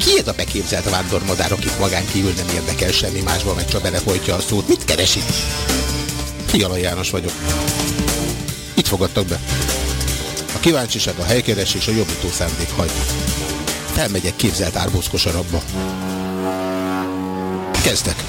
Ki ez a beképzelt vándormadár, akit magán kívül nem érdekel semmi másba, meg csak belefolytja a szót? Mit keresik? Fiala János vagyok. Itt fogadtak be. A kíváncsiság, a helykeres és a jobbító szándék hagy. Felmegyek képzelt árbózkos arabba. Kezdtek!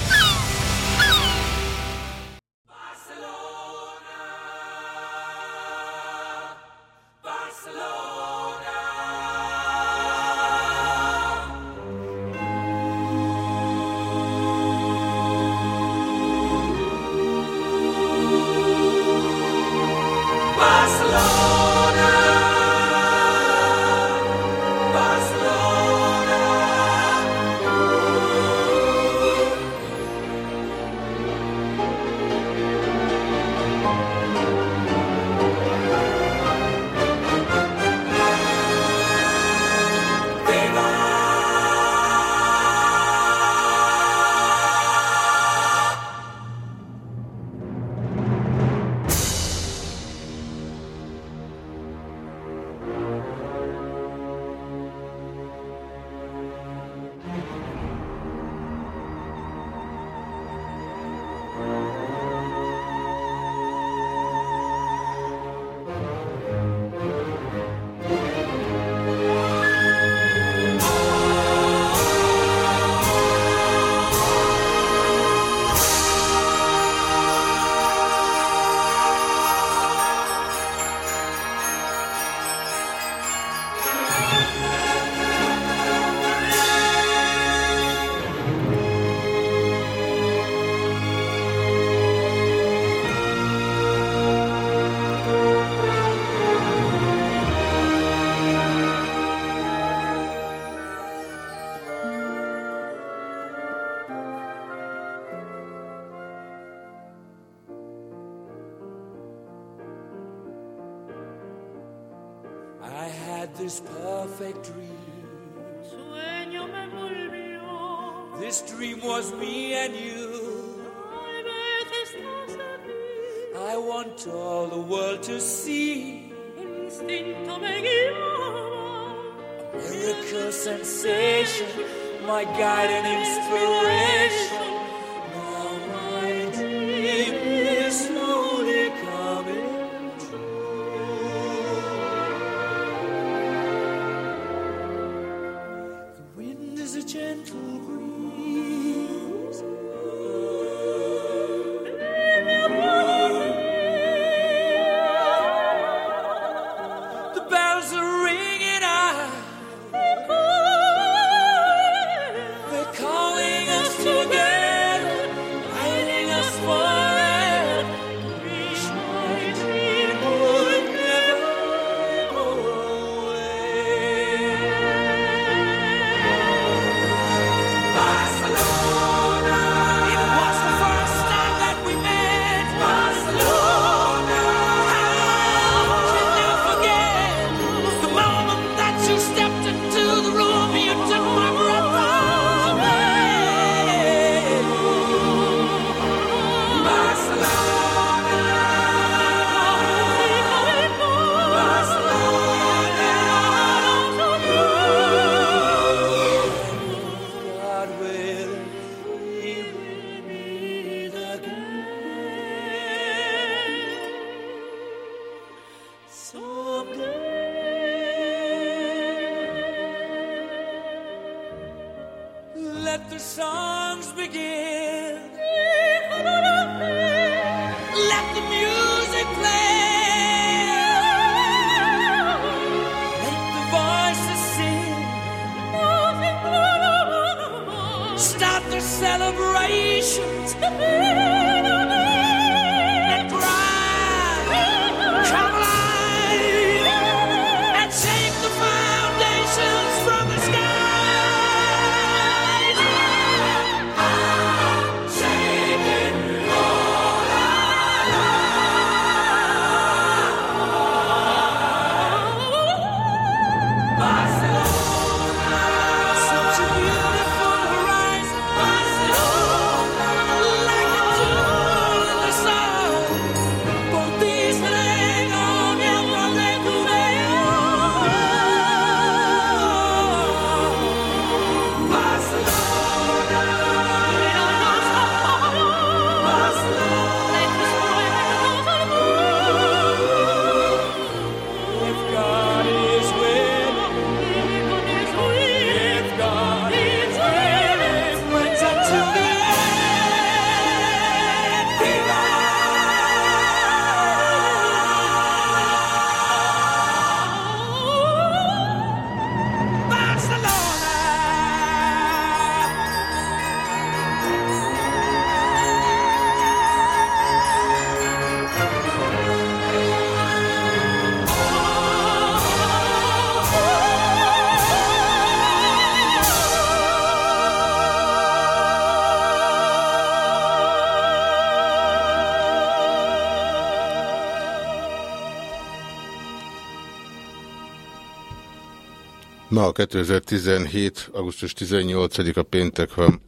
Ma 2017. augusztus 18-a péntek van.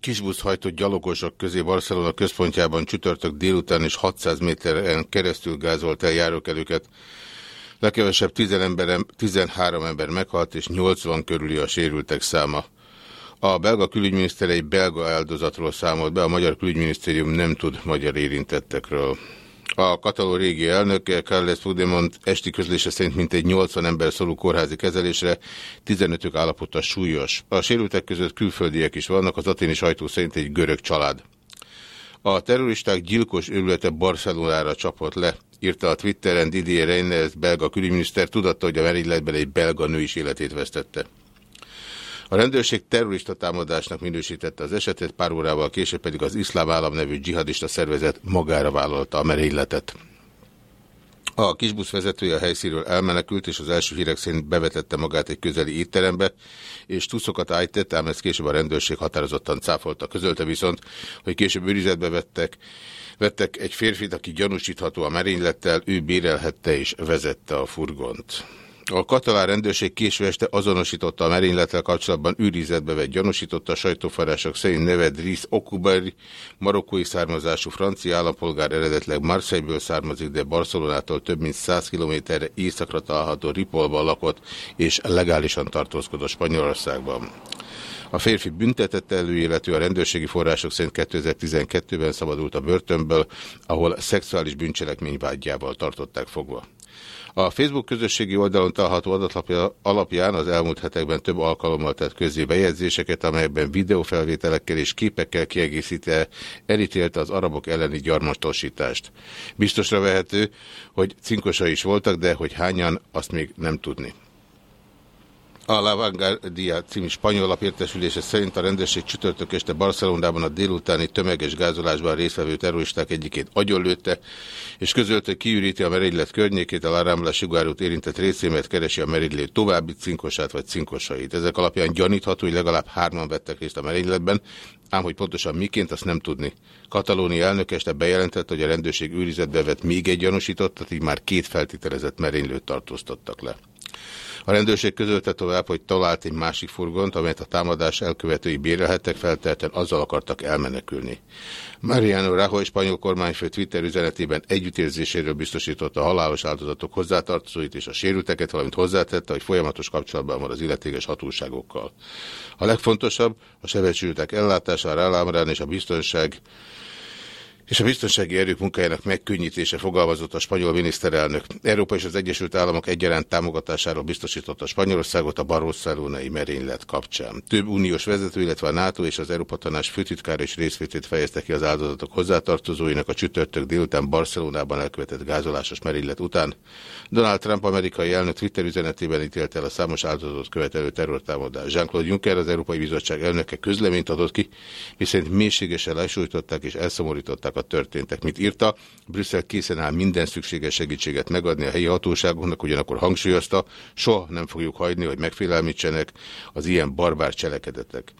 Kisbusz hajtott gyalogosok közé Barcelona központjában csütörtök délután és 600 méteren keresztül gázolt el járókelőket. Legkevesebb 10 ember, 13 ember meghalt és 80 körüli a sérültek száma. A belga külügyminiszter egy belga áldozatról számolt be, a magyar külügyminisztérium nem tud magyar érintettekről. A kataló régi elnök, Carles Puigdemont esti közlése szerint mintegy 80 ember szorul kórházi kezelésre, 15-ök állapota súlyos. A sérültek között külföldiek is vannak, az aténi sajtó szerint egy görög család. A terroristák gyilkos őrülete Barcelonára csapott le, írta a Twitteren Didier Reyners, belga külügyminiszter, tudatta, hogy a merényletben egy belga nő is életét vesztette. A rendőrség terrorista támadásnak minősítette az esetet, pár órával később pedig az iszlám állam nevű dzsihadista szervezet magára vállalta a merényletet. A kisbusz vezetője a helyszínről elmenekült, és az első hírek szerint bevetette magát egy közeli étterembe, és tuszokat állített, ám ezt később a rendőrség határozottan cáfolta. Közölte viszont, hogy később őrizetbe vettek, vettek egy férfit, aki gyanúsítható a merénylettel, ő bérelhette és vezette a furgont. A katalán rendőrség késő este azonosította a merénylettel kapcsolatban őrizetbe vett gyanúsította a sajtóforrások szerint neve Driss Okubari, marokkói származású francia állampolgár eredetleg Marseille-ből származik, de Barcelonától több mint 100 kilométerre északra található Ripolban lakott és legálisan tartózkodott Spanyolországban. A férfi büntetett előéletű a rendőrségi források szerint 2012-ben szabadult a börtönből, ahol szexuális bűncselekmény vágyjával tartották fogva. A Facebook közösségi oldalon található adatlapja alapján az elmúlt hetekben több alkalommal tett közé bejegyzéseket, amelyekben videófelvételekkel és képekkel kiegészítve elítélte az arabok elleni gyarmatosítást. Biztosra vehető, hogy cinkosa is voltak, de hogy hányan, azt még nem tudni. A La Vanguardia című spanyol lapértesülése szerint a rendőrség csütörtök este Barcelonában a délutáni tömeges gázolásban résztvevő terroristák egyikét agyonlőtte, és közölte, kiüríti a merénylet környékét, a Lárámlás sugárút érintett részémet keresi a merénylő további cinkosát vagy cinkosait. Ezek alapján gyanítható, hogy legalább hárman vettek részt a merényletben, ám hogy pontosan miként, azt nem tudni. Katalónia elnök este bejelentett, hogy a rendőrség őrizetbe vett még egy gyanúsítottat, így már két feltételezett merénylőt tartóztattak le. A rendőrség közölte tovább, hogy talált egy másik furgont, amelyet a támadás elkövetői bérelhettek, feltelten azzal akartak elmenekülni. Mariano Rajoy spanyol kormányfő Twitter üzenetében együttérzéséről biztosította a halálos áldozatok hozzátartozóit és a sérülteket, valamint hozzátette, hogy folyamatos kapcsolatban van az illetékes hatóságokkal. A legfontosabb a sebesültek ellátása, a rálámrán és a biztonság és a biztonsági erők munkájának megkönnyítése fogalmazott a spanyol miniszterelnök. Európa és az Egyesült Államok egyaránt támogatásáról biztosította Spanyolországot a barosszalónai merénylet kapcsán. Több uniós vezető, illetve a NATO és az Európa Tanács főtitkár és részvétét fejezte ki az áldozatok hozzátartozóinak a csütörtök délután Barcelonában elkövetett gázolásos merénylet után. Donald Trump amerikai elnök Twitter üzenetében ítélt el a számos áldozatot követelő terrortámadást. Jean-Claude Juncker, az Európai Bizottság elnöke közleményt adott ki, miszerint mélységesen lesújtották és elszomorították a történtek. Mit írta? Brüsszel készen áll minden szükséges segítséget megadni a helyi hatóságoknak, ugyanakkor hangsúlyozta, soha nem fogjuk hagyni, hogy megfélelmítsenek az ilyen barbár cselekedetek.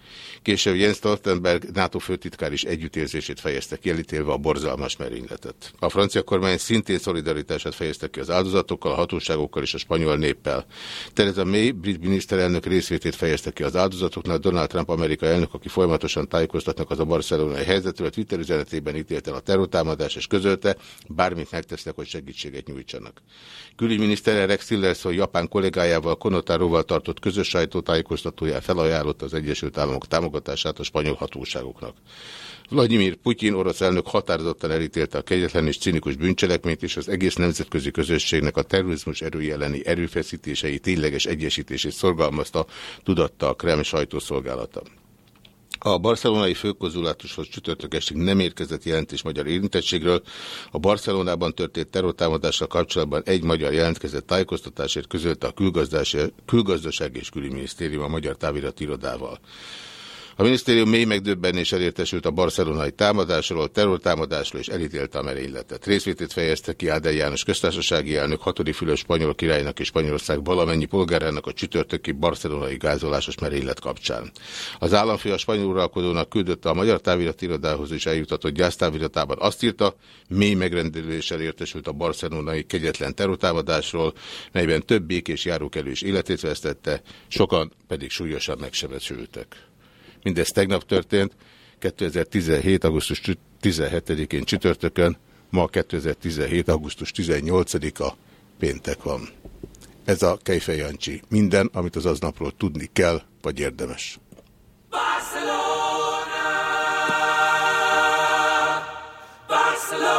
Később Jens Stoltenberg NATO főtitkár is együttérzését fejezte ki, elítélve a borzalmas merényletet. A francia kormány szintén szolidaritását fejezte ki az áldozatokkal, a hatóságokkal és a spanyol néppel. Theresa May, brit miniszterelnök részvétét fejezte ki az áldozatoknál, Donald Trump amerika elnök, aki folyamatosan tájékoztatnak az a barcelonai helyzetről, Twitter üzenetében ítélte el a terrortámadás, és közölte, bármit megtesznek, hogy segítséget nyújtsanak. Külügyminiszter Rex Tillerson japán kollégájával, Konotáróval tartott közös sajtótájékoztatóján felajánlott az Egyesült Államok támogatását a spanyol hatóságoknak. Vladimir Putyin orosz elnök határozottan elítélte a kegyetlen és cinikus bűncselekményt és az egész nemzetközi közösségnek a terrorizmus erői elleni erőfeszítései tényleges egyesítését szorgalmazta, tudatta a Kreml sajtószolgálata. A barcelonai főkonzulátushoz csütörtök estig nem érkezett jelentés magyar érintettségről. A Barcelonában történt terrortámadással kapcsolatban egy magyar jelentkezett tájékoztatásért közölte a külgazdaság és külügyminisztérium a magyar távirati irodával. A minisztérium mély megdöbbenéssel értesült a barcelonai támadásról, terrortámadásról és elítélte a merényletet. Részvétét fejezte ki Ádel János köztársasági elnök, hatodik fülös spanyol királynak és Spanyolország valamennyi polgárának a csütörtöki barcelonai gázolásos merénylet kapcsán. Az államfő a spanyol uralkodónak küldötte a magyar távirati irodához is eljutatott gyásztáviratában azt írta, mély megrendeléssel értesült a barcelonai kegyetlen terrortámadásról, melyben több békés járókelő is életét vesztette, sokan pedig súlyosan megsebesültek. Mindez tegnap történt, 2017. augusztus 17-én csütörtökön, ma 2017. augusztus 18-a péntek van. Ez a Kejfej Jancsi. Minden, amit az aznapról tudni kell, vagy érdemes. Barcelona, Barcelona.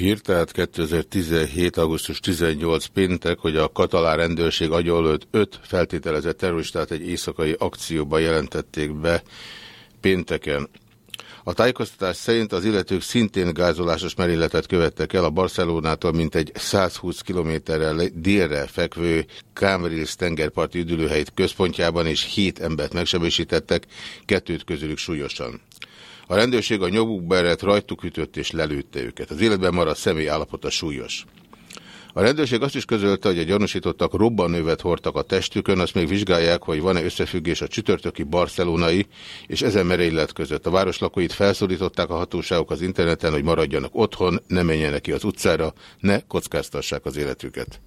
Hír, tehát 2017. augusztus 18 péntek, hogy a katalán rendőrség agyonlőtt öt feltételezett terroristát egy éjszakai akcióban jelentették be pénteken. A tájékoztatás szerint az illetők szintén gázolásos merilletet követtek el a Barcelonától mintegy 120 kilométerrel délre fekvő Cambrils tengerparti üdülőhelyt központjában, és hét embert megsebesítettek, kettőt közülük súlyosan. A rendőrség a nyomukba eredt, rajtuk ütött és lelőtte őket. Az életben maradt személy állapota súlyos. A rendőrség azt is közölte, hogy a gyanúsítottak robbanővet hordtak a testükön, azt még vizsgálják, hogy van-e összefüggés a csütörtöki barcelonai és ezen merénylet között. A város lakóit felszólították a hatóságok az interneten, hogy maradjanak otthon, ne menjenek ki az utcára, ne kockáztassák az életüket.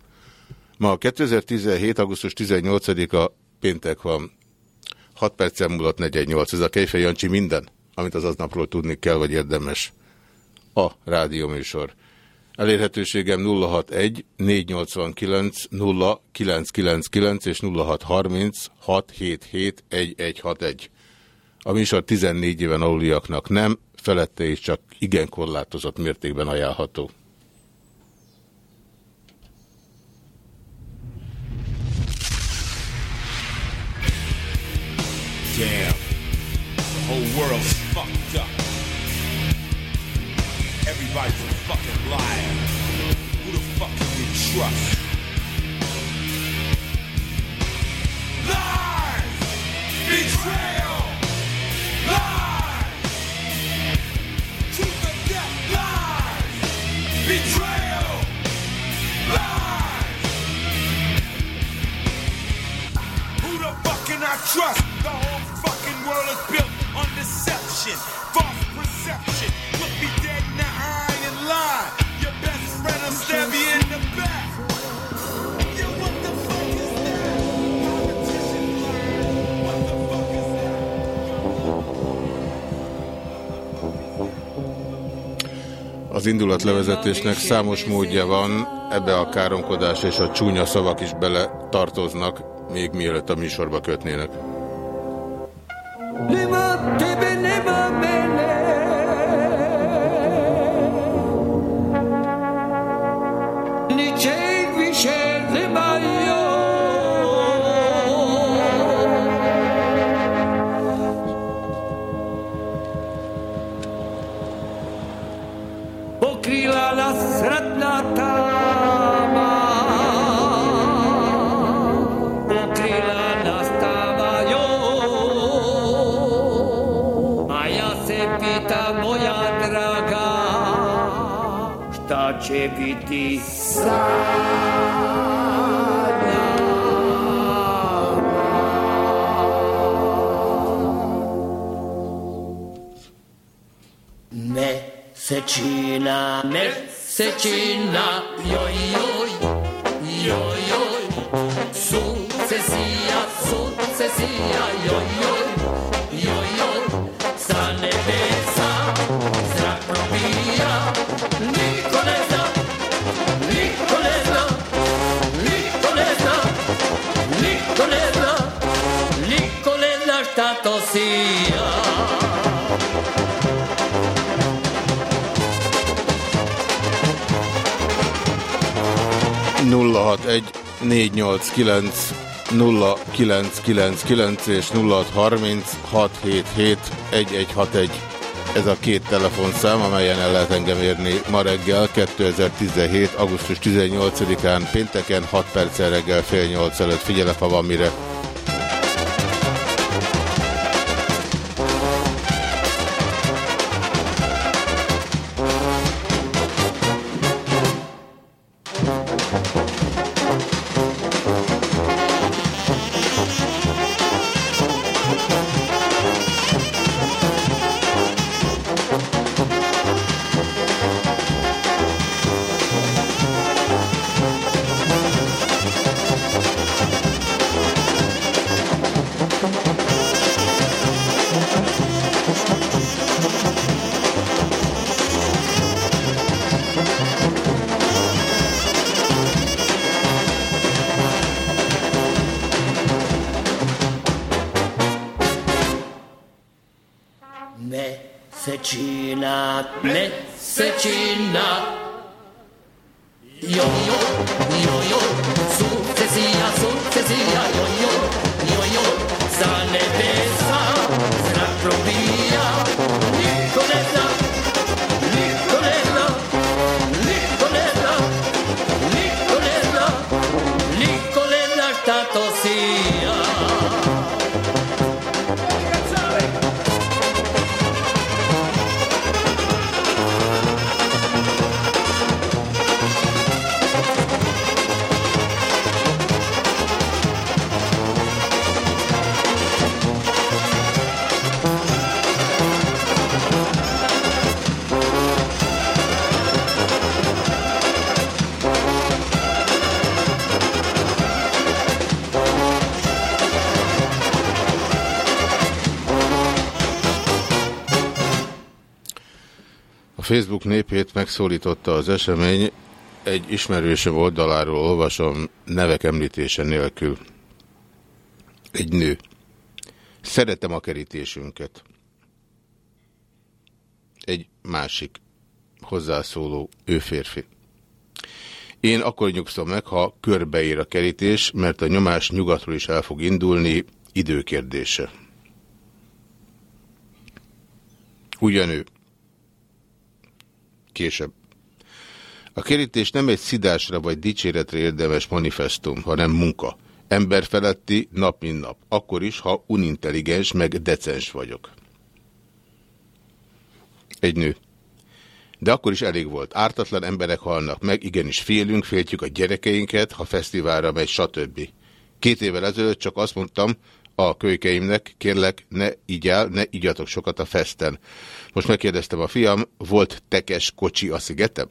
Ma a 2017. augusztus 18-a péntek van. 6 percen múlott 418. Ez a Kejfej Jancsi minden, amit az aznapról tudni kell, vagy érdemes. A rádióműsor. Elérhetőségem 061 489 0999 és 0630 677 1161. A műsor 14 éven aluliaknak nem, felette is csak igen korlátozott mértékben ajánlható. Damn. Whole world's fucked up. Everybody's a fucking liar. Who the fuck can you trust? Lies! Betrayal! Lies! Truth or death! Lies! Betrayal! Lies! Who the fuck can I trust? The whole fucking world is built deception, false perception. Look me dead in the eye and lie. Your best friend will stab you in the back. Az indulatlevezetésnek számos módja van, ebbe a káromkodás és a csúnya szavak is bele tartoznak, még mielőtt a műsorba kötnének. Les mains lieviti. Messecina, Messecina, io yo yo yo, su se sia, su se sia, io, io, yo yo, sane bene. 061 489 0999 és 0630 677 1161. Ez a két telefonszám, amelyen el lehet engem érni ma reggel, 2017. augusztus 18-án, pénteken, 6 perccel reggel fél 8 előtt. Figyelek, ha van mire. Facebook népét megszólította az esemény, egy ismerősöm oldaláról olvasom nevek említése nélkül. Egy nő. Szeretem a kerítésünket. Egy másik hozzászóló, ő férfi. Én akkor nyugszom meg, ha körbeír a kerítés, mert a nyomás nyugatról is el fog indulni, időkérdése. Ugyanő. Később. A kerítés nem egy szidásra vagy dicséretre érdemes manifestum, hanem munka. Emberfeletti nap mint nap. Akkor is, ha unintelligens meg decens vagyok. Egy nő. De akkor is elég volt. Ártatlan emberek halnak meg, igenis félünk, féltjük a gyerekeinket, ha fesztiválra megy, stb. Két évvel ezelőtt csak azt mondtam a kölykeimnek, kérlek, ne igyál, ne igyatok sokat a festen. Most megkérdeztem a fiam, volt tekes kocsi a szigetem?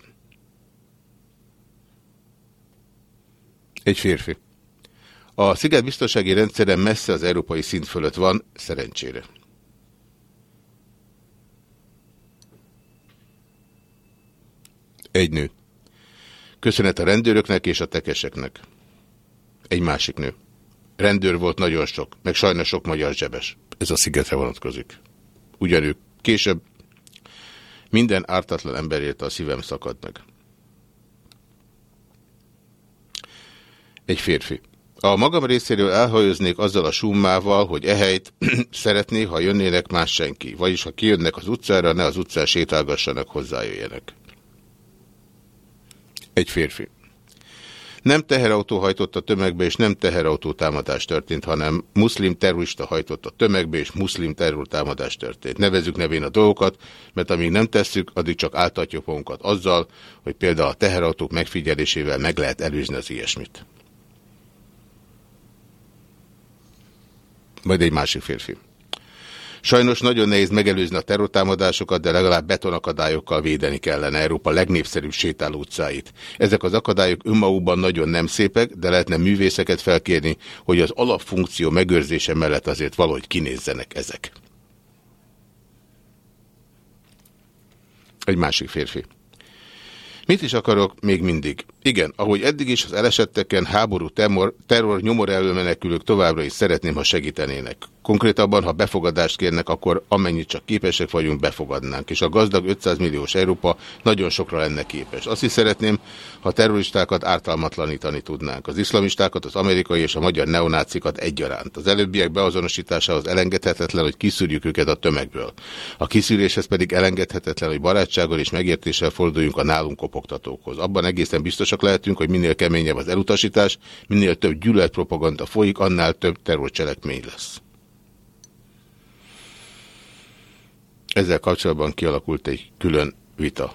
Egy férfi. A sziget biztonsági rendszere messze az európai szint fölött van, szerencsére. Egy nő. Köszönet a rendőröknek és a tekeseknek. Egy másik nő. Rendőr volt nagyon sok, meg sajnos sok magyar zsebes. Ez a szigetre vonatkozik. Ugyanúgy később minden ártatlan emberért a szívem szakad meg. Egy férfi. A magam részéről elhajoznék azzal a summával, hogy ehelyt szeretné, ha jönnének más senki. Vagyis, ha kijönnek az utcára, ne az utcán sétálgassanak, hozzájöjjenek. Egy férfi. Nem teherautó hajtott a tömegbe, és nem teherautó támadás történt, hanem muszlim terrorista hajtott a tömegbe, és muszlim terrortámadás történt. Nevezzük nevén a dolgokat, mert amíg nem tesszük, addig csak áltatjuk magunkat azzal, hogy például a teherautók megfigyelésével meg lehet előzni az ilyesmit. Majd egy másik férfi. Sajnos nagyon nehéz megelőzni a terrortámadásokat, de legalább betonakadályokkal védeni kellene Európa legnépszerűbb sétáló utcáit. Ezek az akadályok önmagukban nagyon nem szépek, de lehetne művészeket felkérni, hogy az alapfunkció megőrzése mellett azért valahogy kinézzenek ezek. Egy másik férfi. Mit is akarok még mindig? Igen, ahogy eddig is az elesetteken háború, terror, terror nyomor elől menekülők továbbra is szeretném, ha segítenének. Konkrétabban, ha befogadást kérnek, akkor amennyit csak képesek vagyunk, befogadnánk. És a gazdag 500 milliós Európa nagyon sokra lenne képes. Azt is szeretném, ha a terroristákat ártalmatlanítani tudnánk. Az iszlamistákat, az amerikai és a magyar neonácikat egyaránt. Az előbbiek beazonosításához elengedhetetlen, hogy kiszűrjük őket a tömegből. A kiszűréshez pedig elengedhetetlen, hogy barátsággal és megértéssel forduljunk a nálunk kopogtatókhoz. Abban egészen biztosak lehetünk, hogy minél keményebb az elutasítás, minél több gyűlöletpropaganda folyik, annál több terrorcselekmény lesz. Ezzel kapcsolatban kialakult egy külön vita.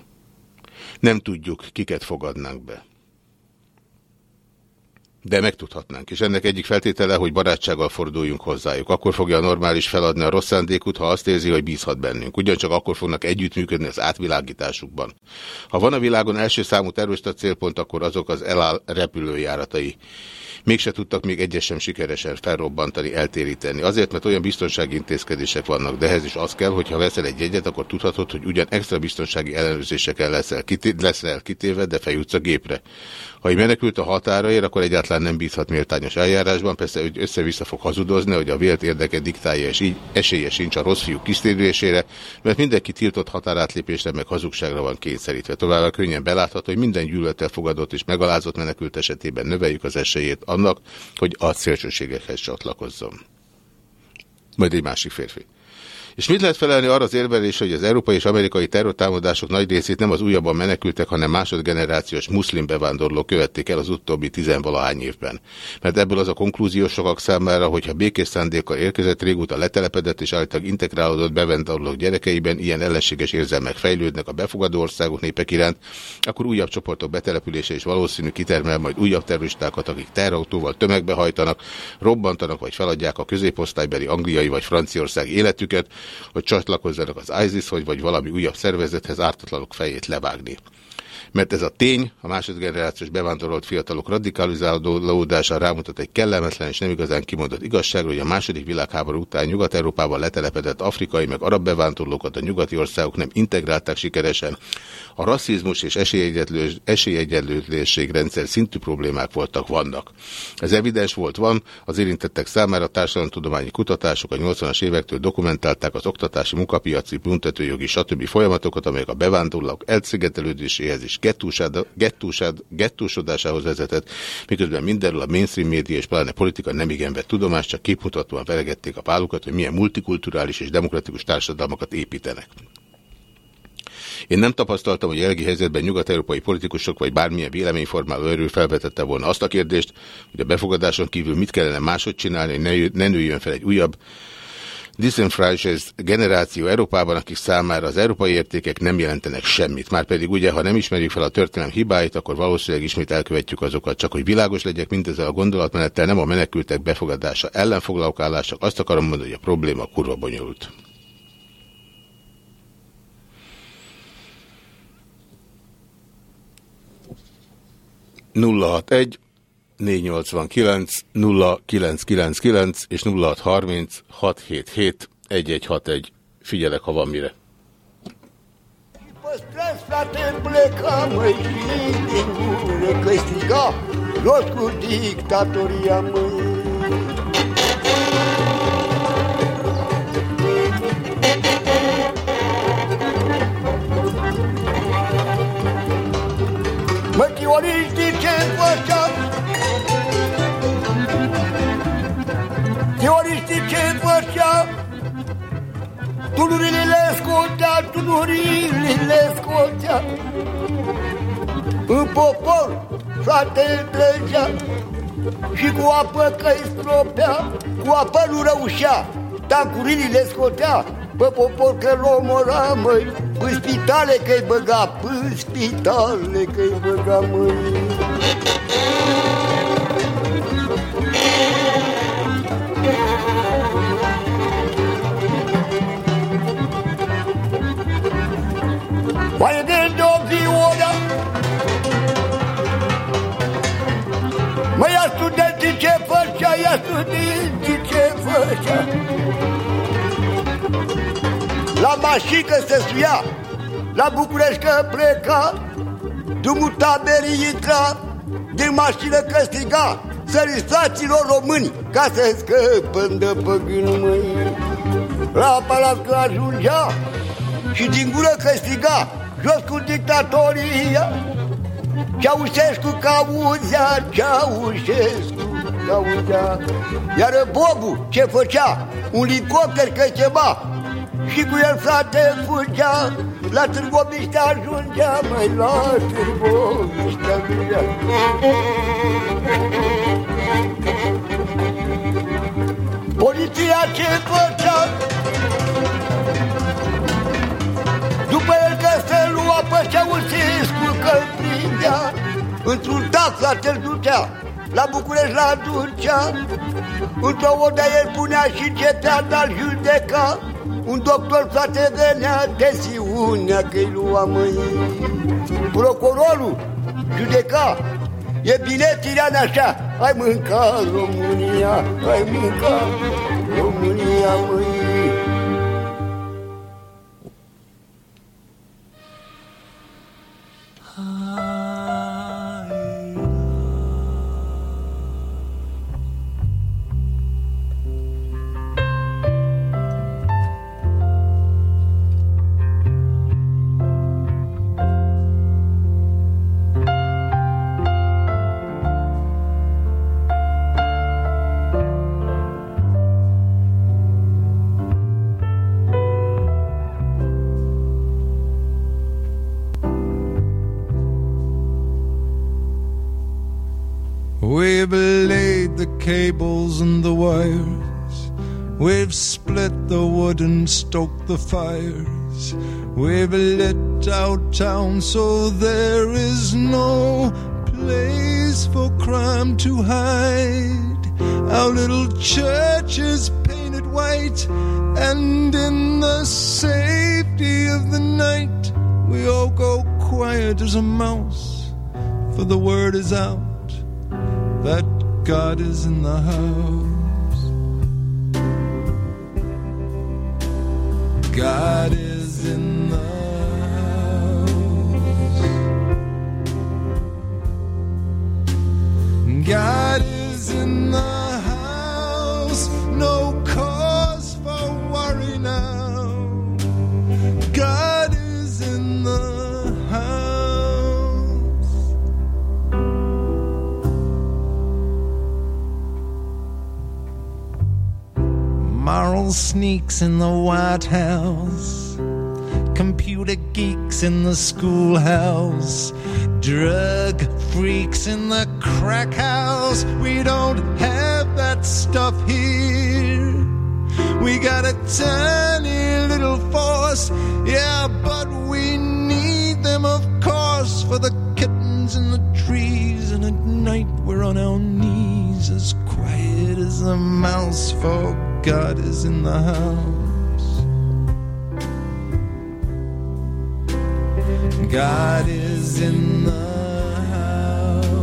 Nem tudjuk, kiket fogadnánk be. De megtudhatnánk, és ennek egyik feltétele, hogy barátsággal forduljunk hozzájuk. Akkor fogja a normális feladni a rossz szándékút, ha azt érzi, hogy bízhat bennünk. Ugyancsak akkor fognak együttműködni az átvilágításukban. Ha van a világon első számú terrorista célpont, akkor azok az eláll repülőjáratai. Mégse tudtak még egyes sem sikeresen felrobbantani, eltéríteni. Azért, mert olyan biztonsági intézkedések vannak, de ehhez is az kell, hogy ha veszel egy jegyet, akkor tudhatod, hogy ugyan extra biztonsági ellenőrzésekkel leszel, leszel kitéve, de feljutsz a gépre. Ha egy menekült a határa ér, akkor egyáltalán nem bízhat méltányos eljárásban, persze, hogy össze-vissza fog hazudozni, hogy a vélt érdeke diktálja, és így esélye sincs a rossz fiú kisztérülésére, mert mindenki tiltott határátlépésre, meg hazugságra van kényszerítve. Továbbá könnyen belátható, hogy minden gyűlölettel fogadott és megalázott menekült esetében növeljük az esélyét annak, hogy a szélsőségekhez csatlakozzon. Majd egy másik férfi. És mit lehet felelni arra az érvelésre, hogy az európai és amerikai terrortámadások nagy részét nem az újabban menekültek, hanem másodgenerációs muszlim bevándorlók követték el az utóbbi tizenvalahány évben. Mert ebből az a konklúzió sokak számára, hogyha békés szándékkal érkezett, régóta letelepedett és állítólag integrálódott bevándorlók gyerekeiben ilyen ellenséges érzelmek fejlődnek a befogadó országok népek iránt, akkor újabb csoportok betelepülése is valószínű kitermel majd újabb terroristákat, akik terrautóval tömegbe hajtanak, robbantanak vagy feladják a középosztálybeli angliai vagy franciaország életüket, hogy csatlakozzanak az ISIS, hogy vagy valami újabb szervezethez ártatlanok fejét levágni. Mert ez a tény, a másodgenerációs bevándorolt fiatalok radikalizálódása rámutat egy kellemetlen és nem igazán kimondott igazságra, hogy a második világháború után Nyugat-Európában letelepedett afrikai meg arab bevándorlókat a nyugati országok nem integrálták sikeresen. A rasszizmus és esélyegyenlőtlenség rendszer szintű problémák voltak, vannak. Ez evidens volt, van, az érintettek számára a társadalomtudományi kutatások a 80-as évektől dokumentálták az oktatási, munkapiaci, büntetőjogi, stb. folyamatokat, amelyek a bevándorlók elszigetelődéséhez és gettúsodásához vezetett, miközben mindenről a mainstream média és pláne politika nem igen vett tudomást, csak képmutatóan velegették a pálukat, hogy milyen multikulturális és demokratikus társadalmakat építenek. Én nem tapasztaltam, hogy jelenlegi helyzetben nyugat-európai politikusok vagy bármilyen véleményformáló erő felvetette volna azt a kérdést, hogy a befogadáson kívül mit kellene máshogy csinálni, hogy ne, ne nőjön fel egy újabb disenfranchised generáció Európában, akik számára az európai értékek nem jelentenek semmit. Márpedig ugye, ha nem ismerjük fel a történelem hibáit, akkor valószínűleg ismét elkövetjük azokat. Csak hogy világos legyek mindezzel a gondolatmenettel, nem a menekültek befogadása ellen foglalok állások, azt akarom mondani, hogy a probléma kurva bonyolult. Nulla egy 489 0999 és 0630 677 1161. Figyelek, ha van mire. Păstrați, frate, pleca, măi, și Chioriștii ce făceam Tunurile le scotea, tunurile le scotea. În popor, frate, trăgea Și cu apă că-i stropea Cu apă nu răușea Tancurile le scotea. Pe popor că l omora, măi În spitale că-i băga În spitale că-i băga, măi Mai de o viola Măi, ia studenții ce făcea, ia studenții ce făcea La mașică se suia La București că pleca Drumul taberii intra Din mașină că striga Sărisaților români Ca să scăpăm de păgân, măi La palat că ajungea Și din gură că striga Jos cu dictatoria. Ceaușescu cauzea Ceaușescu cauzea Iar Bobu ce făcea? Un licopter că chema Și cu el frate fugea La Târgoviște ajungea Mai la Târgoviște ajungea Poliția ce făcea? După el că se lua pe Ceaușescu că prindea Într-un tax la te ducea La București la ducea Într-o odă el punea și cetea Dar judeca Un doctor frate venea Tesiunea că-i lua mâini. Procurorul judeca E bine tiran așa. Ai mânca România Ai mânca România mâini and stoked the fires. We've lit out town so there is no place for crime to hide. Our little church is painted white, and in the safety of the night, we all go quiet as a mouse, for the word is out that God is in the house. God is in the house. God Moral sneaks in the White House, computer geeks in the schoolhouse, drug freaks in the crack house. We don't have that stuff here. We got a tiny little force, yeah, but we need them, of course, for the kittens in the trees. And at night we're on our knees, as quiet as a mouse, for God is in the house. God is in the house.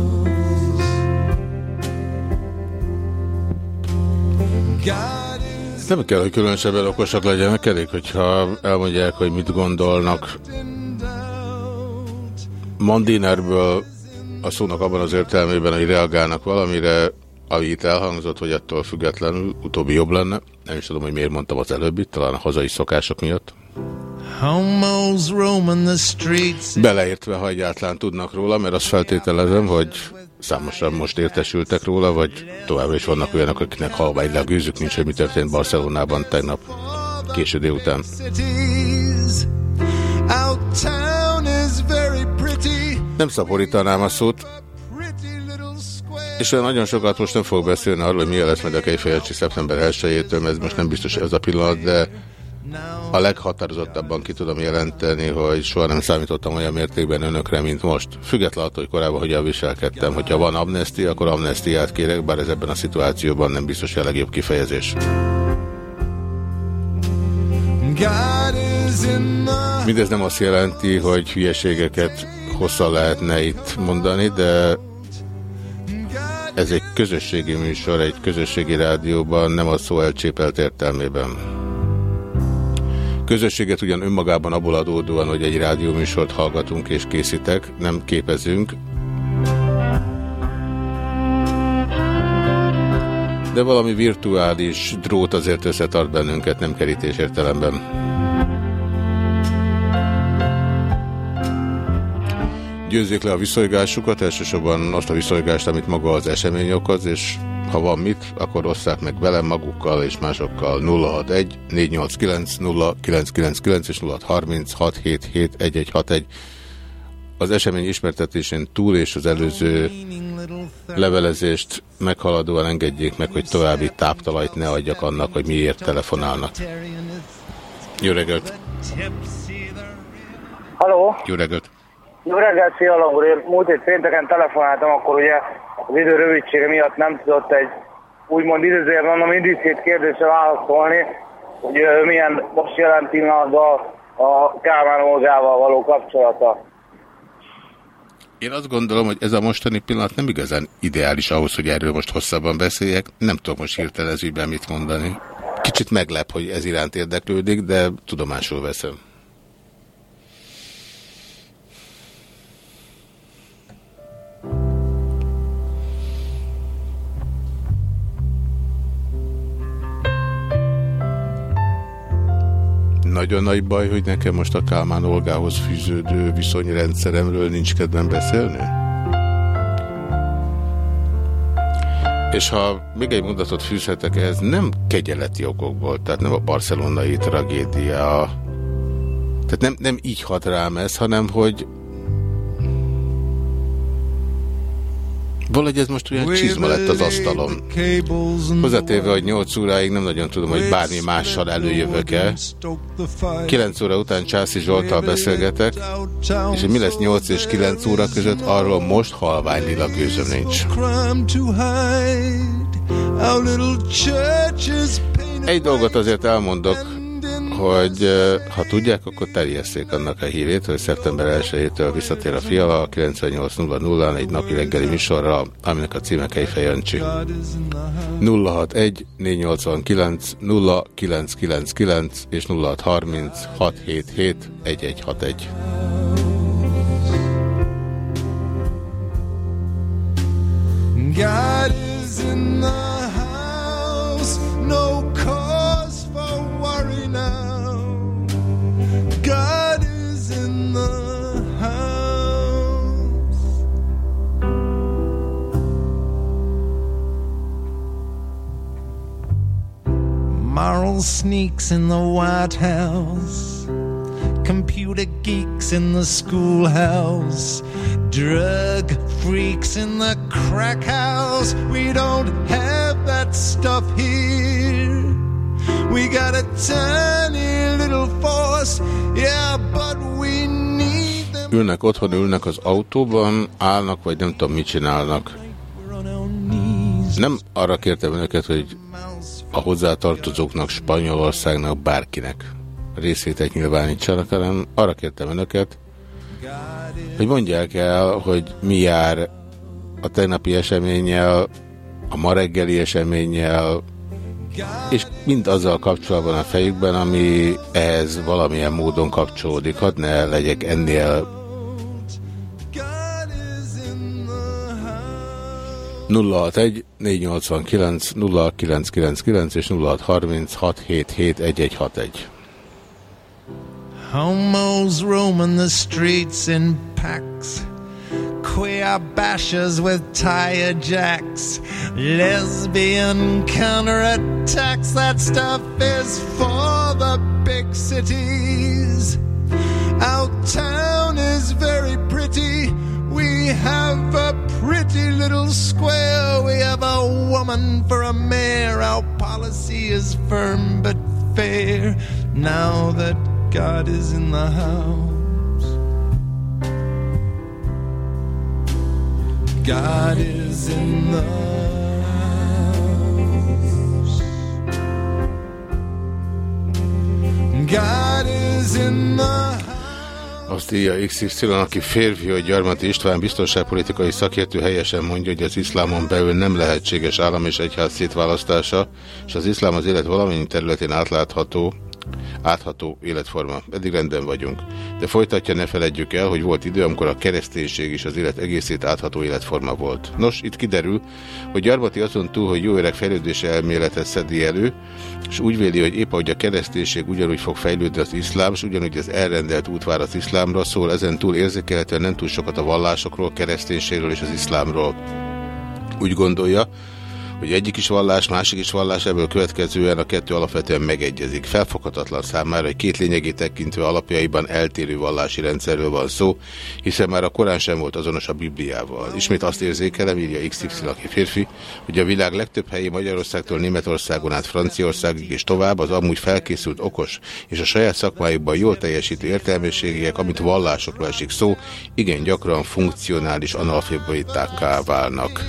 Nem kell, hogy különösebben okosak legyenek, elég, hogyha elmondják, hogy mit gondolnak. Mandinerből a szónak abban az értelmében, hogy reagálnak valamire, ami itt elhangzott, hogy ettől függetlenül utóbbi jobb lenne. Nem is tudom, hogy miért mondtam az előbbit, talán a hazai szokások miatt. Beleértve, ha egyáltalán tudnak róla, mert azt feltételezem, hogy számosan most értesültek róla, vagy továbbra is vannak olyanok, akiknek halvány a gőzük nincs, hogy mi történt Barcelonában tegnap késő délután. Nem szaporítanám a szót. És olyan nagyon sokat most nem fog beszélni arról, hogy milyen lesz majd a Kejfejancsi szeptember 1-től, mert ez most nem biztos, ez a pillanat, de a leghatározottabban ki tudom jelenteni, hogy soha nem számítottam olyan mértékben önökre, mint most. Függetlenül attól, hogy korábban hogyan viselkedtem. Hogyha van amnestia, akkor amnestiát kérek, bár ez ebben a szituációban nem biztos, a legjobb kifejezés. Mindez nem azt jelenti, hogy hülyeségeket hosszan lehetne itt mondani, de ez egy közösségi műsor, egy közösségi rádióban, nem a szó elcsépelt értelmében. Közösséget ugyan önmagában abból adódóan, hogy egy rádióműsort hallgatunk és készítek, nem képezünk, de valami virtuális drót azért összetart bennünket, nem kerítés értelemben. Győzzék le a viszonygásukat, elsősorban azt a viszonygást, amit maga az esemény okoz, és ha van mit, akkor osszák meg velem, magukkal és másokkal 061 489 0999 és 0630 1161. Az esemény ismertetésén túl és az előző levelezést meghaladóan engedjék meg, hogy további táptalajt ne adjak annak, hogy miért telefonálnak. Jó reggelt! Haló, Jó reggelt! Jó reggelt, Fiala úr. Én múlt hét pénteken telefonáltam, akkor ugye az idő rövidsége miatt nem tudott egy úgymond idézőjelben mondom indiszét kérdésre válaszolni, hogy ö, milyen most jelen pillanatban a Kálmán Olgával való kapcsolata. Én azt gondolom, hogy ez a mostani pillanat nem igazán ideális ahhoz, hogy erről most hosszabban beszéljek. Nem tudom most hirtelen ez ügyben mit mondani. Kicsit meglep, hogy ez iránt érdeklődik, de tudomásul veszem. Nagyon nagy baj, hogy nekem most a Kálmán Olgához fűződő viszonyrendszeremről nincs kedvem beszélni? És ha még egy mondatot fűzhetek ehhez, nem kegyeleti okokból, tehát nem a barcelonai tragédia, tehát nem, nem így hat rám ez, hanem hogy Valahogy ez most olyan csizma lett az asztalon. Hozzátéve, hogy 8 óráig nem nagyon tudom, hogy bármi mással előjövök-e. 9 óra után Császi Zsoltal beszélgetek, és hogy mi lesz 8 és 9 óra között, arról most halvány lila gőzöm nincs. Egy dolgot azért elmondok, hogy ha tudják, akkor terjesszék annak a hírét, hogy szeptember 1-től visszatér a fiala a 98.00 egy napi reggeli műsorra, aminek a címe Kejfej Jancsi. 061 489 0999 és 0630 677 1161. God is in the house, no cause sneaks in the White House, computer geeks in the schoolhouse, drug freaks in the crack house. We don't have that stuff here. We got a tiny little force, yeah, but we need them. Ülnek otthon, ülnek az autóban, állnak, vagy nem tudom, mit csinálnak. Nem arra kértem önöket, hogy a hozzátartozóknak, Spanyolországnak, bárkinek részvételt nyilvánítsanak, hanem arra kértem önöket, hogy mondják el, hogy mi jár a tegnapi eseménnyel, a ma reggeli eseménnyel, és mind azzal kapcsolatban a fejükben, ami ehhez valamilyen módon kapcsolódik. Hadd ne legyek ennél God is in the house. 061 489 0999 és 0630 677 1161. Homos roaming the streets in packs. Queer bashers with tire jacks. Lesbian counterattacks. That stuff is for the big cities. Our town is very pretty. We have a pretty little square. We have a woman for a mayor. Our policy is firm but fair. Now that God is in the house. God is in the. God is in the. Azt írja XY, aki férfi, hogy Gyarmati István biztonságpolitikai szakértő helyesen mondja, hogy az iszlámon belül nem lehetséges állam és egyház szétválasztása, és az iszlám az élet valamennyi területén átlátható, átható életforma. Eddig rendben vagyunk. De folytatja, ne feledjük el, hogy volt idő, amikor a kereszténység is az élet egészét átható életforma volt. Nos, itt kiderül, hogy Gyarmati azon túl, hogy jó öreg fejlődése elméletet szedi elő, és úgy véli, hogy épp ahogy a kereszténység ugyanúgy fog fejlődni az iszlám, és ugyanúgy az elrendelt út vár az iszlámra, szól ezen túl érzékelhetően nem túl sokat a vallásokról, kereszténységről és az iszlámról. Úgy gondolja, hogy egyik is vallás, másik is vallás, ebből következően a kettő alapvetően megegyezik. Felfoghatatlan számára, hogy két lényegét tekintve alapjaiban eltérő vallási rendszerről van szó, hiszen már a Korán sem volt azonos a Bibliával. Ismét azt érzékelem, írja XY, aki férfi, hogy a világ legtöbb helyi Magyarországtól Németországon át Franciaországig és tovább az amúgy felkészült okos és a saját szakmájukban jól teljesítő értelmiségiek, amit vallásokról esik szó, igen gyakran funkcionális analfabétákká válnak.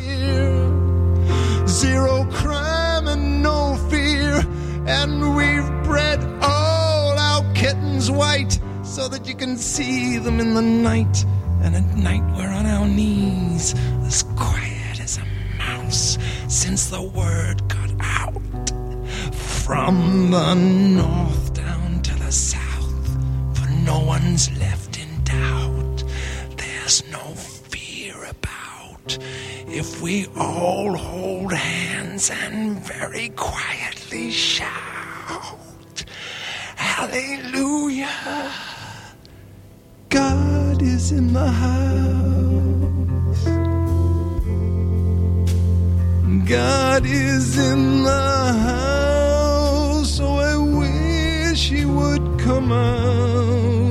Zero crime and no fear. And we've bred all our kittens white so that you can see them in the night. And at night we're on our knees, as quiet as a mouse, since the word got out. From the north down to the south, for no one's left in doubt. There's no fear about if we all hold hands and very quietly shout, Hallelujah! God is in the house. God is in the house, so I wish He would come out.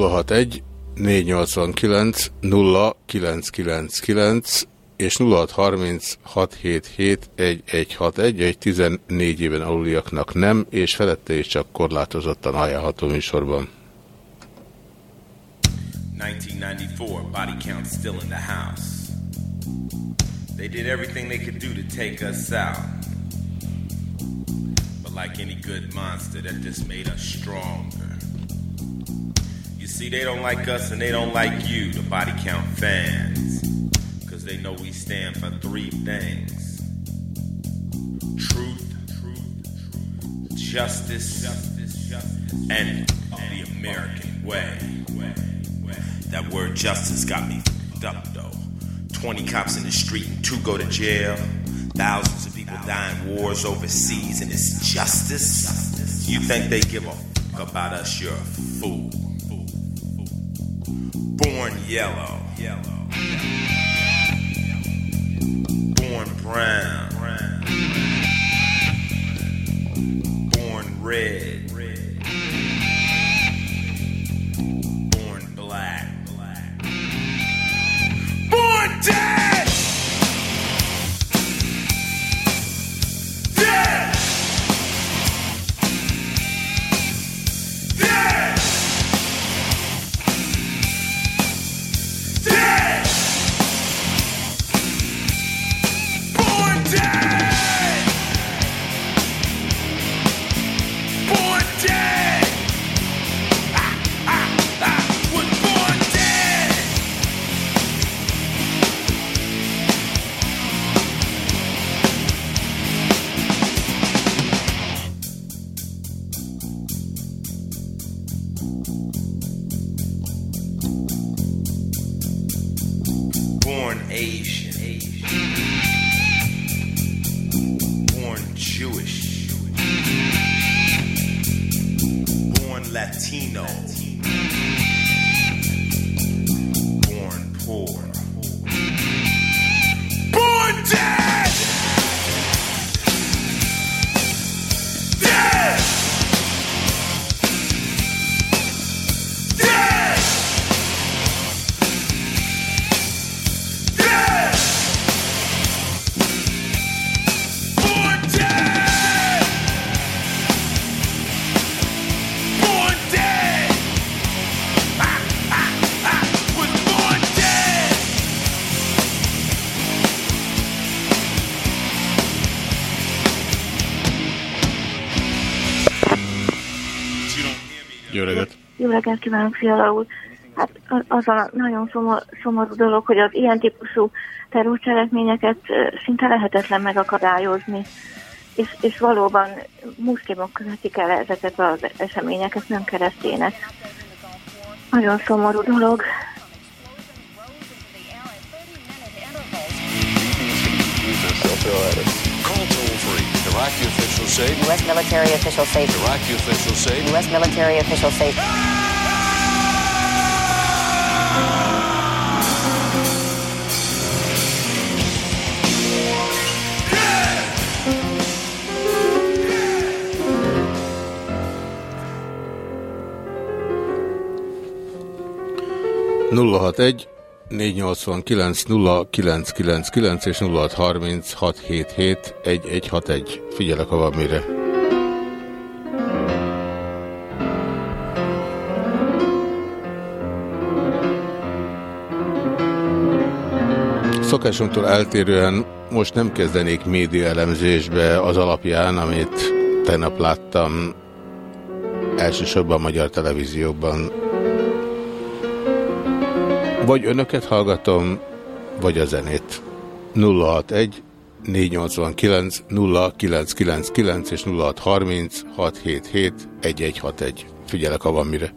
061 489 0999 és 0630 677 1161 egy 14 éven aluliaknak nem, és felette is csak korlátozottan ajánlható műsorban. 1994, body count still in the house. They did everything they could do to take us out. But like any good monster, that just made us stronger. You see, they don't like us and they don't like you, the body count fans. Because they know we stand for three things truth, truth justice, justice and the American way. That word justice got me fed up though. 20 cops in the street and two go to jail. Thousands of people die in wars overseas and it's justice? You think they give a fuck about us? You're a fool. Born yellow. Yellow. Born brown. Born red. Born black. Born dead! Jó reggelt kívánok, Fiala úr! Hát az a nagyon szomor, szomorú dolog, hogy az ilyen típusú terrorcselekményeket szinte lehetetlen megakadályozni. És, és valóban muszlimok követik el ezeket az eseményeket, nem keresztények. Nagyon szomorú dolog. Free. Iraqi officials say. U.S. military officials say. Iraqi officials say. U.S. military officials say. nulla hat egy 489 0999 és 0630 677 1161. Figyelek, ha van mire. Szokásunktól eltérően most nem kezdenék média elemzésbe az alapján, amit tegnap láttam elsősorban a magyar televízióban. Vagy önöket hallgatom, vagy a zenét. 061 489 0999 és 0630 677 1161. Figyelek, ha van mire.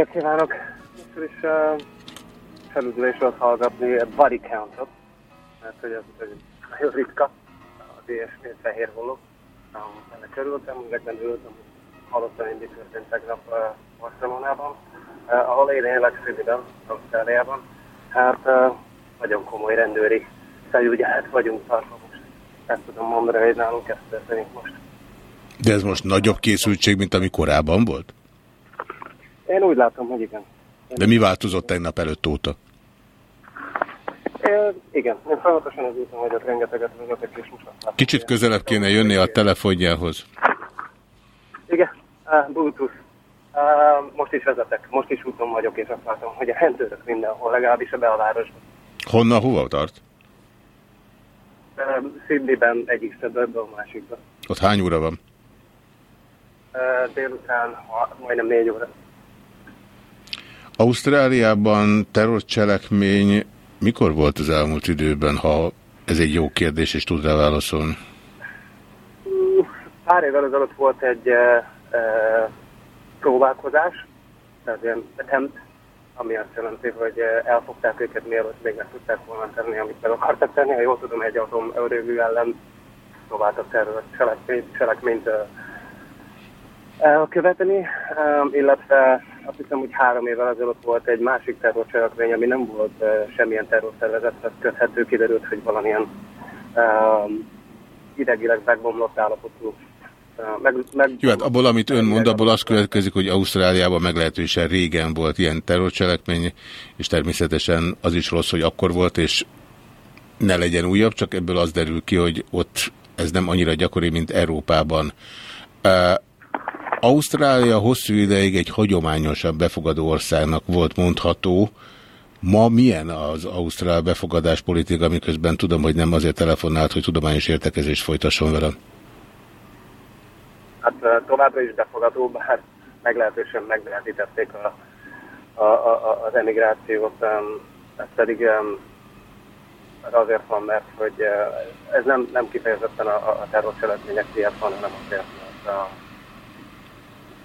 Reggelt kívánok! Először is uh, felüdülés volt hallgatni a body countot, mert hogy ez ez nagyon ritka, a DSP fehér voló. Um, ennek örültem, ezekben hogy hallottam, hogy mi történt tegnap uh, Barcelonában, uh, ahol én élek Sydneyben, Ausztráliában. Hát uh, nagyon komoly rendőri felügyelet vagyunk tartva most. Ezt tudom mondani, hogy nálunk ezt történik most. De ez most nagyobb készültség, mint ami korábban volt? Én úgy látom, hogy igen. De mi változott tegnap előtt óta? É, igen, én folyamatosan az úton vagyok, rengeteget vezetek, és látom, Kicsit közelebb kéne jönni a telefonjához. Igen, uh, Bluetooth. Uh, most is vezetek, most is úton vagyok, és azt látom, hogy a rendőrök mindenhol, legalábbis a belvárosban. Honnan, hova tart? Uh, Sydneyben egyik szedőből a másikba. Ott hány óra van? Uh, délután majdnem négy óra. Ausztráliában terrorcselekmény mikor volt az elmúlt időben, ha ez egy jó kérdés, és tud rá válaszolni? Pár évvel ezelőtt volt egy uh, uh, próbálkozás, tehát ilyen attempt, ami azt jelenti, hogy uh, elfogták őket, mielőtt még meg tudták volna tenni, amit meg akartak tenni. Ha jól tudom, egy atomerőmű ellen próbáltak terror cselekményt, elkövetni, illetve azt hiszem, hogy három évvel ezelőtt volt egy másik terrorcselekmény, ami nem volt uh, semmilyen terrorszervezethez köthető, kiderült, hogy valamilyen um, idegileg megbomlott állapotú. Uh, meg, meg, Jó, hát abból, amit ön mond, abból az következik, hogy Ausztráliában meglehetősen régen volt ilyen terrorcselekmény, és természetesen az is rossz, hogy akkor volt, és ne legyen újabb, csak ebből az derül ki, hogy ott ez nem annyira gyakori, mint Európában. Ausztrália hosszú ideig egy hagyományosabb befogadó országnak volt mondható. Ma milyen az ausztrál befogadás politika, miközben tudom, hogy nem azért telefonált, hogy tudományos értekezést folytasson velem? Hát továbbra is befogadó, bár meglehetősen megnehezítették a, a, a, az emigrációt, ez pedig um, azért van, mert hogy ez nem, nem kifejezetten a, a terrorcselekmények miatt van, hanem azért, mert a,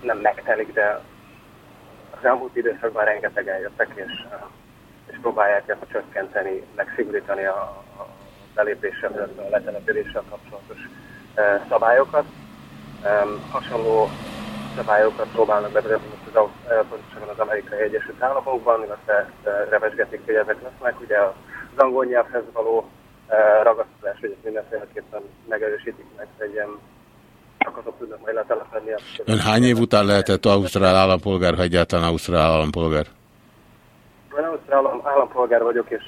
nem megtelik, de az elmúlt időszakban rengeteg eljöttek, és, és próbálják ezt csökkenteni, megszigorítani a, a belépéssel, illetve a letelepüléssel kapcsolatos uh, szabályokat. Um, hasonló szabályokat próbálnak bevezetni most az, uh, pontosan az Amerikai Egyesült Államokban, illetve ezt uh, revesgetik, hogy ezek lesznek. Ugye az angol nyelvhez való ragaszkodás, hogy ezt mindenféleképpen megerősítik meg, hogy ilyen azok tudnak majd letelepedni. Ön hány év után lehetett ausztrál állampolgár, ha egyáltalán ausztrál állampolgár? Én ausztrál állam, állampolgár vagyok, és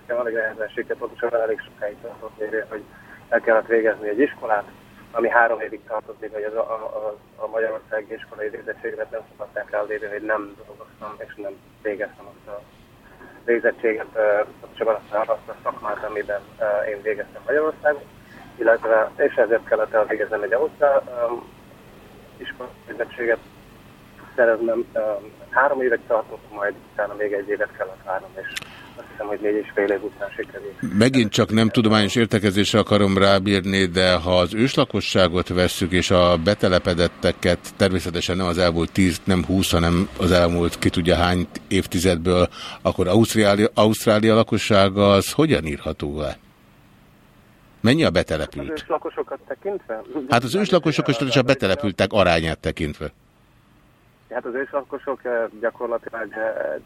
nekem elég nehezenséget, pontosan elég sokáig tartott még, hogy el kellett végezni egy iskolát, ami három évig tartott, még hogy az a, a, a Magyarországi iskolai végzettséget nem szokatták elvédeni, hogy nem dolgoztam, és nem végeztem azt a végzettséget, azt a, azt a szakmát, amiben én végeztem Magyarországon, illetve, és ezért kellett elvégeznem egy ausztrál um, szereznem. Um, három évig tartott, majd utána még egy évet kellett várnom, és azt hiszem, hogy négy és fél év után sikerült. Megint csak nem tudományos értekezésre akarom rábírni, de ha az őslakosságot vesszük, és a betelepedetteket természetesen nem az elmúlt 10, nem 20, hanem az elmúlt ki tudja hány évtizedből, akkor Ausztrália, Ausztrália lakossága az hogyan írható le? Mennyi a Az betelepült? őslakosokat tekintve? Hát az őslakosokat és a betelepültek arányát tekintve. Hát az őslakosok eh, gyakorlatilag eh,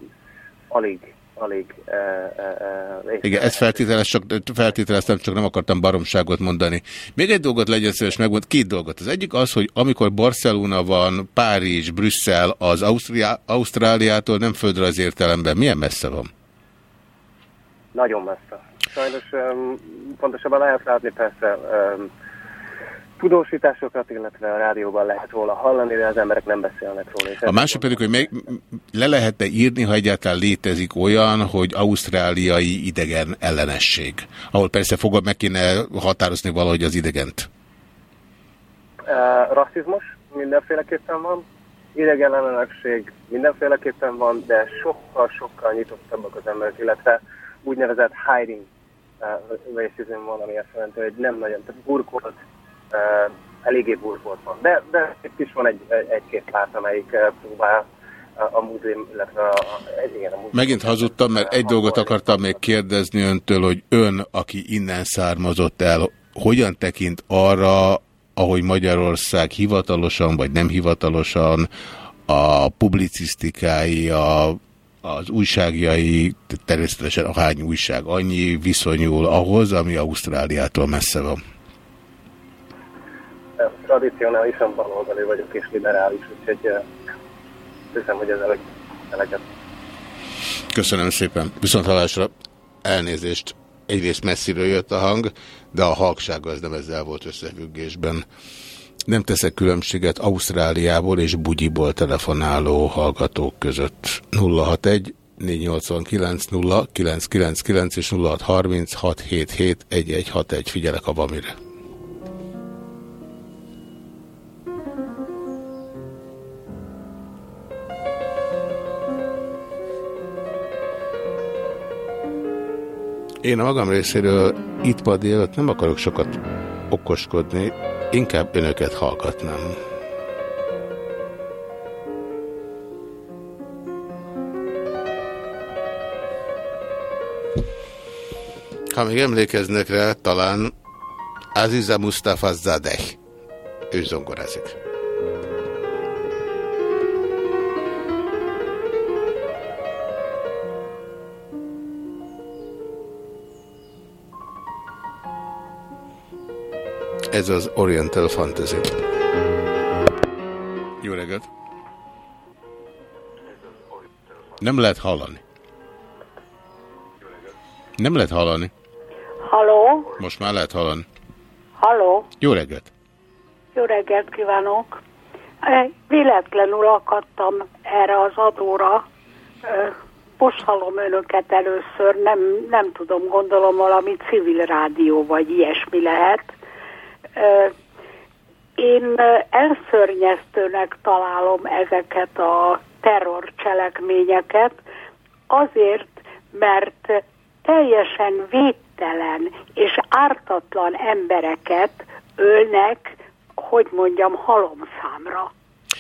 alig, alig eh, eh, Igen, ezt feltételez, csak, feltételeztem, csak nem akartam baromságot mondani. Még egy dolgot legyen szíves megmond, két dolgot. Az egyik az, hogy amikor Barcelona van, Párizs, Brüsszel, az Ausztria, Ausztráliától nem földrajz értelemben, milyen messze van? Nagyon messze. Sajnos um, pontosabban lehet látni persze um, tudósításokat, illetve a rádióban lehet róla hallani, de az emberek nem beszélnek róla. A másik pedig, hogy meg, le lehet-e írni, ha egyáltalán létezik olyan, hogy ausztráliai idegen ellenesség, ahol persze fogad meg kéne határozni valahogy az idegent. Uh, rasszizmus mindenféleképpen van, idegenellenegség mindenféleképpen van, de sokkal-sokkal nyitottabbak az emberek, illetve úgynevezett hiding racism van, ami azt jelenti, hogy nem nagyon, tehát burkolt, uh, eléggé burkolt van. De, de itt is van egy, egy-két párt, amelyik uh, próbál a, múzeum, illetve a, igen, a múzeum. Megint hazudtam, mert egy dolgot akartam még kérdezni öntől, hogy ön, aki innen származott el, hogyan tekint arra, ahogy Magyarország hivatalosan vagy nem hivatalosan a publicisztikái, a, az újságjai, természetesen a hány újság annyi viszonyul ahhoz, ami Ausztráliától messze van. Tradicionálisan baloldali vagyok és liberális, úgyhogy eh, hiszem, hogy ez eleg, eleget. Köszönöm szépen. Viszont hallásra elnézést. Egyrészt messziről jött a hang, de a halkság az nem ezzel volt összefüggésben. Nem teszek különbséget Ausztráliából és Bugyiból telefonáló hallgatók között. 061 489 0999 és 0630 677 1161. Figyelek a vamire. Én a magam részéről itt ma délután nem akarok sokat okoskodni, inkább önöket hallgatnám. Ha még emlékeznek rá, talán Aziza Mustafa Zadeh. Ő zongorázik. Ez az Oriental Fantasy. Jó reggelt! Nem lehet hallani. Nem lehet hallani. Haló? Most már lehet hallani. Haló? Jó reggelt! Jó reggelt kívánok! Véletlenül akadtam erre az adóra. Most hallom önöket először, nem, nem tudom, gondolom valami civil rádió vagy ilyesmi lehet. Én elszörnyeztőnek találom ezeket a terrorcselekményeket, azért, mert teljesen védtelen és ártatlan embereket ölnek, hogy mondjam, halomszámra.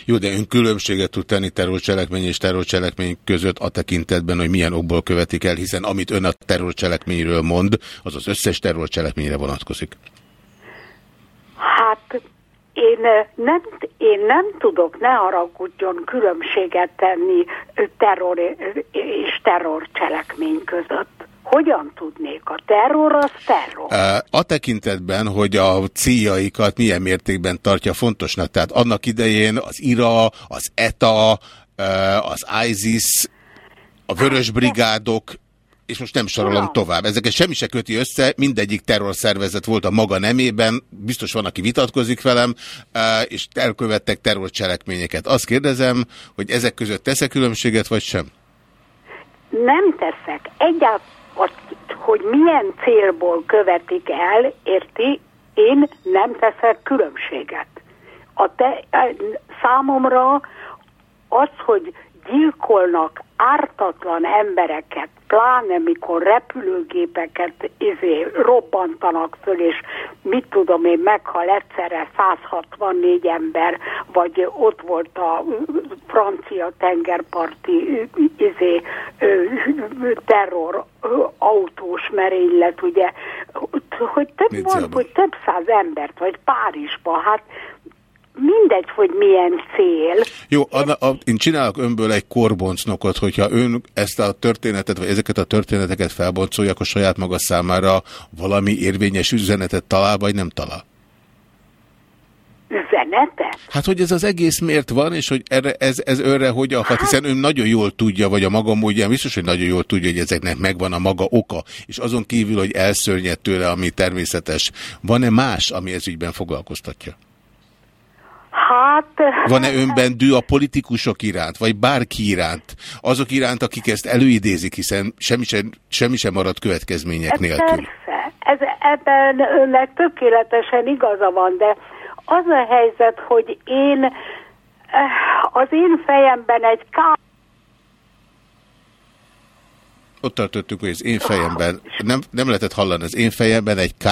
Jó, de ön különbséget tud tenni terrorcselekmény és terrorcselekmény között a tekintetben, hogy milyen okból követik el, hiszen amit ön a terrorcselekményről mond, az az összes terrorcselekményre vonatkozik. Hát én nem, én nem tudok, ne haragudjon különbséget tenni terror és terrorcselekmény között. Hogyan tudnék? A terror az terror. A tekintetben, hogy a céljaikat milyen mértékben tartja fontosnak, tehát annak idején az IRA, az ETA, az ISIS, a Vörös Brigádok, és most nem sorolom tovább. Ezeket semmi se köti össze, mindegyik terrorszervezet volt a maga nemében, biztos van, aki vitatkozik velem, és elkövettek terrorcselekményeket. Azt kérdezem, hogy ezek között tesz-e különbséget, vagy sem? Nem teszek. Egyáltalán, hogy milyen célból követik el, érti, én nem teszek különbséget. A te, számomra az, hogy gyilkolnak ártatlan embereket, pláne mikor repülőgépeket izé, robbantanak föl, és mit tudom én, meghal egyszerre 164 ember, vagy ott volt a francia tengerparti izé, terror autós merénylet, ugye, hogy több, van, hogy több száz embert, vagy Párizsba, hát mindegy, hogy milyen cél. Jó, Anna, a, én csinálok önből egy korboncnokot, hogyha ön ezt a történetet, vagy ezeket a történeteket felboncolja, akkor saját maga számára valami érvényes üzenetet talál, vagy nem talál? Üzenete? Hát, hogy ez az egész miért van, és hogy erre, ez, ez önre hogy akad, hiszen ön nagyon jól tudja, vagy a maga módján biztos, hogy nagyon jól tudja, hogy ezeknek megvan a maga oka, és azon kívül, hogy elszörnyed tőle, ami természetes. Van-e más, ami ez ügyben foglalkoztatja? Hát... Van-e önben dű a politikusok iránt, vagy bárki iránt? Azok iránt, akik ezt előidézik, hiszen semmi sem, semmi sem marad következmények Ez nélkül. Persze, ez, ebben önnek tökéletesen igaza van, de az a helyzet, hogy én eh, az én fejemben egy ká... Ott tartottuk, hogy az én fejemben, nem, nem lehetett hallani, az én fejemben egy K,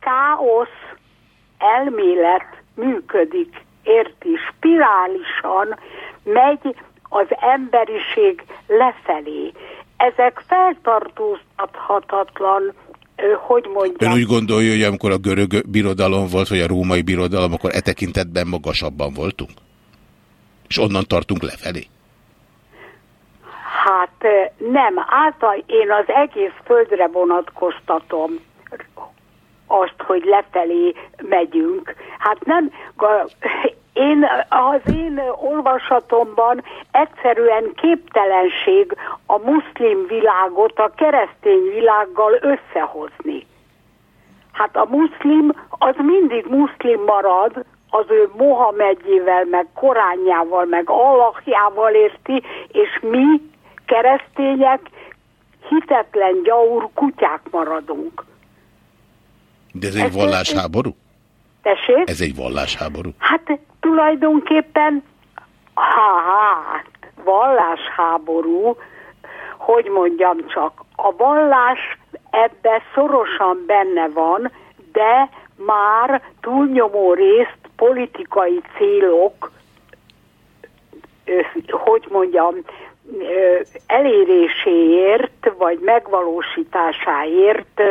káosz elmélet működik, érti, spirálisan megy az emberiség lefelé. Ezek feltartóztathatatlan, hogy Ön mondjam, úgy gondolja, hogy amikor a görög birodalom volt, vagy a római birodalom, akkor e tekintetben magasabban voltunk? És onnan tartunk lefelé? hát nem, által én az egész földre vonatkoztatom azt, hogy lefelé megyünk. Hát nem, én az én olvasatomban egyszerűen képtelenség a muszlim világot a keresztény világgal összehozni. Hát a muszlim az mindig muszlim marad, az ő Mohamedjével, meg Koránjával, meg Allahjával érti, és mi, keresztények, hitetlen gyaur kutyák maradunk. De ez egy vallásháború? Tessék? Ez egy vallásháború. Hát tulajdonképpen, hát, vallásháború, hogy mondjam csak, a vallás ebbe szorosan benne van, de már túlnyomó részt politikai célok, hogy mondjam, eléréséért, vagy megvalósításáért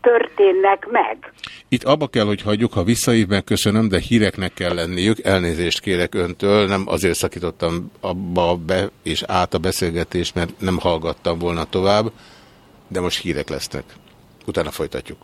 történnek meg. Itt abba kell, hogy hagyjuk, ha visszaív, megköszönöm, de híreknek kell lenniük. Elnézést kérek öntől, nem azért szakítottam abba be és át a beszélgetést, mert nem hallgattam volna tovább, de most hírek lesznek. Utána folytatjuk.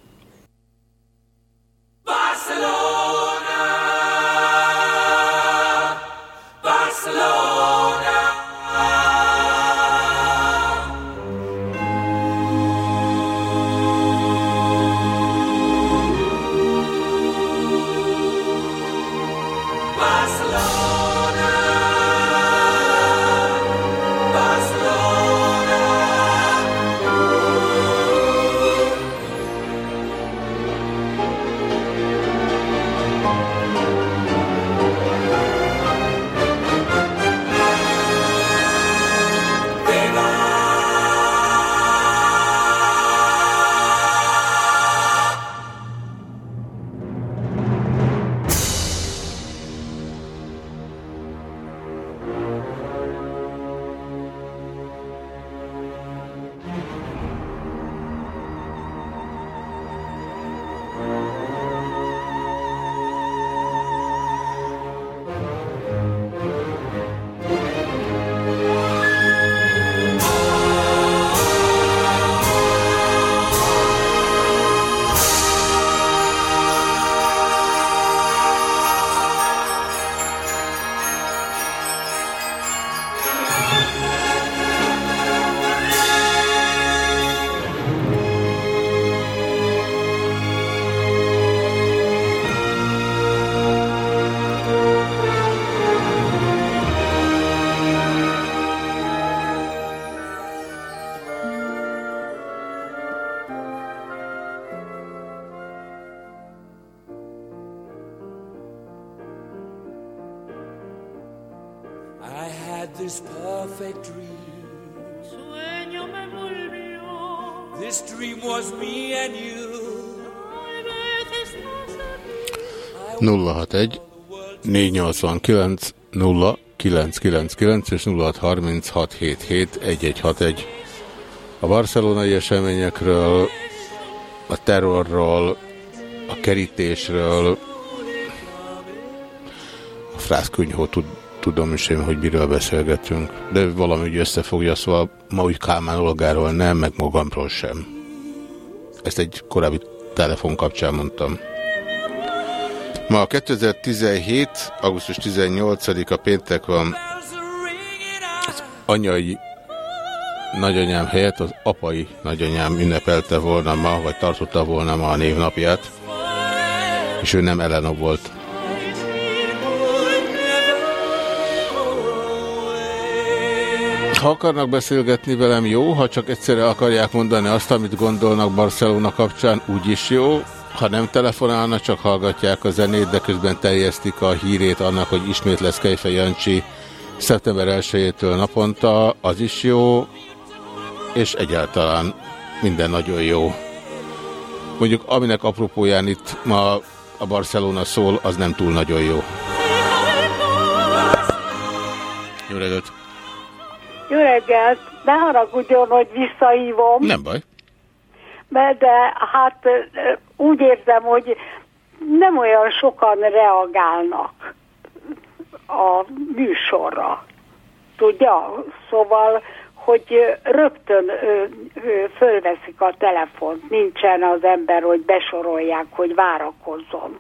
489 0999 és 0636771161. A barcelonai eseményekről, a terrorról, a kerítésről, a frászkunyhó tud, tudom is én, hogy miről beszélgetünk, de valami úgy összefogja, szóval ma úgy Kálmán Olgáról nem, meg magamról sem. Ezt egy korábbi telefon kapcsán mondtam. Ma a 2017. augusztus 18-a péntek van. Az anyai nagyanyám helyett az apai nagyanyám ünnepelte volna ma, vagy tartotta volna ma a névnapját, és ő nem Elena volt. Ha akarnak beszélgetni velem, jó, ha csak egyszerre akarják mondani azt, amit gondolnak Barcelona kapcsán, úgyis jó. Ha nem telefonálnak, csak hallgatják a zenét, de közben terjesztik a hírét annak, hogy ismét lesz Kejfe Jancsi szeptember 1-től naponta, az is jó, és egyáltalán minden nagyon jó. Mondjuk aminek apropóján itt ma a Barcelona szól, az nem túl nagyon jó. Jó reggelt! Jó reggelt! Ne haragudjon, hogy visszahívom. Nem baj. Mert de hát úgy érzem, hogy nem olyan sokan reagálnak a műsorra. Tudja? Szóval, hogy rögtön fölveszik a telefont, nincsen az ember, hogy besorolják, hogy várakozzon.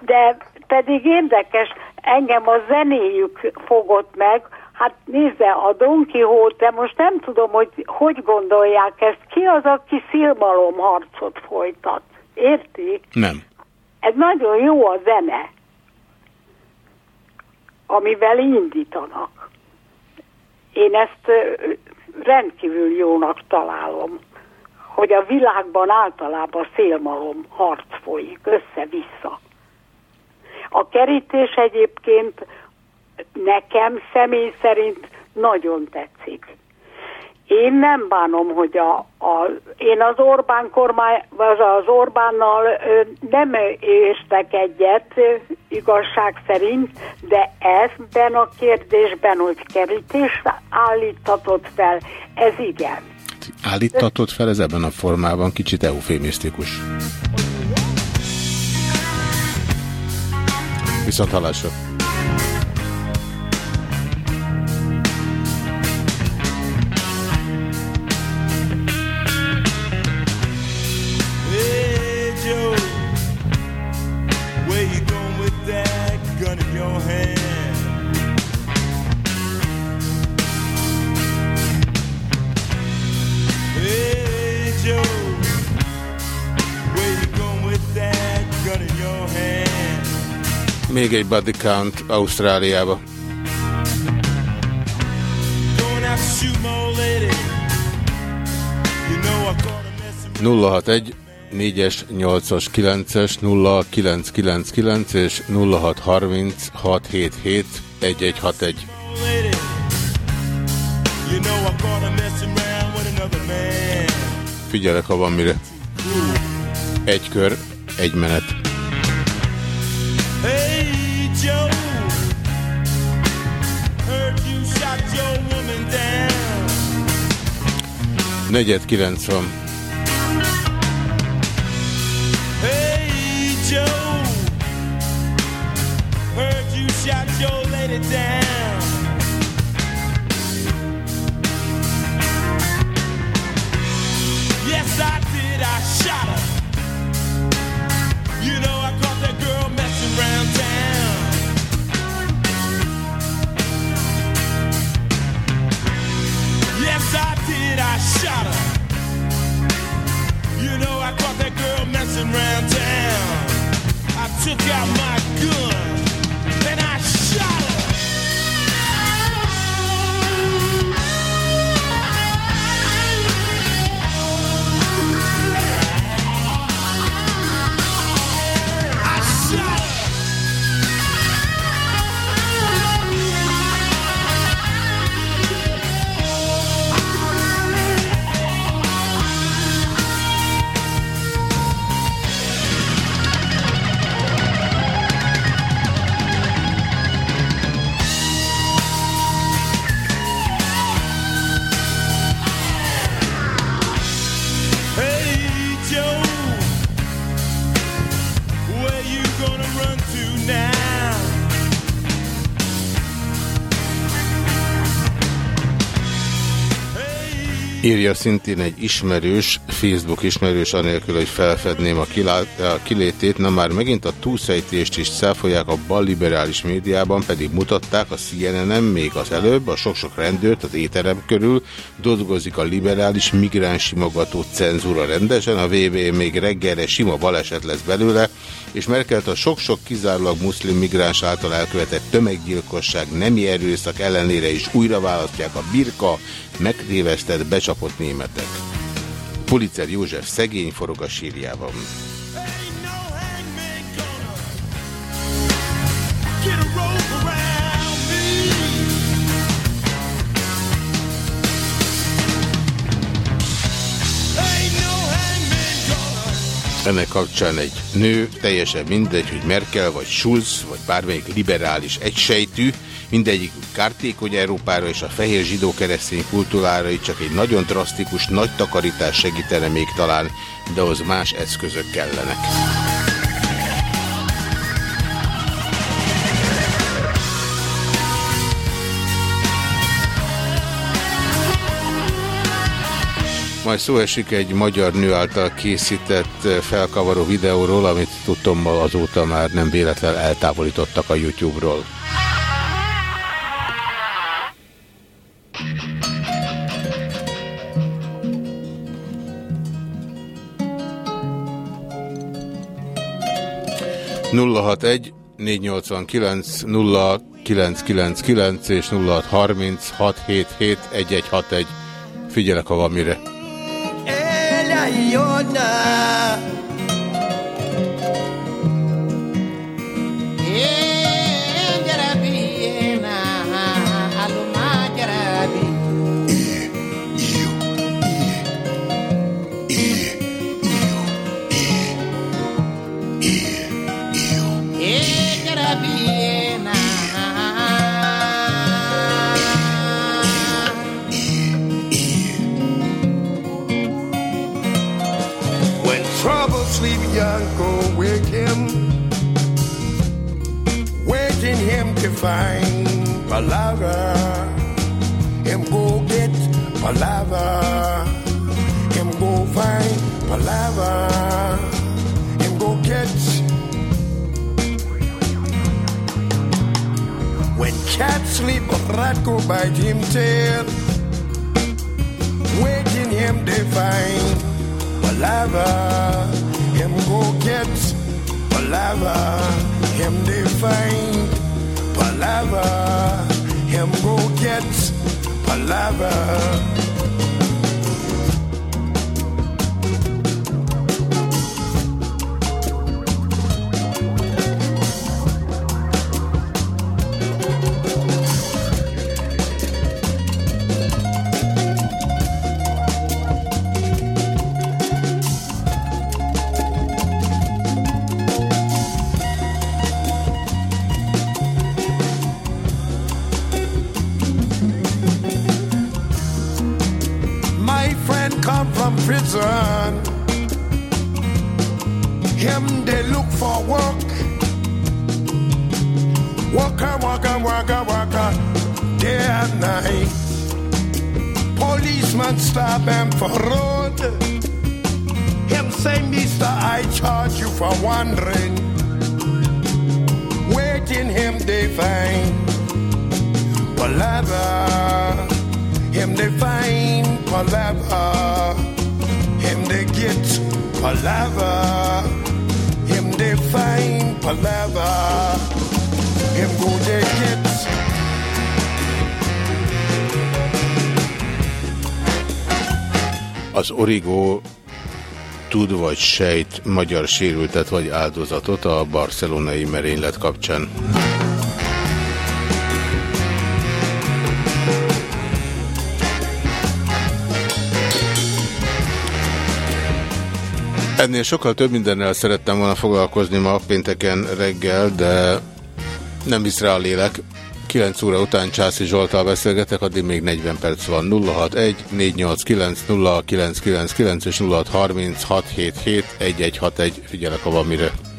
De pedig érdekes, engem a zenéjük fogott meg, hát nézze, a Don Quixote, most nem tudom, hogy hogy gondolják ezt, ki az, aki szilmalom harcot folytat, érti? Nem. Ez nagyon jó a zene, amivel indítanak. Én ezt rendkívül jónak találom, hogy a világban általában szélmalom harc folyik össze-vissza. A kerítés egyébként nekem személy szerint nagyon tetszik. Én nem bánom, hogy a, a, én az Orbán kormány, vagy az Orbánnal nem értek egyet igazság szerint, de ebben a kérdésben, hogy kerítést állítatott fel, ez igen. Állítatod fel ez ebben a formában kicsit eufémisztikus. Viszont hallásra. Még egy body count Ausztráliába. I caught 061 4-es, 8-as, 9-es, 0999 és 0630 677 1161. You know I caught her messing around with another man. Figyelek, ha van mire. Egy kör, egy menet. Negyed kilenc van. Hey Joe, heard you shot your lady down. Yes, I I. I shot her. You know I caught that girl messing around town. I took out my gun Írja szintén egy ismerős, Facebook ismerős, anélkül, hogy felfedném a, kilá- a kilétét, na már megint a túlszejtést is száfolják a balliberális médiában, pedig mutatták a CNN-en még az előbb, a sok-sok rendőrt az éterem körül, dolgozik a liberális migráns simogató cenzúra rendesen, a VV még reggelre sima baleset lesz belőle, és Merkelt a sok-sok kizárólag muszlim migráns által elkövetett tömeggyilkosság nemi erőszak ellenére is újra választják a birka, megtévesztett, becsapott németek. Pulitzer József szegény forog a sírjában. Ennek kapcsán egy nő, teljesen mindegy, hogy Merkel vagy Schulz, vagy bármelyik liberális egysejtű, mindegyik kártékony Európára és a fehér zsidó keresztény kultúrára így csak egy nagyon drasztikus, nagy takarítás segítene még talán, de az más eszközök kellenek. Majd szó esik egy magyar nő által készített eh, felkavaró videóról, amit tudtommal azóta már nem véletlen eltávolítottak a YouTube-ról. Nulla hat egy 489 0999 és 0630 677 1161. Figyelek, ha van mire. Ella find palava. Him go get palava. Him go find palava. Him go catch. When cat sleep, rat go bite him tail. Waking him to find palava. Him go get palava. Him they find Palava, him go get palabra. Az Origo tud vagy sejt magyar sérültet vagy áldozatot a barcelonai merénylet kapcsán. Ennél sokkal több mindennel szerettem volna foglalkozni ma pénteken reggel, de nem visz rá a lélek. 9 óra után Császi Zsoltal beszélgetek, addig még 40 perc van. 061 489 0999 és 0630 677 1161. Figyelek, ha van mire.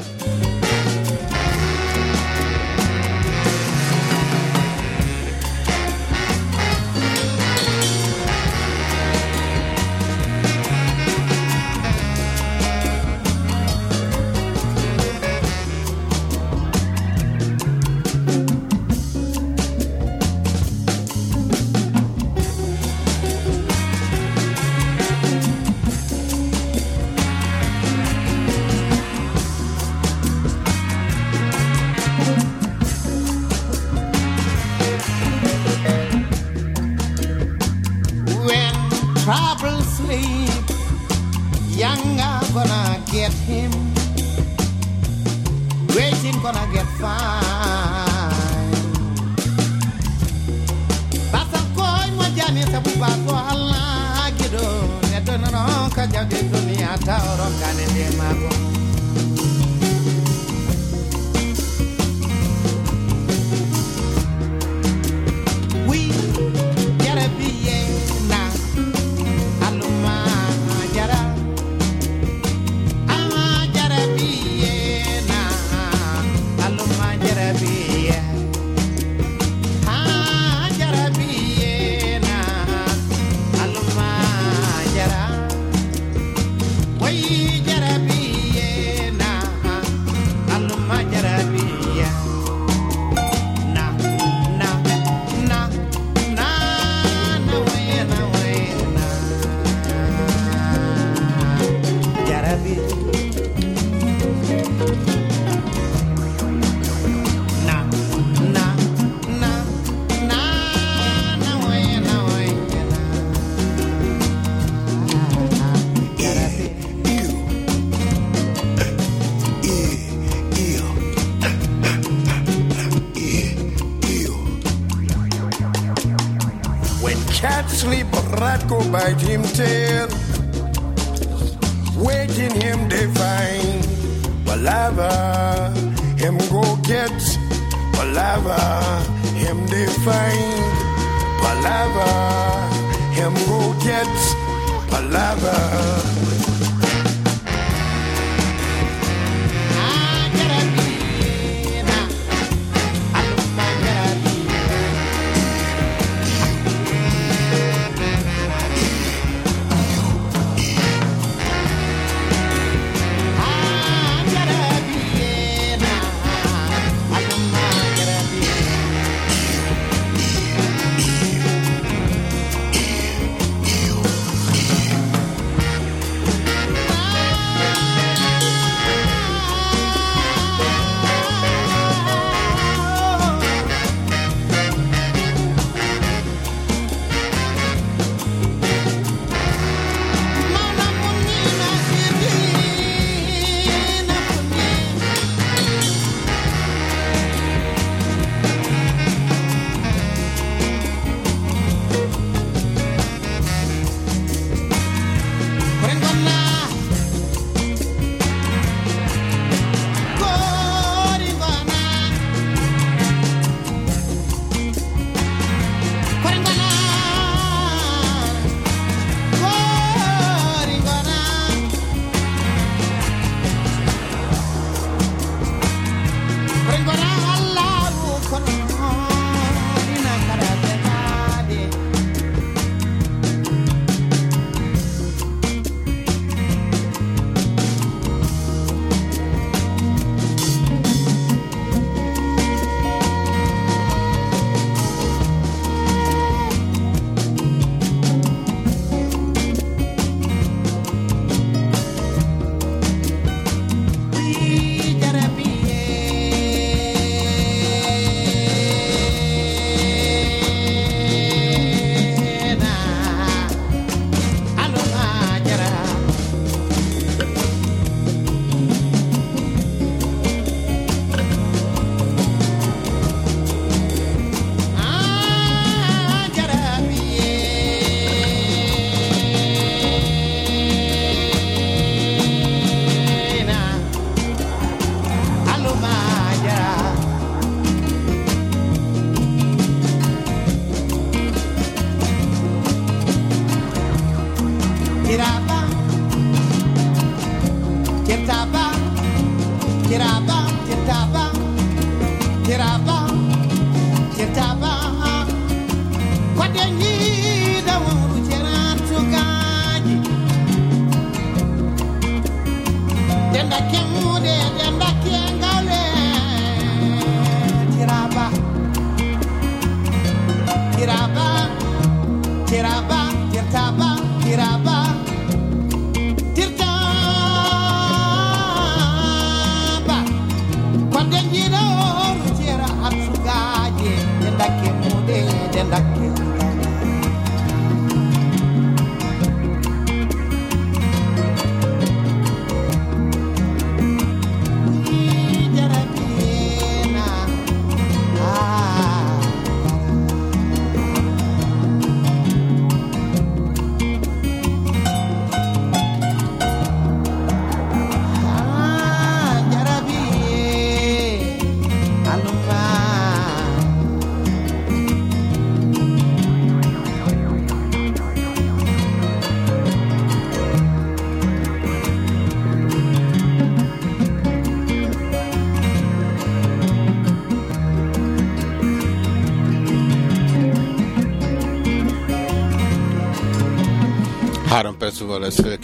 Younger gonna get him. Rating gonna get fine. Basa koi mojani sabu bagwa Allah gido. Neto naronka jadi dunia taurongane. Bite him tail. Waiting him they find Palava, him go get Palava, him they find Palava, him go get Palava.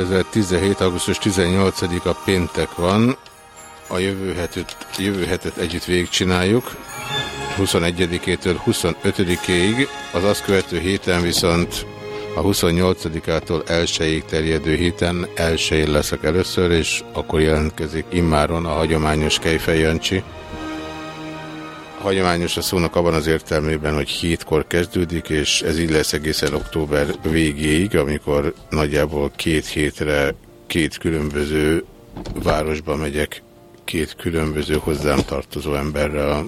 2017. augusztus 18-a péntek van. A jövő hetet, jövő hetet együtt végigcsináljuk. 21-től 25-ig. Az azt követő héten viszont a 28-ától elsőig terjedő héten elsőjén leszek először, és akkor jelentkezik immáron a hagyományos Kejfej Jancsi. Hagyományos a szónak abban az értelmében, hogy hétkor kezdődik, és ez így lesz egészen október végéig, amikor nagyjából két hétre két különböző városba megyek, két különböző hozzám tartozó emberrel.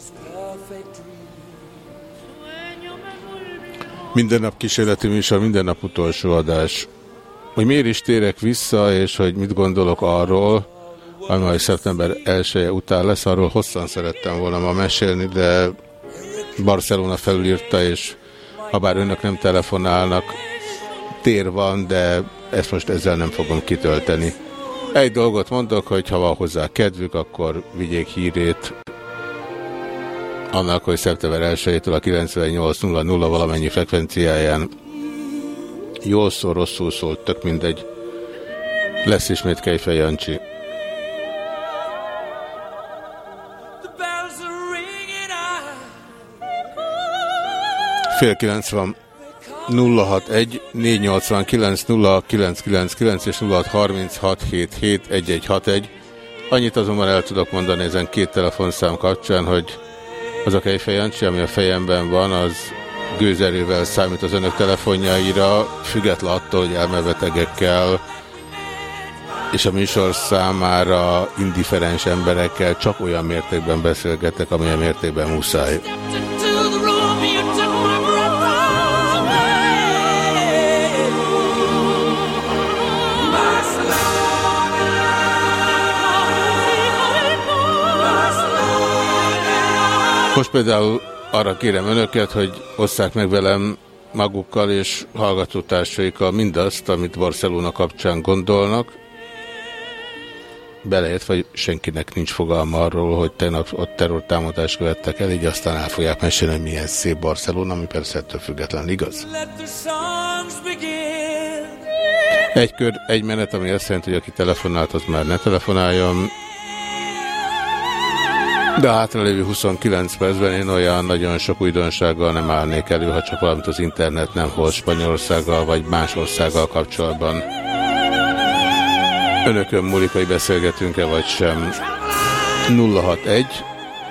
Minden nap kísérleti műsor, minden nap utolsó adás. Hogy miért is térek vissza, és hogy mit gondolok arról, ami majd szeptember 1 után lesz, arról hosszan szerettem volna ma mesélni, de Barcelona felülírta, és ha bár önök nem telefonálnak, tér van, de ezt most ezzel nem fogom kitölteni. Egy dolgot mondok, hogy ha van hozzá kedvük, akkor vigyék hírét annak, hogy szeptember 1-től a 98.00 valamennyi frekvenciáján jól szól, rosszul szólt, tök mindegy. Lesz ismét Kejfej Jancsi. Fél kilenc van. 061 489 0999 és 0636771161. Annyit azonban el tudok mondani ezen két telefonszám kapcsán, hogy az a Kejfej Jancsi, ami a fejemben van, az gőzerővel számít az önök telefonjaira, független attól, hogy elmebetegekkel és a műsor számára indiferens emberekkel csak olyan mértékben beszélgetek, amilyen mértékben muszáj. Most például arra kérem önöket, hogy osszák meg velem magukkal és hallgatótársaikkal mindazt, amit Barcelona kapcsán gondolnak, beleértve, vagy senkinek nincs fogalma arról, hogy tegnap ott terrortámadást követtek el, így aztán el fogják mesélni, hogy milyen szép Barcelona, ami persze ettől független igaz. Egy kör, egy menet, ami azt jelenti, hogy aki telefonált, az már ne telefonáljon. De a hátralévő 29 percben én olyan nagyon sok újdonsággal nem állnék elő, ha csak valamit az internet nem hoz Spanyolországgal vagy más országgal kapcsolatban. Önökön múlik, hogy beszélgetünk-e vagy sem. 061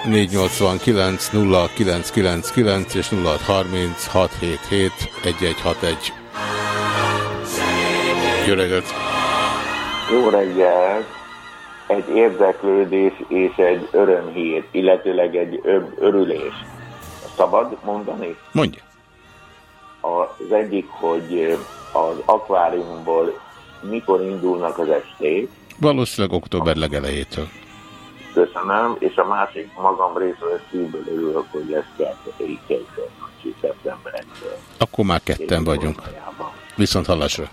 489 0999 és 0630 677 1161. Jó reggelt! Jó reggelt! Egy érdeklődés és egy örömhír, illetőleg egy örülés. Szabad mondani? Mondja. Az egyik, hogy az akváriumból mikor indulnak az esték, Valószínűleg október legelejétől. köszönöm, és a másik magam részről szívből örülök, hogy lesz kettői kétszer, szeptemberektől. Akkor már ketten vagyunk. Viszont hallásra.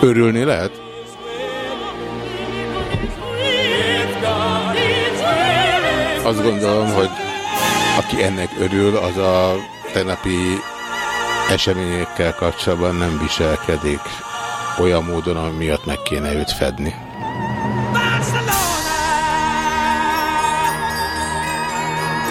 Örülni lehet? Azt gondolom, hogy aki ennek örül, az a tegnapi eseményekkel kapcsolatban nem viselkedik olyan módon, ami miatt meg kéne őt fedni.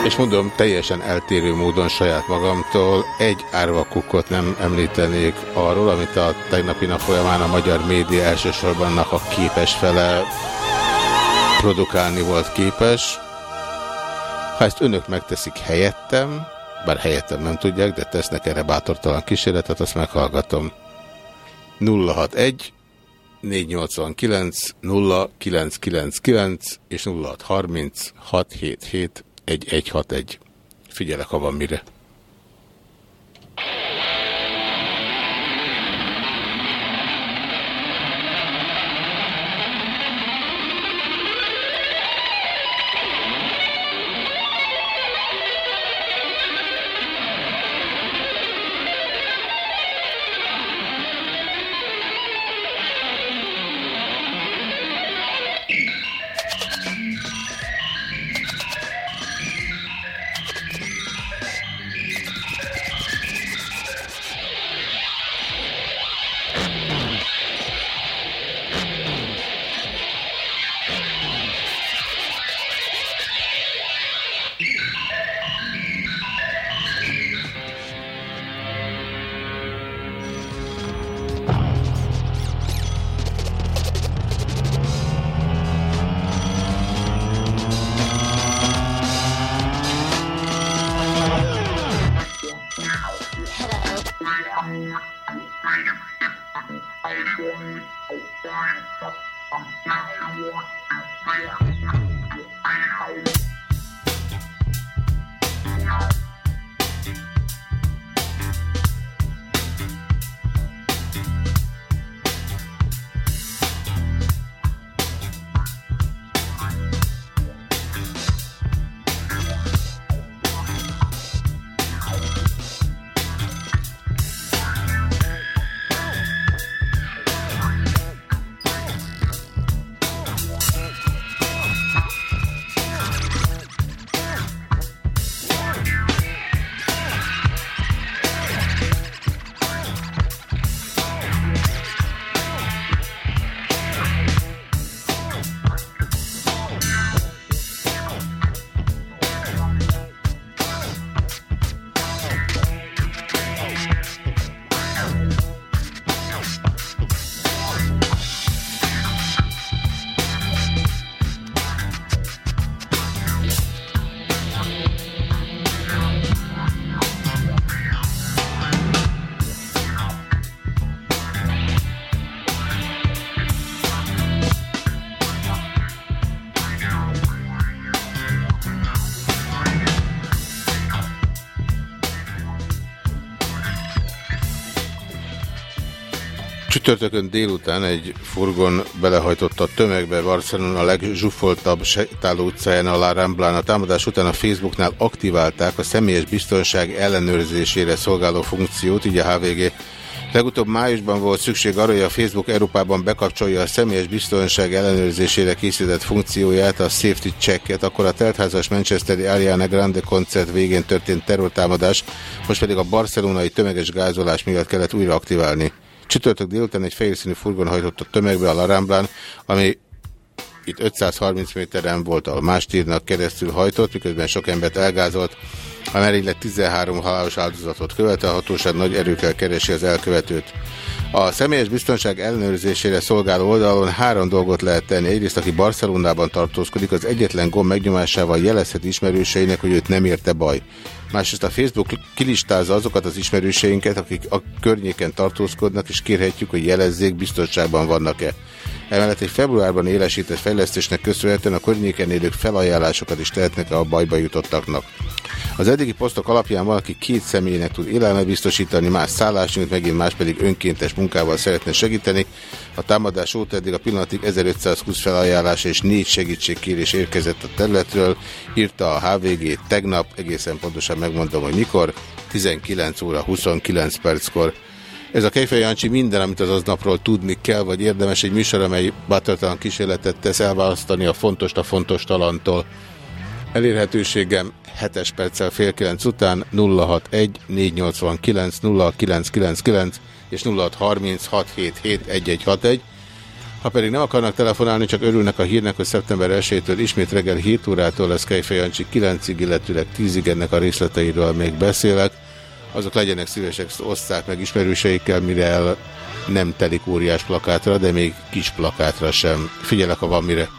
És mondom, teljesen eltérő módon saját magamtól egy árva kukkot nem említenék arról, amit a tegnapi nap folyamán a magyar média elsősorban a képes fele produkálni volt képes. Ha ezt önök megteszik helyettem, bár helyettem nem tudják, de tesznek erre bátortalan kísérletet, azt meghallgatom. 061 489 0999 és 0630 677 1161. Figyelek, ha van mire. Csütörtökön délután egy furgon belehajtott a tömegbe Barcelona legzsuffoltabb sétáló utcáján a La Ramblán. A támadás után a Facebooknál aktiválták a személyes biztonság ellenőrzésére szolgáló funkciót, így a HVG. Legutóbb májusban volt szükség arra, hogy a Facebook Európában bekapcsolja a személyes biztonság ellenőrzésére készített funkcióját, a Safety Check-et, akkor a teltházas Manchesteri Ariana Grande koncert végén történt terrortámadás, most pedig a barcelonai tömeges gázolás miatt kellett újra aktiválni. Csütörtök délután egy fehérszínű furgon hajtott a tömegbe a Laramblán, ami itt 530 méteren volt, a Mástírnak keresztül hajtott, miközben sok embert elgázolt. A merénylet 13 halálos áldozatot követte, a hatóság nagy erőkkel keresi az elkövetőt. A személyes biztonság ellenőrzésére szolgáló oldalon három dolgot lehet tenni. Egyrészt, aki Barcelonában tartózkodik, az egyetlen gomb megnyomásával jelezhet ismerőseinek, hogy őt nem érte baj. Másrészt a Facebook kilistázza azokat az ismerőseinket, akik a környéken tartózkodnak, és kérhetjük, hogy jelezzék, biztonságban vannak-e. Emellett egy februárban élesített fejlesztésnek köszönhetően a környéken élők felajánlásokat is tehetnek a bajba jutottaknak. Az eddigi posztok alapján valaki két személynek tud élelmet biztosítani, más szállásunkot, megint más pedig önkéntes munkával szeretne segíteni. A támadás óta eddig a pillanatig 1520 felajánlás és 4 segítségkérés érkezett a területről, írta a HVG tegnap, egészen pontosan megmondom, hogy mikor, 19 óra 29 perckor. Ez a Kejfej Jancsi minden, amit az aznapról tudni kell, vagy érdemes egy műsor, amely bátortalan kísérletet tesz elválasztani a fontos a fontos talantól. Elérhetőségem 7-es perccel fél 9 után 061 489 0999 és 0636771161. Ha pedig nem akarnak telefonálni, csak örülnek a hírnek, hogy szeptember 1-től ismét reggel 7 órától lesz Kejfej Jancsi 9-ig, illetőleg 10-ig ennek a részleteiről még beszélek. Azok legyenek szívesek, osszák meg ismerőseikkel, mire el nem telik óriás plakátra, de még kis plakátra sem. Figyelek, ha van mire.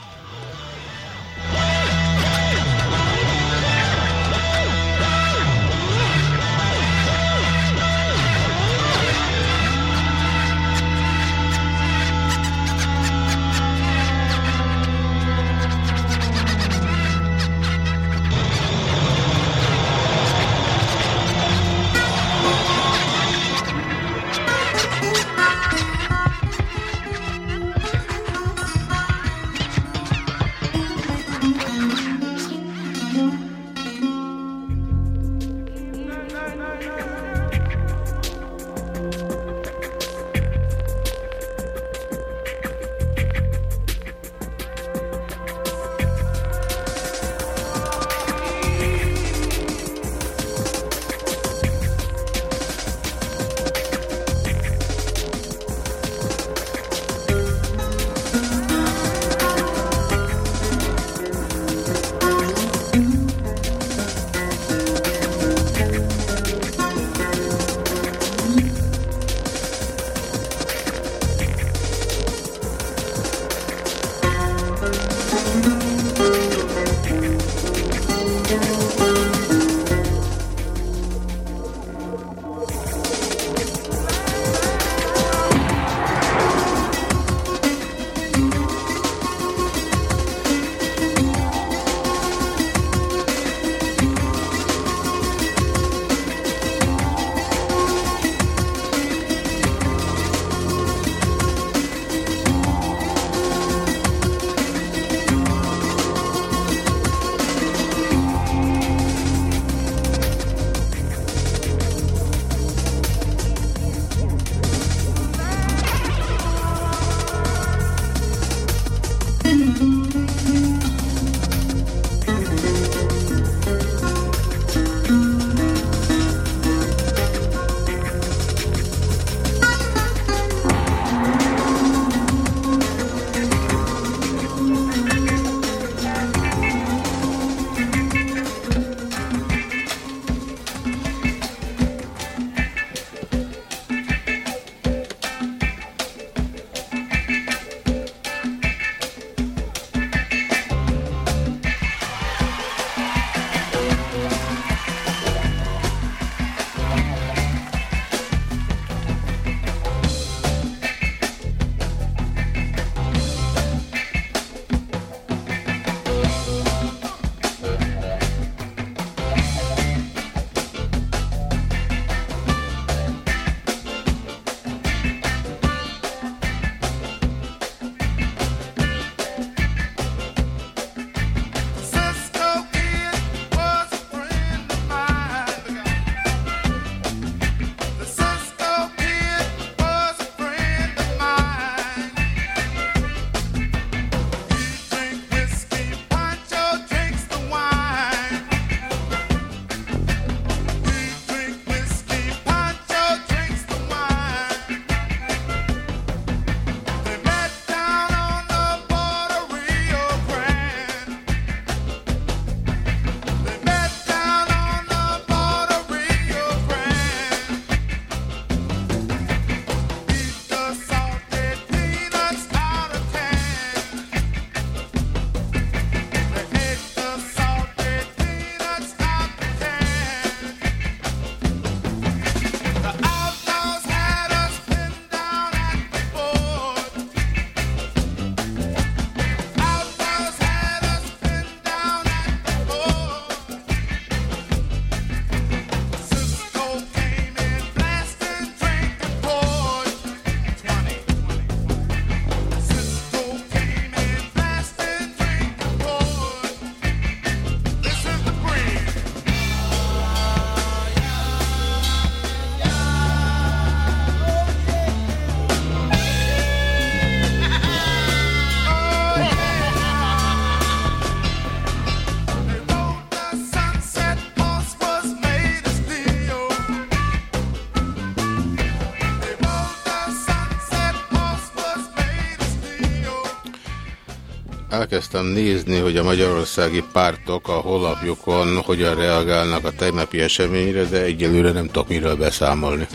Elkezdtem nézni, hogy a magyarországi pártok a honlapjukon hogyan reagálnak a tegnapi eseményre, de egyelőre nem tudok miről beszámolni.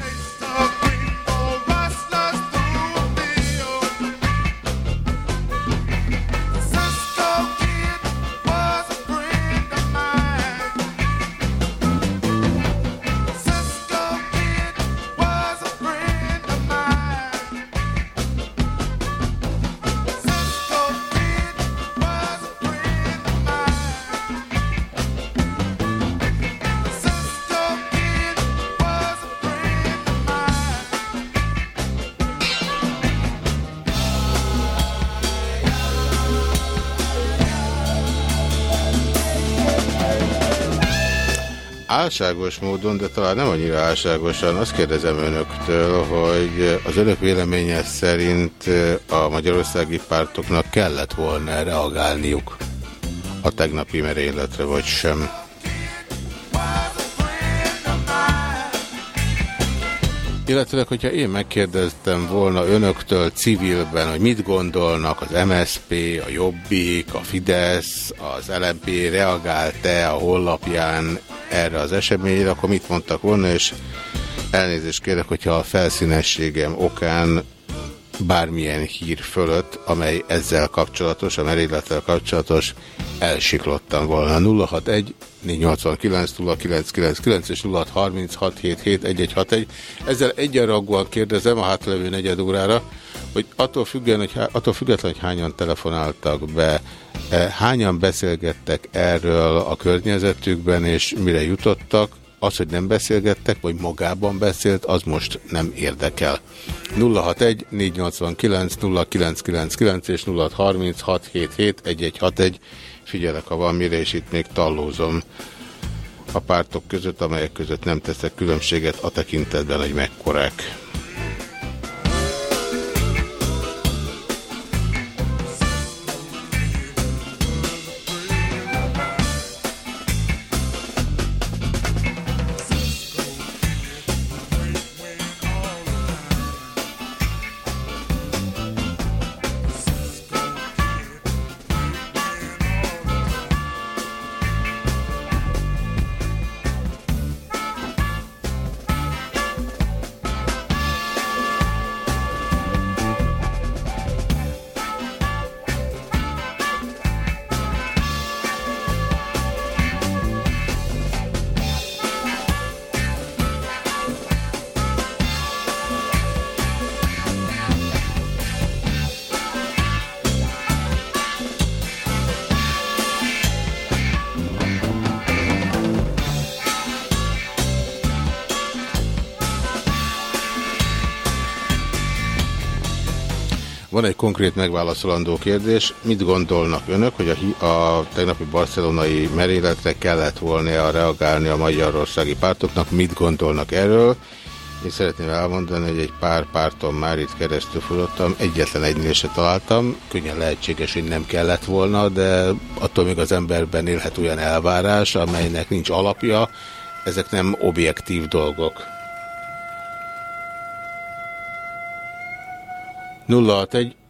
Álságos módon, de talán nem annyira álságosan, azt kérdezem önöktől, hogy az önök véleménye szerint a magyarországi pártoknak kellett volna reagálniuk a tegnapi merényletre, vagy sem. Illetve, hogyha én megkérdeztem volna önöktől civilben, hogy mit gondolnak az MSP, a Jobbik, a Fidesz, az LMP reagált-e a honlapján erre az eseményre, akkor mit mondtak volna, és elnézést kérek, hogyha a felszínességem okán bármilyen hír fölött, amely ezzel kapcsolatos, a merénylettel kapcsolatos, elsiklottam volna. 061 489 0999 és 0636771161. Ezzel egyenrangúan kérdezem a hátlevő negyed órára, hogy attól, függen, hogy, attól független, hogy hányan telefonáltak be, hányan beszélgettek erről a környezetükben, és mire jutottak, az, hogy nem beszélgettek, vagy magában beszélt, az most nem érdekel. 061 489 0999 és 0636771161. Figyelek, ha van mire, és itt még tallózom a pártok között, amelyek között nem teszek különbséget a tekintetben, hogy mekkorák. Konkrét megválaszolandó kérdés. Mit gondolnak önök, hogy a, a tegnapi barcelonai merényletre kellett volna reagálni a magyarországi pártoknak? Mit gondolnak erről? Én szeretném elmondani, hogy egy pár párton már itt keresztül futottam, egyetlen egynél se találtam, könnyen lehetséges, hogy nem kellett volna, de attól még az emberben élhet olyan elvárás, amelynek nincs alapja, ezek nem objektív dolgok. 061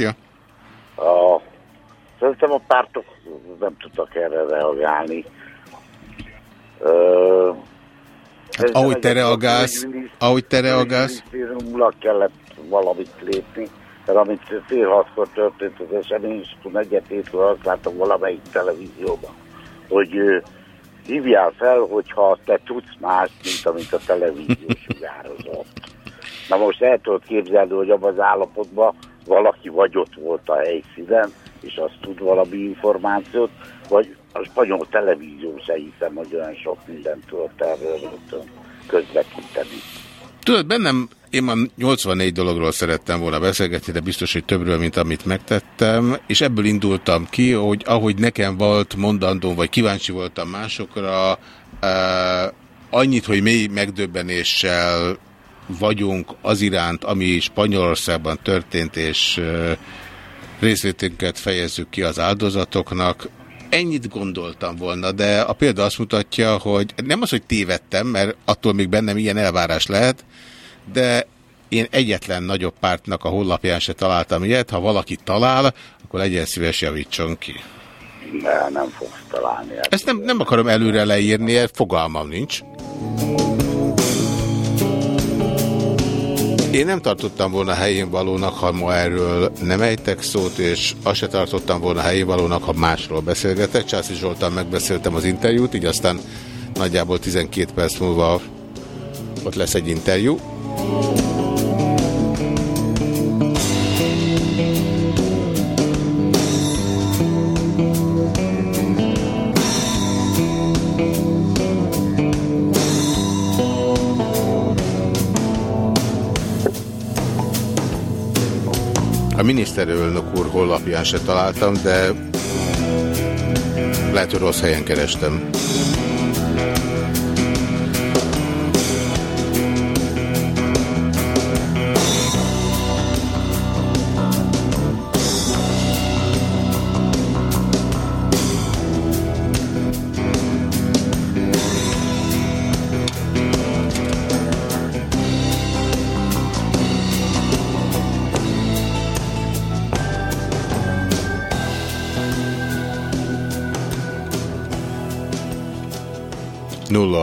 Szia! A, szerintem a pártok nem tudtak erre reagálni. Ö, Hát, ahogy te reagálsz, ahogy te reagálsz, Múlak kellett valamit lépni, mert amit fél hatkor történt az esemény, és tudom egyetértve azt látom valamelyik televízióban, hogy ö, hívjál fel, hogyha te tudsz más, mint amit a televízió sugározott. Na most el tudod képzelni, hogy abban az állapotban valaki vagy ott volt a helyszínen, és az tud valami információt, vagy a spanyol televízió se hiszem, hogy olyan sok mindent tudott erről közvetíteni. Tudod, bennem én már 84 dologról szerettem volna beszélgetni, de biztos, hogy többről, mint amit megtettem, és ebből indultam ki, hogy ahogy nekem volt mondandóm, vagy kíváncsi voltam másokra, uh, annyit, hogy mély megdöbbenéssel vagyunk az iránt, ami Spanyolországban történt, és részvétünket fejezzük ki az áldozatoknak. Ennyit gondoltam volna, de a példa azt mutatja, hogy nem az, hogy tévedtem, mert attól még bennem ilyen elvárás lehet, de én egyetlen nagyobb pártnak a honlapján se találtam ilyet. Ha valaki talál, akkor legyen szíves javítson ki. De nem fogsz találni. Ezt nem, nem akarom előre leírni, fogalmam nincs. Én nem tartottam volna helyén valónak, ha ma erről nem ejtek szót, és azt se tartottam volna helyén valónak, ha másról beszélgetek. Császi Zsoltán megbeszéltem az interjút, így aztán nagyjából 12 perc múlva ott lesz egy interjú. Miniszterelnök úr honlapján se találtam, de lehet, hogy rossz helyen kerestem.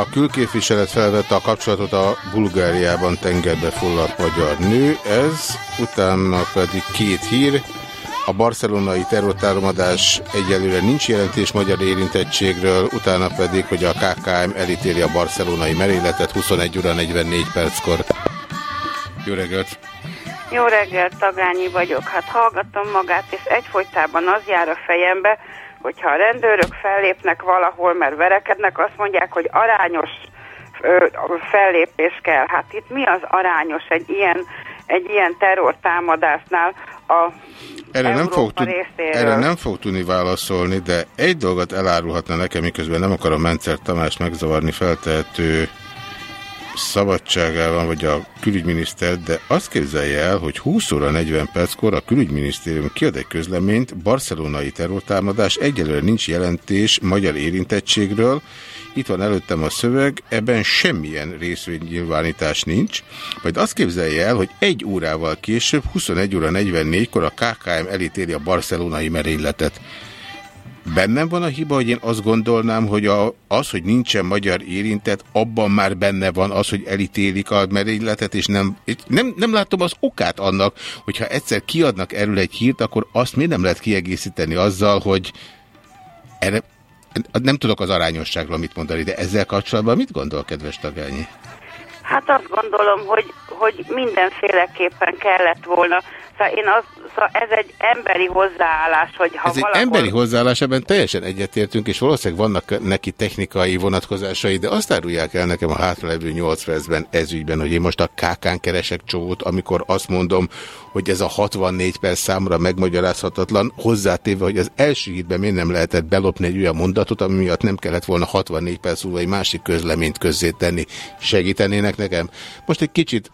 A külképviselet felvette a kapcsolatot a Bulgáriában tengerbe fulladt magyar nő, ez utána pedig két hír. A barcelonai terrortámadás egyelőre nincs jelentés magyar érintettségről, utána pedig, hogy a KKM elítéli a barcelonai merényletet 21 óra 44 perckor. Jó reggelt! Jó reggelt, Tagányi vagyok. Hát hallgatom magát, és egyfolytában az jár a fejembe, hogyha a rendőrök fellépnek valahol, mert verekednek, azt mondják, hogy arányos fellépés kell. Hát itt mi az arányos egy ilyen, egy ilyen terrortámadásnál a Erre nem, fog tud, erre nem fog tudni válaszolni, de egy dolgot elárulhatna nekem, miközben nem akarom Mencer Tamás megzavarni feltehető szabadságában, vagy a külügyminiszter, de azt képzelje el, hogy 20 óra 40 perckor a külügyminisztérium kiad egy közleményt, barcelonai terrortámadás, egyelőre nincs jelentés magyar érintettségről, itt van előttem a szöveg, ebben semmilyen részvénynyilvánítás nincs, majd azt képzelje el, hogy egy órával később, 21 óra 44-kor a KKM elítéli a barcelonai merényletet. Bennem van a hiba, hogy én azt gondolnám, hogy a, az, hogy nincsen magyar érintett, abban már benne van az, hogy elítélik a merényletet, és nem, nem, nem látom az okát annak, hogyha egyszer kiadnak erről egy hírt, akkor azt miért nem lehet kiegészíteni azzal, hogy erre, nem tudok az arányosságról mit mondani, de ezzel kapcsolatban mit gondol, kedves Tagányi? Hát azt gondolom, hogy, hogy mindenféleképpen kellett volna Szóval én az, szóval ez egy emberi hozzáállás, hogy ha Ez egy valahol... emberi hozzáállás, ebben teljesen egyetértünk, és valószínűleg vannak neki technikai vonatkozásai, de azt árulják el nekem a hátralevő 8 percben ezügyben, hogy én most a kákán keresek csót, amikor azt mondom, hogy ez a 64 perc számra megmagyarázhatatlan, hozzátéve, hogy az első hírben miért nem lehetett belopni egy olyan mondatot, ami miatt nem kellett volna 64 perc múlva egy másik közleményt közzétenni. Segítenének nekem? Most egy kicsit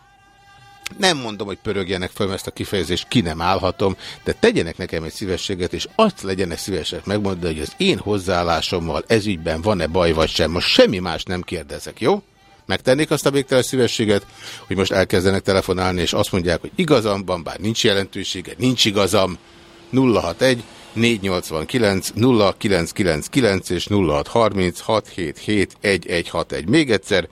nem mondom, hogy pörögjenek fel ezt a kifejezést, ki nem állhatom, de tegyenek nekem egy szívességet, és azt legyenek szívesek megmondani, hogy az én hozzáállásommal ezügyben van-e baj vagy sem. Most semmi más nem kérdezek, jó? Megtennék azt a végtelen szívességet, hogy most elkezdenek telefonálni, és azt mondják, hogy igazam van, bár nincs jelentősége, nincs igazam. 061 489 0999 és 0630 677 1161. Még egyszer,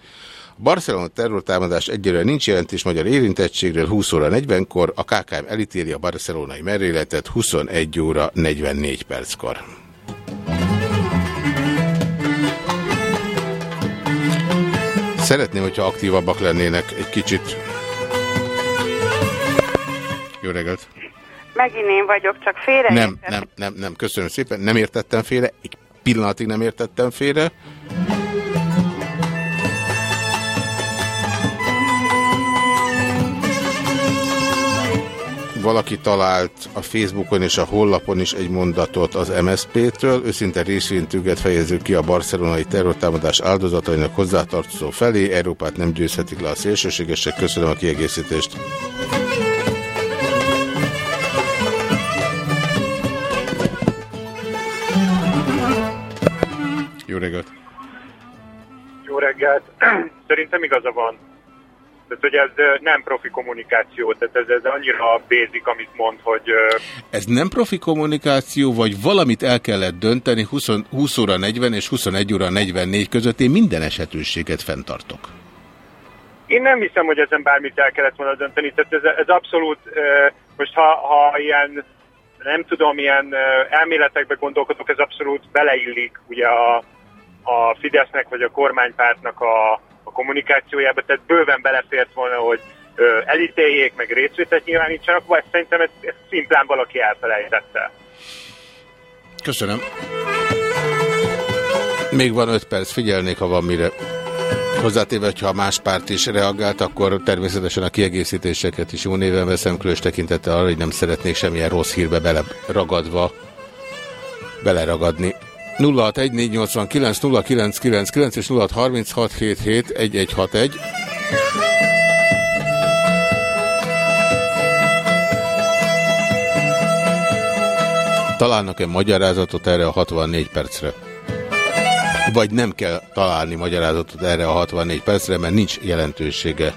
Barcelona terrortámadás egyelőre nincs jelentés magyar érintettségről 20 óra 40-kor, a KKM elítéli a barcelonai merényletet 21 óra 44 perckor. Szeretném, hogyha aktívabbak lennének egy kicsit. Jó reggelt! Megint én vagyok, csak félre Nem, nem, nem, nem, köszönöm szépen, nem értettem félre, egy pillanatig nem értettem félre. Valaki talált a Facebookon és a hollapon is egy mondatot az MSZP-től. Őszinte részvénytüket fejező ki a barcelonai terrortámadás áldozatainak hozzátartozó felé. Európát nem győzhetik le a szélsőségesek. Köszönöm a kiegészítést. Jó reggelt! Jó reggelt. Szerintem igaza van. Tehát, hogy ez nem profi kommunikáció, tehát ez, ez annyira basic, amit mond, hogy Ez nem profi kommunikáció, vagy valamit el kellett dönteni 20, 20 óra 40 és 21 óra 44 között? Én minden esetőséget fenntartok. én nem hiszem, hogy ezen bármit el kellett volna dönteni, tehát ez, ez abszolút, most ha, ha ilyen, nem tudom, ilyen elméletekbe gondolkodok, ez abszolút beleillik ugye a, a Fidesznek vagy a kormánypártnak a kommunikációjába, tehát bőven belefért volna, hogy elítéljék, meg részvételt nyilvánítsanak, vagy szerintem ezt, ezt szimplán valaki elfelejtette. Köszönöm. Még van 5 perc, figyelnék, ha van mire. Hozzátéve, hogyha más párt is reagált, akkor természetesen a kiegészítéseket is jó néven veszem, különös tekintettel arra, hogy nem szeretnék semmilyen rossz hírbe beleragadva beleragadni. 061489 0999 és 0636771161. Találnak-e magyarázatot erre a 64 percre? Vagy nem kell találni magyarázatot erre a 64 percre, mert nincs jelentősége.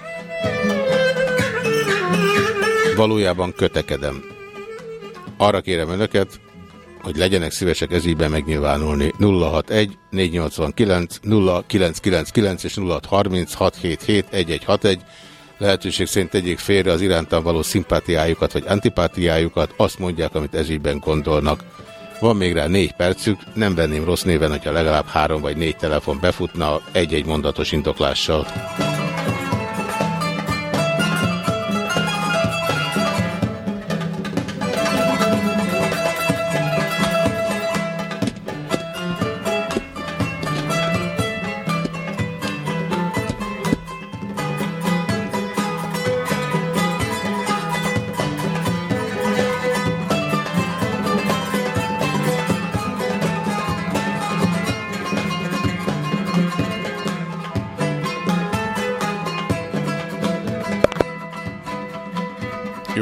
Valójában kötekedem. Arra kérem önöket, hogy legyenek szívesek ezügyben megnyilvánulni. 061 489 0999 és 0636771161 lehetőség szerint tegyék félre az irántam való szimpátiájukat vagy antipátiájukat, azt mondják, amit ezügyben gondolnak. Van még rá négy percük, nem venném rossz néven, hogyha legalább három vagy négy telefon befutna egy-egy mondatos indoklással.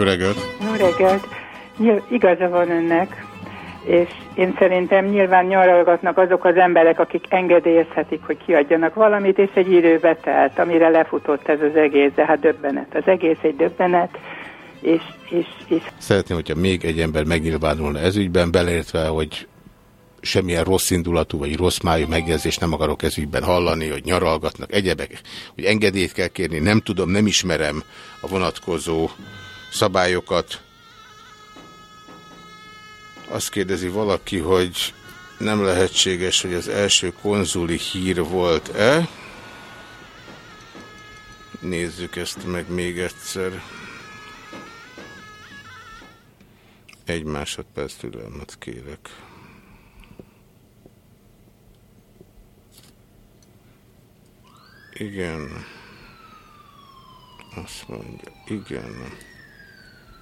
Jó reggelt! Jó reggelt! Igaza van önnek, és én szerintem nyilván nyaralgatnak azok az emberek, akik engedélyezhetik, hogy kiadjanak valamit, és egy időbe telt, amire lefutott ez az egész, de hát döbbenet. Az egész egy döbbenet, és, és, és Szeretném, hogyha még egy ember megnyilvánulna ezügyben, beleértve, hogy semmilyen rossz indulatú vagy rossz májú megjegyzést nem akarok ezügyben hallani, hogy nyaralgatnak egyebek, hogy engedélyt kell kérni, nem tudom, nem ismerem a vonatkozó szabályokat. Azt kérdezi valaki, hogy nem lehetséges, hogy az első konzuli hír volt-e. Nézzük ezt meg még egyszer. Egy másodperc türelmet kérek. Igen. Azt mondja, igen.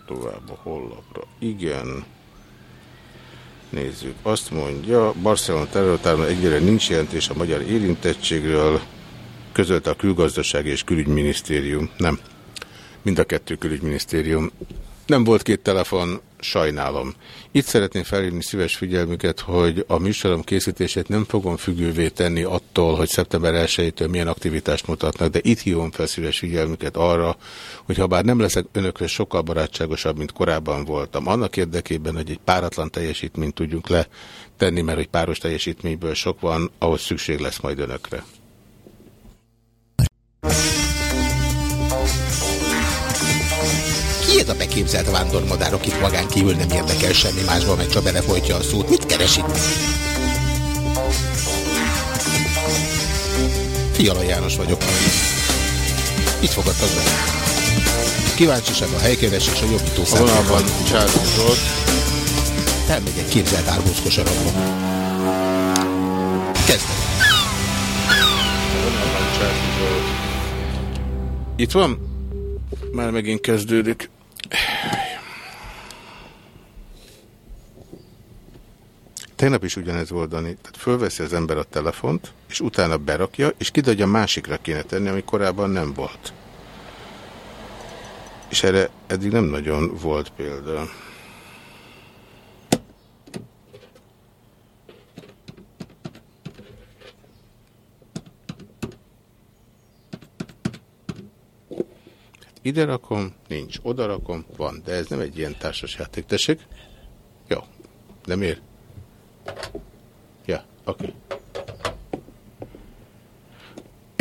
Tovább a hollapra. Igen. Nézzük. Azt mondja, Barcelona területában egyre nincs jelentés a magyar érintettségről, közölte a külgazdaság és külügyminisztérium. Nem. Mind a kettő külügyminisztérium. Nem volt két telefon, sajnálom. Itt szeretném felhívni szíves figyelmüket, hogy a műsorom készítését nem fogom függővé tenni attól, hogy szeptember 1-től milyen aktivitást mutatnak, de itt hívom fel szíves figyelmüket arra, hogy ha bár nem leszek önökre sokkal barátságosabb, mint korábban voltam, annak érdekében, hogy egy páratlan teljesítményt tudjunk letenni, mert hogy páros teljesítményből sok van, ahhoz szükség lesz majd önökre. Ez a beképzelt vándormadár, akit magán kívül nem érdekel semmi másban, meg csak belefolytja a szót? Mit keres itt? Fiala János vagyok. Itt fogadtak be. Kíváncsiság, a helykeresés, a jobbító A vonalban Császló Zsolt. Elmegy egy képzelt árbózkos arabba. Kezdve. Itt van? Már megint kezdődik. Tegnap is ugyanez volt, Dani. Tehát fölveszi az ember a telefont, és utána berakja, és kidadja másikra kéne tenni, ami korábban nem volt. És erre eddig nem nagyon volt példa. Ide rakom, nincs, oda rakom, van, de ez nem egy ilyen társasjáték. Tessék? Jó, de miért? Ja, oké. Okay.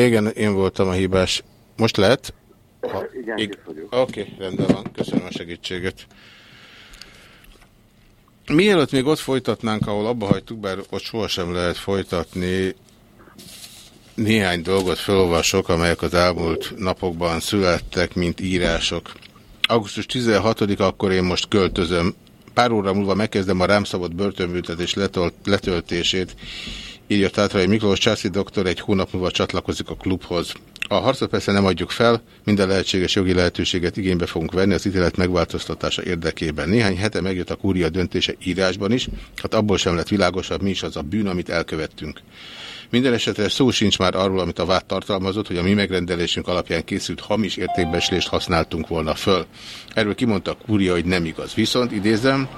Igen, én voltam a hibás. Most lehet? Ha, Igen, ig- itt vagyok. Oké, okay, rendben van. Köszönöm a segítséget. Mielőtt még ott folytatnánk, ahol abba hagytuk, bár ott sohasem lehet folytatni, néhány dolgot felolvasok, amelyek az elmúlt napokban születtek, mint írások. Augusztus 16 akkor én most költözöm. Pár óra múlva megkezdem a rám szabott börtönbüntetés letölt, letöltését. Írja Tátrai Miklós Császi doktor egy hónap múlva csatlakozik a klubhoz. A harcot persze nem adjuk fel, minden lehetséges jogi lehetőséget igénybe fogunk venni az ítélet megváltoztatása érdekében. Néhány hete megjött a kúria döntése írásban is, hát abból sem lett világosabb, mi is az a bűn, amit elkövettünk. Minden esetre szó sincs már arról, amit a vád tartalmazott, hogy a mi megrendelésünk alapján készült hamis értékbeslést használtunk volna föl. Erről kimondta a kúria, hogy nem igaz. Viszont idézem,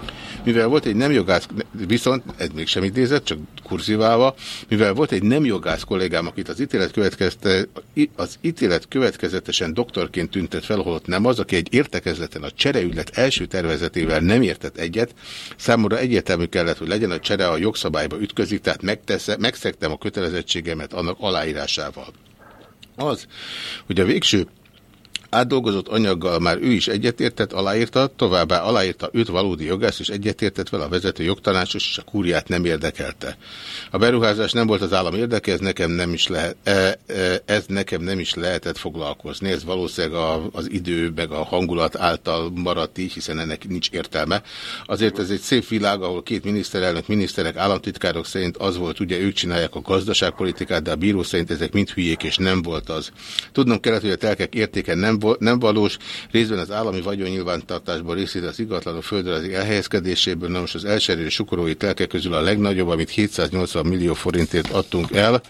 mivel volt egy nem jogász, viszont, ez mégsem idézett, csak kurziválva, mivel volt egy nem jogász kollégám, akit az ítélet, következte, az ítélet következetesen doktorként tüntet fel, holott nem az, aki egy értekezleten a csereügylet első tervezetével nem értett egyet, számomra egyértelmű kellett, hogy legyen a csere a jogszabályba ütközik, tehát megtesze, megszektem a kötelezettségemet annak aláírásával. Az, hogy a végső átdolgozott anyaggal már ő is egyetértett, aláírta, továbbá aláírta őt valódi jogász, és egyetértett vele a vezető jogtanácsos, és a kúriát nem érdekelte. A beruházás nem volt az állam érdeke, ez nekem nem is, lehet, e, e, ez nekem nem is lehetett foglalkozni. Ez valószínűleg az idő, meg a hangulat által maradt így, hiszen ennek nincs értelme. Azért ez egy szép világ, ahol két miniszterelnök, miniszterek, államtitkárok szerint az volt, ugye ők csinálják a gazdaságpolitikát, de a bíró szerint ezek mind hülyék, és nem volt az. Tudnom kellett, hogy a telkek értéke nem nem valós, részben az állami vagyonnyilvántartásban részét az ingatlanok földrajzi elhelyezkedéséből, na most az elsőrő sukorói telke közül a legnagyobb, amit 780 millió forintért adtunk el,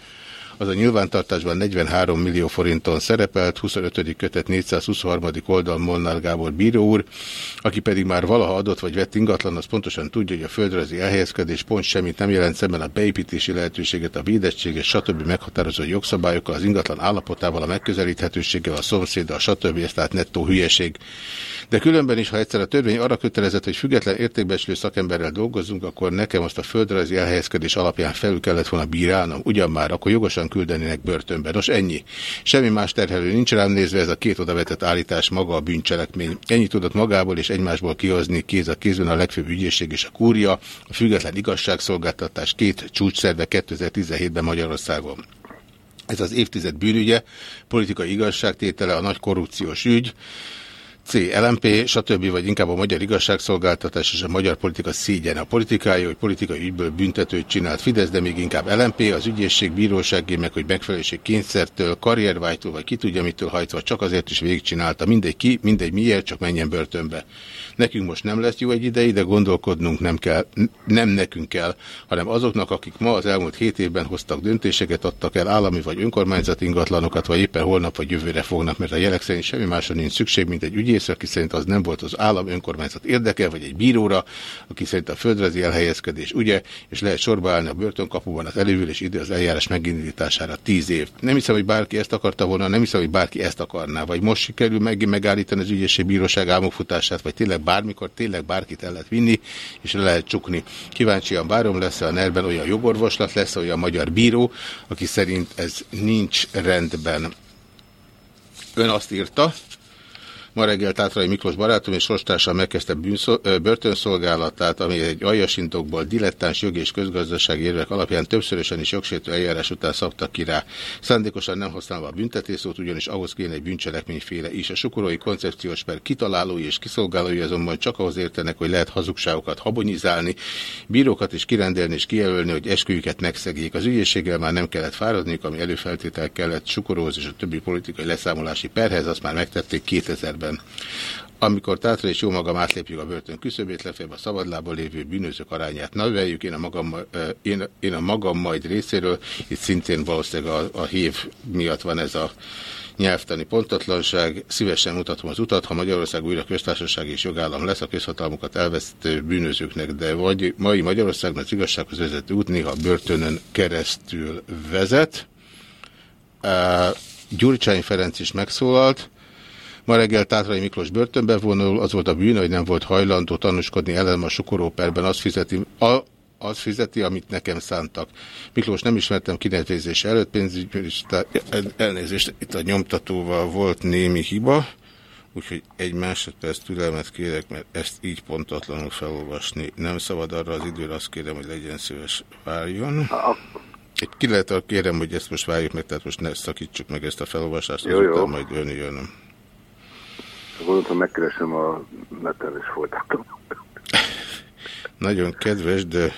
az a nyilvántartásban 43 millió forinton szerepelt, 25. kötet 423. oldal Molnár Gábor bíró úr, aki pedig már valaha adott vagy vett ingatlan, az pontosan tudja, hogy a földrajzi elhelyezkedés pont semmit nem jelent szemben a beépítési lehetőséget, a védettséget, stb. meghatározó jogszabályokkal, az ingatlan állapotával, a megközelíthetőséggel, a szomszéddal, stb. Ez tehát nettó hülyeség. De különben is, ha egyszer a törvény arra kötelezett, hogy független értékbeslő szakemberrel dolgozzunk, akkor nekem azt a földrajzi elhelyezkedés alapján felül kellett volna bírálnom. Ugyan már, akkor jogosan küldenének börtönbe. Nos, ennyi. Semmi más terhelő nincs rám nézve, ez a két odavetett állítás maga a bűncselekmény. Ennyi tudott magából és egymásból kihozni kéz a kézben a legfőbb ügyészség és a kúria, a független igazságszolgáltatás két csúcsszerve 2017-ben Magyarországon. Ez az évtized bűnügye, politikai igazságtétele, a nagy korrupciós ügy, C. LMP, stb. vagy inkább a magyar igazságszolgáltatás és a magyar politika szégyen. A politikája, hogy politikai ügyből büntetőt csinált Fidesz, de még inkább LMP, az ügyészség, bíróságé, meg hogy megfelelőség kényszertől, karriervágytól, vagy ki tudja mitől hajtva, csak azért is végigcsinálta. Mindegy ki, mindegy miért, csak menjen börtönbe. Nekünk most nem lesz jó egy ideig, de gondolkodnunk nem kell, nem nekünk kell, hanem azoknak, akik ma az elmúlt hét évben hoztak döntéseket, adtak el állami vagy önkormányzati ingatlanokat, vagy éppen holnap vagy jövőre fognak, mert a jelek szerint semmi másra nincs szükség, mint egy ügyész, aki szerint az nem volt az állam önkormányzat érdeke, vagy egy bíróra, aki szerint a földrajzi elhelyezkedés ugye, és lehet sorba állni a börtönkapuban az előülés idő az eljárás megindítására tíz év. Nem hiszem, hogy bárki ezt akarta volna, nem hiszem, hogy bárki ezt akarná, vagy most sikerül meg megállítani az ügyészség bíróság álmokfutását, vagy tényleg bármikor tényleg bárkit el lehet vinni, és le lehet csukni. Kíváncsian várom, lesz -e a nerben olyan jogorvoslat, lesz -e olyan magyar bíró, aki szerint ez nincs rendben. Ön azt írta, Ma reggel Tátrai Miklós barátom és sorstársa megkezdte börtönszolgálatát, ami egy aljasintokból dilettáns jogi és közgazdasági érvek alapján többszörösen is jogsértő eljárás után szabtak ki rá. Szándékosan nem használva a büntetészót, ugyanis ahhoz kéne egy bűncselekményféle is. A sukorói koncepciós per kitalálói és kiszolgálói azonban csak ahhoz értenek, hogy lehet hazugságokat habonyizálni, bírókat is kirendelni és kijelölni, hogy esküjüket megszegjék. Az ügyészséggel már nem kellett fáradniuk, ami előfeltétel kellett sukoróhoz és a többi politikai leszámolási perhez, azt már megtették 2000 2007-ben. Amikor Tátra és jó magam átlépjük a börtön küszöbét, lefejebb a szabadlából lévő bűnözők arányát növeljük. Én a, magam, én, én a magam majd részéről, itt szintén valószínűleg a, a hív miatt van ez a nyelvtani pontatlanság. Szívesen mutatom az utat, ha Magyarország újra köztársaság és jogállam lesz, a közhatalmukat elvesztő bűnözőknek, de vagy mai Magyarországban az igazsághoz vezető út néha börtönön keresztül vezet. Gyurcsány Ferenc is megszólalt. Ma reggel Tátrai Miklós börtönbe vonul, az volt a bűn, hogy nem volt hajlandó tanúskodni ellen a sukoróperben, azt fizeti, a, az fizeti, amit nekem szántak. Miklós nem ismertem kinevezés előtt, pénzügyminiszter, elnézést, itt a nyomtatóval volt némi hiba, úgyhogy egy másodperc türelmet kérek, mert ezt így pontatlanul felolvasni nem szabad arra az időre, azt kérem, hogy legyen szíves várjon. Egy ki lehet, kérem, hogy ezt most várjuk meg, tehát most ne szakítsuk meg ezt a felolvasást, azután majd ön jön. Gondoltam, megkeresem a neten, és folytatom. Nagyon kedves, de,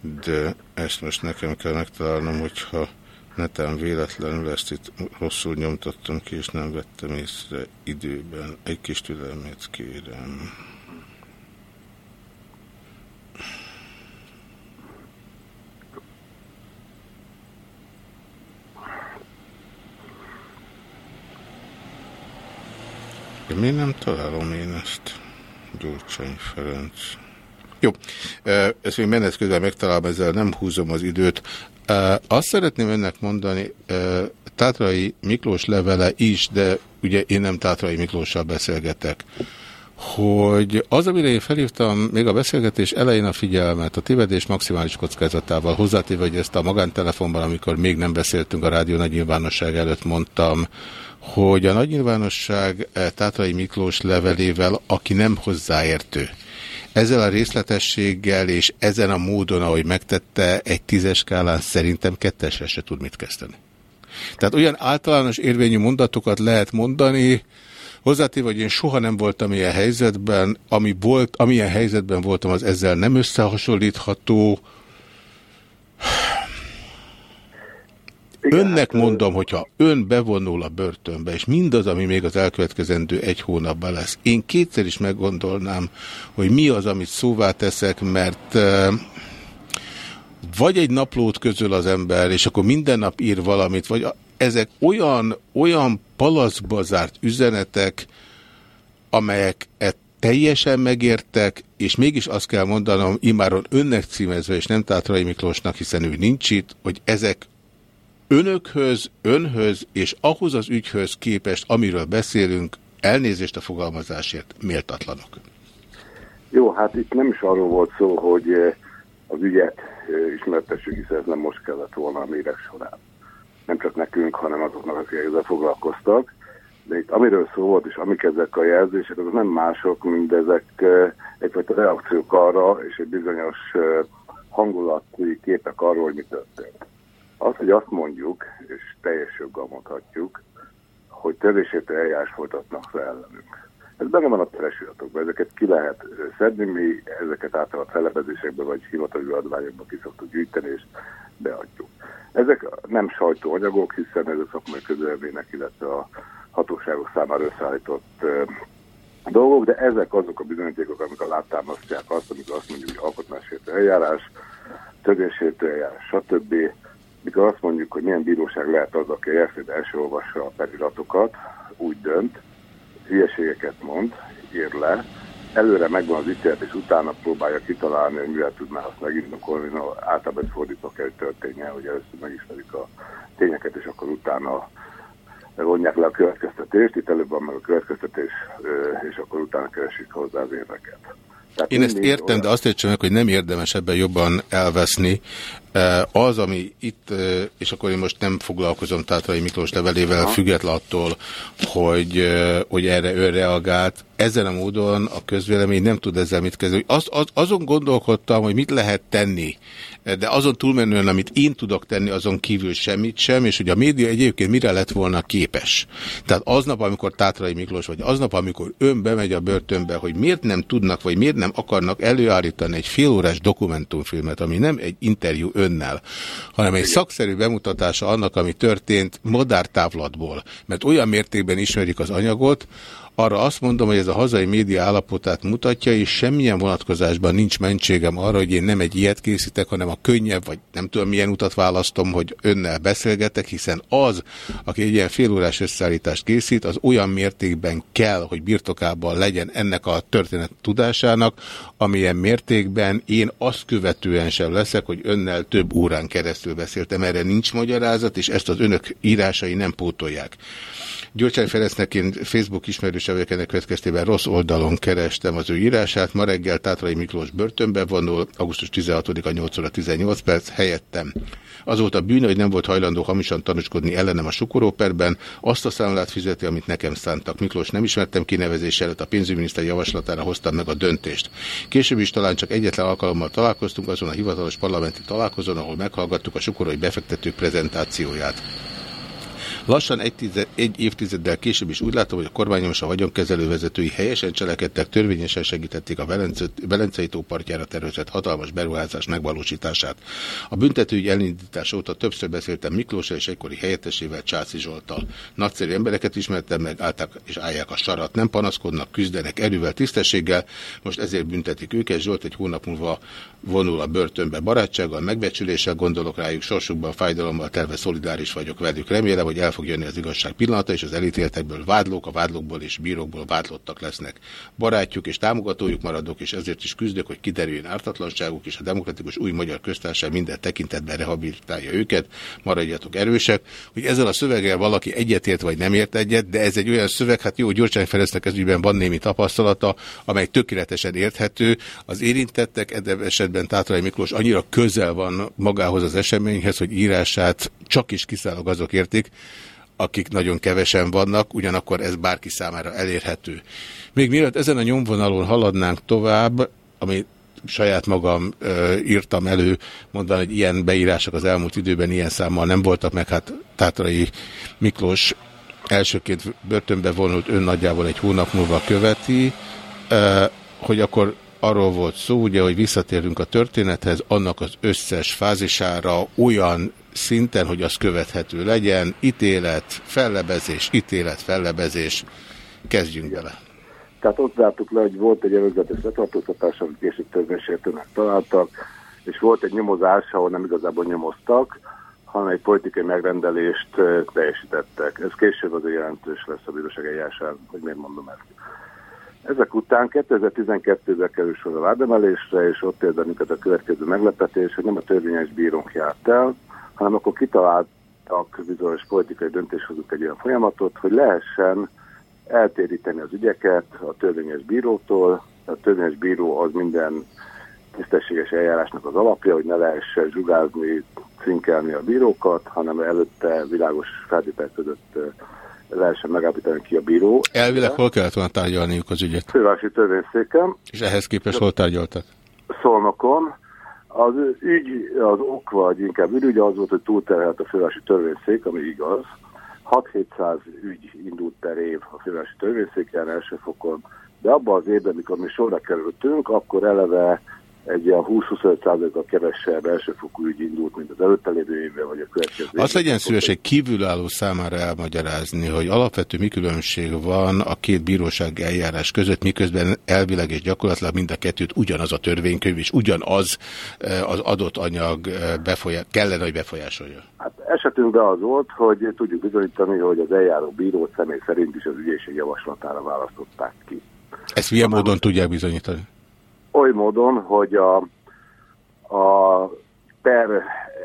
de ezt most nekem kell megtalálnom, hogyha neten véletlenül ezt itt rosszul nyomtattam ki, és nem vettem észre időben. Egy kis türelmét kérem. De miért nem találom én ezt? Gyurcsány Ferenc. Jó, ezt még menet közben megtalálom, ezzel nem húzom az időt. Azt szeretném önnek mondani, Tátrai Miklós levele is, de ugye én nem Tátrai Miklóssal beszélgetek, hogy az, amire én felhívtam még a beszélgetés elején a figyelmet, a tévedés maximális kockázatával, hozzátéve, hogy ezt a magántelefonban, amikor még nem beszéltünk a rádió nagy nyilvánosság előtt mondtam, hogy a nagy nyilvánosság eh, Tátrai Miklós levelével, aki nem hozzáértő, ezzel a részletességgel és ezen a módon, ahogy megtette, egy tízes skálán szerintem kettesre se tud mit kezdeni. Tehát olyan általános érvényű mondatokat lehet mondani, hozzátéve, hogy én soha nem voltam ilyen helyzetben, ami volt, amilyen helyzetben voltam, az ezzel nem összehasonlítható, Önnek mondom, hogyha ön bevonul a börtönbe, és mindaz, ami még az elkövetkezendő egy hónapban lesz, én kétszer is meggondolnám, hogy mi az, amit szóvá teszek, mert vagy egy naplót közöl az ember, és akkor minden nap ír valamit, vagy ezek olyan, olyan palaszba zárt üzenetek, amelyek e teljesen megértek, és mégis azt kell mondanom, imáron önnek címezve, és nem Tátrai Miklósnak, hiszen ő nincs itt, hogy ezek önökhöz, önhöz és ahhoz az ügyhöz képest, amiről beszélünk, elnézést a fogalmazásért, méltatlanok. Jó, hát itt nem is arról volt szó, hogy eh, az ügyet eh, ismertessük, hiszen ez nem most kellett volna a méreg során. Nem csak nekünk, hanem azoknak, akik ezzel foglalkoztak. De itt amiről szó volt, és amik ezek a jelzések, azok nem mások, mint ezek eh, egyfajta reakciók arra, és egy bizonyos hangulati képek arról, hogy mi történt. Az, hogy azt mondjuk, és teljes joggal mondhatjuk, hogy törvésértő eljárás folytatnak le ellenünk. Ez benne van a peresületokban, ezeket ki lehet szedni, mi ezeket általában felebezésekbe vagy hivatali adványokba ki szoktuk gyűjteni, és beadjuk. Ezek nem sajtóanyagok, hiszen ez a szakmai közölvének, illetve a hatóságok számára összeállított dolgok, de ezek azok a bizonyítékok, amik alátámasztják azt, amikor azt mondjuk, hogy alkotmánysértő eljárás, törvénysértő eljárás, stb. Mikor azt mondjuk, hogy milyen bíróság lehet az, aki ezt első olvassa a feliratokat, úgy dönt, hülyeségeket mond, ír le, előre megvan az ítélet, és utána próbálja kitalálni, hogy mivel tudná azt megindokolni, no, általában ez fordítva kell, hogy történjen, hogy először megismerik a tényeket, és akkor utána vonják le a következtetést, itt előbb van meg a következtetés, és akkor utána keresik hozzá az érveket. Tehát Én ezt értem, olyan- de azt értsem meg, hogy nem érdemes ebben jobban elveszni. Az, ami itt, és akkor én most nem foglalkozom Tátrai Miklós levelével, független attól, hogy, hogy erre ő reagált, ezen a módon a közvélemény nem tud ezzel mit kezdeni. Az, az, azon gondolkodtam, hogy mit lehet tenni, de azon túlmenően, amit én tudok tenni, azon kívül semmit sem, és hogy a média egyébként mire lett volna képes. Tehát aznap, amikor Tátrai Miklós, vagy aznap, amikor ön bemegy a börtönbe, hogy miért nem tudnak, vagy miért nem akarnak előállítani egy félórás dokumentumfilmet, ami nem egy interjú önnel, hanem egy szakszerű bemutatása annak, ami történt madártávlatból, mert olyan mértékben ismerik az anyagot, arra azt mondom, hogy ez a hazai média állapotát mutatja, és semmilyen vonatkozásban nincs mentségem arra, hogy én nem egy ilyet készítek, hanem a könnyebb, vagy nem tudom milyen utat választom, hogy önnel beszélgetek, hiszen az, aki egy ilyen félórás összeállítást készít, az olyan mértékben kell, hogy birtokában legyen ennek a történet tudásának, amilyen mértékben én azt követően sem leszek, hogy önnel több órán keresztül beszéltem. Erre nincs magyarázat, és ezt az önök írásai nem pótolják. Gyurcsány Ferencnek én Facebook ismerőse vagyok ennek következtében rossz oldalon kerestem az ő írását. Ma reggel Tátrai Miklós börtönbe vonul, augusztus 16-a 8 óra 18 perc, helyettem. Az volt a bűn, hogy nem volt hajlandó hamisan tanúskodni ellenem a sukoróperben, azt a számlát fizeti, amit nekem szántak. Miklós nem ismertem kinevezés előtt, a pénzügyminiszter javaslatára hoztam meg a döntést. Később is talán csak egyetlen alkalommal találkoztunk azon a hivatalos parlamenti találkozón, ahol meghallgattuk a sukorói befektetők prezentációját. Lassan egy, tized, egy évtizeddel később is úgy látom, hogy a kormányom és a vagyonkezelő vezetői helyesen cselekedtek, törvényesen segítették a Velence, Velencei tó partjára tervezett hatalmas beruházás megvalósítását. A büntetőügy elindítás óta többször beszéltem Miklóssal és egykori helyettesével Csáci Zsoltal. Nagyszerű embereket ismertem meg, állták és állják a sarat, nem panaszkodnak, küzdenek erővel, tisztességgel, most ezért büntetik őket. Zsolt egy hónap múlva vonul a börtönbe barátsággal, megbecsüléssel, gondolok rájuk, sorsukban fájdalommal terve szolidáris vagyok velük. Remélem, hogy el fog jönni az igazság pillanata, és az elítéltekből vádlók, a vádlókból és bírókból vádlottak lesznek. Barátjuk és támogatójuk maradok, és ezért is küzdök, hogy kiderüljön ártatlanságuk, és a demokratikus új magyar köztársaság minden tekintetben rehabilitálja őket. Maradjatok erősek, hogy ezzel a szöveggel valaki egyetért vagy nem ért egyet, de ez egy olyan szöveg, hát jó, Gyurcsány Ferencnek ez ügyben van némi tapasztalata, amely tökéletesen érthető. Az érintettek, ebben esetben Tátrai Miklós annyira közel van magához az eseményhez, hogy írását csak is kiszállók azok értik, akik nagyon kevesen vannak, ugyanakkor ez bárki számára elérhető. Még mielőtt ezen a nyomvonalon haladnánk tovább, ami saját magam ö, írtam elő, mondván, hogy ilyen beírások az elmúlt időben ilyen számmal nem voltak, meg hát Tátrai Miklós elsőként börtönbe vonult, ön nagyjából egy hónap múlva követi, ö, hogy akkor arról volt szó, ugye, hogy visszatérünk a történethez, annak az összes fázisára olyan szinten, hogy az követhető legyen, ítélet, fellebezés, ítélet, fellebezés. Kezdjünk bele. Tehát ott zártuk le, hogy volt egy előzetes letartóztatás, amit később törvénysértőnek találtak, és volt egy nyomozás, ahol nem igazából nyomoztak, hanem egy politikai megrendelést eh, teljesítettek. Ez később azért jelentős lesz a bíróság eljárásán, hogy miért mondom ezt. Ezek után 2012-ben kerül sor a vádemelésre, és ott érde minket a következő meglepetés, hogy nem a törvényes bírónk járt el, hanem akkor kitaláltak bizonyos politikai döntéshozók egy olyan folyamatot, hogy lehessen eltéríteni az ügyeket a törvényes bírótól. A törvényes bíró az minden tisztességes eljárásnak az alapja, hogy ne lehessen zsugázni, cinkelni a bírókat, hanem előtte világos feltétel között lehessen megállapítani ki a bíró. Elvileg hol kellett volna tárgyalniuk az ügyet? Fővárosi törvényszéken, És ehhez képest hol tárgyaltak? Szolnokon. Az ügy, az ok, vagy inkább ürügy az volt, hogy túlterhelt a fővárosi törvényszék, ami igaz, 6-700 ügy indult per év a fővárosi törvényszéken első fokon, de abban az évben, mikor mi sorra kerültünk, akkor eleve egy ilyen 20-25%-a kevesebb elsőfokú ügy indult, mint az előtte lévő évben, vagy a következő Azt legyen szíves egy kívülálló számára elmagyarázni, hogy alapvető mi különbség van a két bíróság eljárás között, miközben elvileg és gyakorlatilag mind a kettőt ugyanaz a törvénykönyv, és ugyanaz eh, az adott anyag eh, befolyá kellene, hogy befolyásolja. Hát esetünkben az volt, hogy tudjuk bizonyítani, hogy az eljáró bírót személy szerint is az ügyészség javaslatára választották ki. Ezt milyen módon tudják bizonyítani? Oly módon, hogy a, a per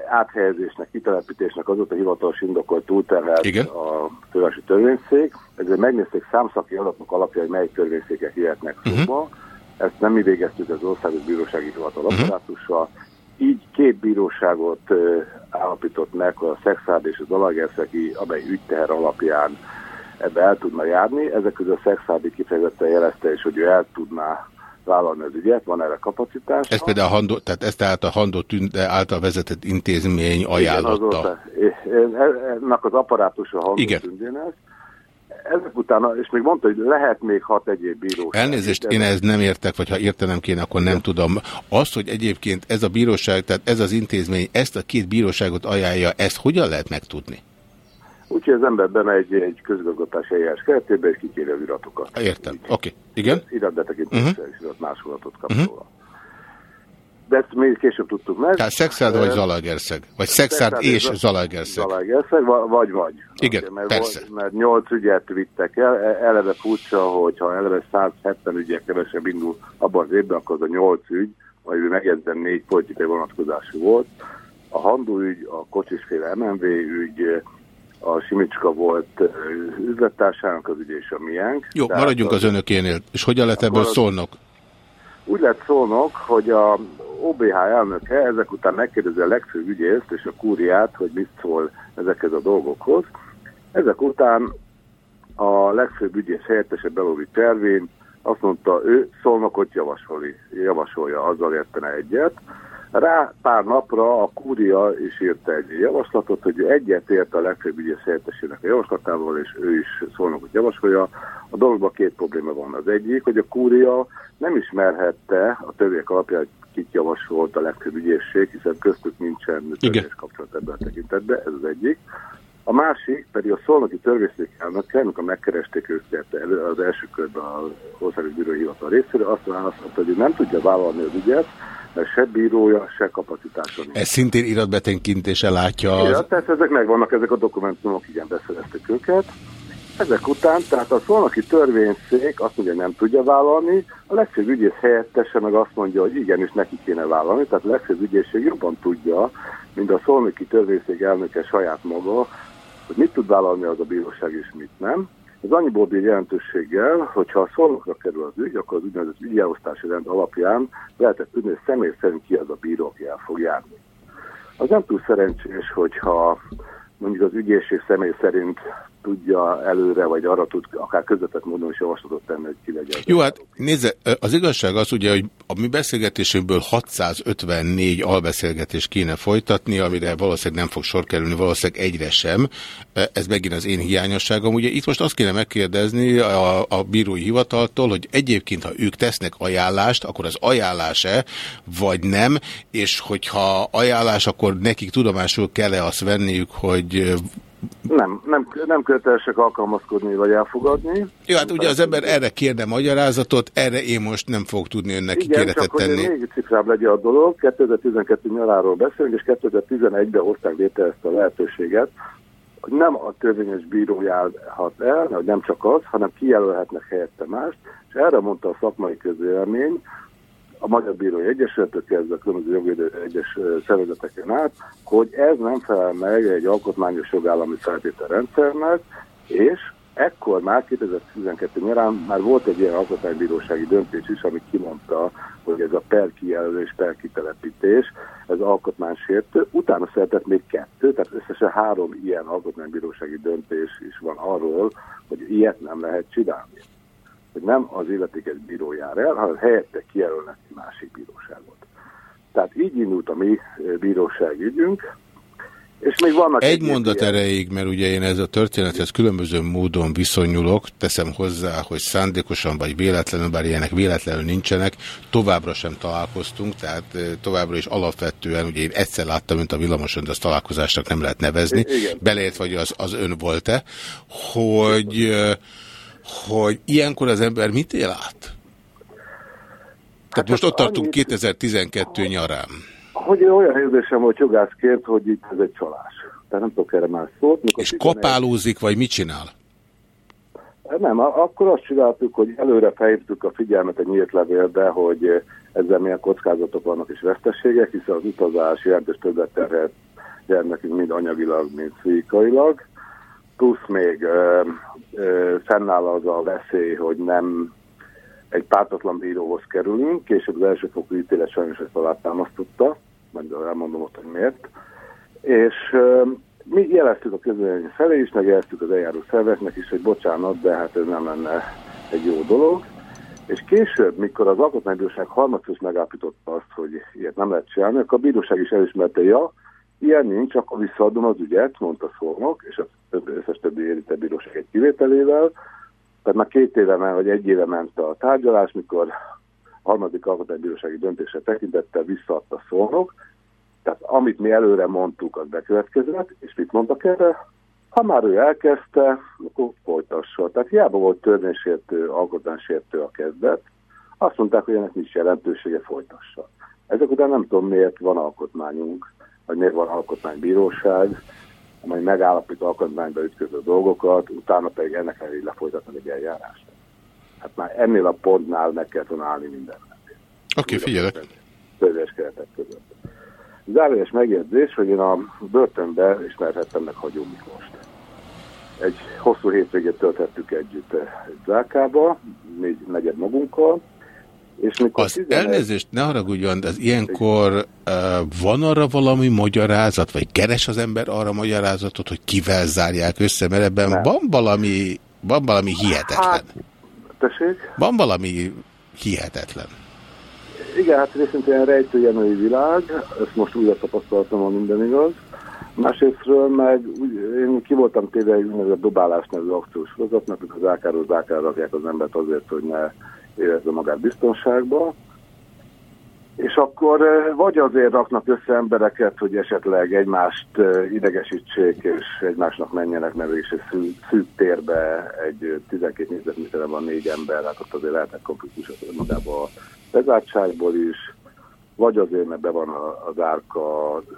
áthelyezésnek, kitelepítésnek azóta hivatalos indokolt túlterhelt Igen. a fővárosi törvényszék. Ezért megnézték számszaki adatok alapján, hogy melyik törvényszékek jöhetnek Mhm. szóba. Ezt nem mi végeztük az Országos Bírósági Hivatal apparátussal. Így két bíróságot ö, állapított meg, a Szexárd és az Alagerszegi, amely ügyteher alapján ebbe el tudna járni. Ezek közül a Szexárdi kifejezetten jelezte is, hogy ő el tudná vállalni az ügyet, van erre kapacitás. Ez például a Handó, tehát ezt tehát a Handó Tünde által vezetett intézmény ajánlotta. Igen, azóta, ennek az apparátusa hallott Igen. tündének. Ezek utána, és még mondta, hogy lehet még hat egyéb bíróság. Elnézést, én ez nem értek, vagy ha értenem kéne, akkor nem tudom. Azt, hogy egyébként ez a bíróság, tehát ez az intézmény ezt a két bíróságot ajánlja, ezt hogyan lehet megtudni? Úgyhogy az ember bemegy egy közgazgatási eljárás keretében, és kikéri az iratokat. Értem. Oké. Okay. Igen? Iratbetekintéssel Mhm. uh -huh. és irat másolatot kap Mhm. uh -huh. róla. De ezt még később tudtuk meg. Tehát Szexárd vagy Zalaegerszeg? Vagy Szexárd és Zalaegerszeg? Zalaegerszeg, va- vagy vagy. Igen, mert, persze. volt- mert 8 ügyet vittek el, E- eleve furcsa, hogyha eleve 170 ügyek kevesebb indul abban az évben, akkor az a 8 ügy, vagy megjegyzem négy politikai vonatkozású volt. A Handó ügy, a kocsisféle MMV ügy, a Simicska volt üzlettársának az ügy és a miénk. Jó, Tehát maradjunk az önökénél. És hogyan lett ebből az- szólnok? úgy lett szólnok, hogy a OBH elnöke ezek után megkérdezi a legfőbb ügyészt és a kúriát, hogy mit szól ezekhez a dolgokhoz. Ezek után a legfőbb ügyész helyettese Belóri Tervén azt mondta, ő szolnokot javasoli, javasolja, azzal értene egyet. Rá pár napra a kúria is írta egy javaslatot, hogy ő egyet ért a legfőbb ügyész helyettesének a javaslatával, és ő is szolnokot javasolja. A dologban két probléma van. Az egyik, hogy a kúria nem ismerhette a törvények alapján, hogy kit javasolt a legfőbb ügyészség, hiszen köztük nincsen törvényes kapcsolat ebben a tekintetben, ez az egyik. A másik pedig a szolnoki törvényszék elnöke, amikor megkeresték őket elő- az első körben az országos bírói hivatal részéről, azt válaszolta, hogy nem tudja vállalni az ügyet, mert se bírója, se kapacitása nincs. Ez szintén iratbetekintése látja az... Ja, tehát ezek megvannak, ezek a dokumentumok, igen, beszereztek őket. Ezek után, tehát a szolnoki törvényszék azt mondja, nem tudja vállalni, a legfőbb ügyész helyettese meg azt mondja, hogy igenis neki kéne vállalni, tehát a legfőbb ügyészség jobban tudja, mint a szolnoki törvényszék elnöke saját maga, hogy mit tud vállalni az a bíróság és mit nem. Ez annyiból bír jelentőséggel, hogyha a szolnokra kerül az ügy, akkor az úgynevezett ügyelosztási rend alapján lehetett tudni, hogy személy szerint ki az a bíró, aki el fog járni. Az nem túl szerencsés, hogyha mondjuk az ügyészség személy szerint tudja előre, vagy arra tud akár közvetett módon is javaslatot tenni, hogy ki legyen. Jó, hát nézze, az igazság az ugye, hogy a mi beszélgetésünkből 654 albeszélgetést kéne folytatni, amire valószínűleg nem fog sor kerülni, valószínűleg egyre sem. Ez megint az én hiányosságom. Ugye itt most azt kéne megkérdezni a, a bírói hivataltól, hogy egyébként, ha ők tesznek ajánlást, akkor az ajánlás-e, vagy nem, és hogyha ajánlás, akkor nekik tudomásul kell-e azt venniük, hogy Nem, nem, nem kötelesek alkalmazkodni vagy elfogadni. Jó, hát ugye az ember erre kérne magyarázatot, erre én most nem fog tudni önnek Igen, ígéretet csak tenni. még cifrább legyen a dolog, 2012 nyaráról beszélünk, és 2011-ben hozták létre ezt a lehetőséget, hogy nem a törvényes bíró járhat el, hogy nem csak az, hanem kijelölhetnek helyette mást, és erre mondta a szakmai közvélemény, a Magyar Bírói Egyesülettől kezdve a különböző jogvédő egyes szervezeteken át, hogy ez nem felel meg egy alkotmányos jogállami feltételrendszernek, és ekkor már 2012 nyarán már volt egy ilyen alkotmánybírósági döntés is, ami kimondta, hogy ez a per kijelölés, per kitelepítés, ez alkotmánysértő. Utána született még kettő, tehát összesen három ilyen alkotmánybírósági döntés is van arról, hogy ilyet nem lehet csinálni hogy nem az illetékes bíró jár el, hanem helyette kijelölnek egy másik bíróságot. Tehát így indult a mi bíróságügyünk, És még vannak Egy egyéb mondat ilyen- erejéig, mert ugye én ez a történethez különböző módon viszonyulok, teszem hozzá, hogy szándékosan vagy véletlenül, bár ilyenek véletlenül nincsenek, továbbra sem találkoztunk, tehát eh, továbbra is alapvetően, ugye én egyszer láttam, mint a villamoson, de azt találkozásnak nem lehet nevezni, I- igen. beleért vagy az, az ön volt-e, hogy, eh, hogy ilyenkor az ember mit él át? Tehát most ott tartunk 2012 nyarán. Hogy olyan érzésem volt jogászként, hogy itt ez egy csalás. Tehát nem tudok erre már szót. Mikor És 11 kapálózik, vagy mit csinál? Nem, a- akkor azt csináltuk, hogy előre felhívtuk a figyelmet egy nyílt levélbe, hogy ezzel milyen kockázatok vannak és veszteségek, hiszen az utazás jelentős többet terhet gyermekünk mind anyagilag, mind pszichikailag. Plusz még fennáll az a veszély, hogy nem egy pártatlan bíróhoz kerülünk, később az elsőfokú ítélet sajnos ezt alátámasztotta, majd elmondom ott, hogy miért. És mi jeleztük a közvélemény felé is, meg jeleztük az eljáró szerveknek is, hogy bocsánat, de hát ez nem lenne egy jó dolog. És később, mikor az Alkotmánybíróság harmadszor megállapította azt, hogy ilyet nem lehet csinálni, akkor a bíróság is elismerte, ja, ilyen nincs, akkor visszaadom az ügyet, mondta Szolnok, és az összes többi érintett bíróság egy kivételével. Tehát már két éve, ment, vagy egy éve ment a tárgyalás, mikor a harmadik alkotmánybírósági döntésre tekintettel visszaadta Szolnok, tehát amit mi előre mondtuk, az bekövetkezett, és mit mondtak erre? Ha már ő elkezdte, akkor folytassa. Tehát hiába volt törvénysértő, alkotmánysértő a kezdet, azt mondták, hogy ennek nincs jelentősége, folytassa. Ezek után nem tudom, miért van alkotmányunk, vagy miért van alkotmánybíróság, amely megállapít alkotmányba ütköző dolgokat, utána pedig ennek elég lefolytatni egy eljárást. Hát már ennél a pontnál meg kell volna állni mindennek. Oké, figyelek. Törvényes keretek között. Zárójeles megjegyzés, hogy én a börtönben ismerhettem meg Hagyó Miklóst. Egy hosszú hétvégét tölthettük együtt egy zákába, négy negyed magunkkal, és mikor Az 11 elnézést, ne haragudjon, de az ilyenkor uh, van arra valami magyarázat, vagy keres az ember arra magyarázatot, hogy kivel zárják össze, mert ebben Nem. van valami, van valami hihetetlen. Hát, tessék? Van valami hihetetlen. Igen, hát részint ilyen rejtőjenői világ, ezt most újra tapasztaltam, ha minden igaz. Másrésztről meg úgy, én ki voltam téve egy úgynevezett dobálás nevű akciós sorozatnak, amikor az ákáról zákára rakják az embert azért, hogy ne érezze magát biztonságban. És akkor eh, vagy azért raknak össze embereket, hogy esetleg egymást eh, idegesítsék, és egymásnak menjenek, mert is egy szűk, szűk térbe egy eh, 12 négyzetméterre van négy ember, hát ott azért lehetnek konfliktusok magában a bezártságból is, vagy azért, mert be van a- az árka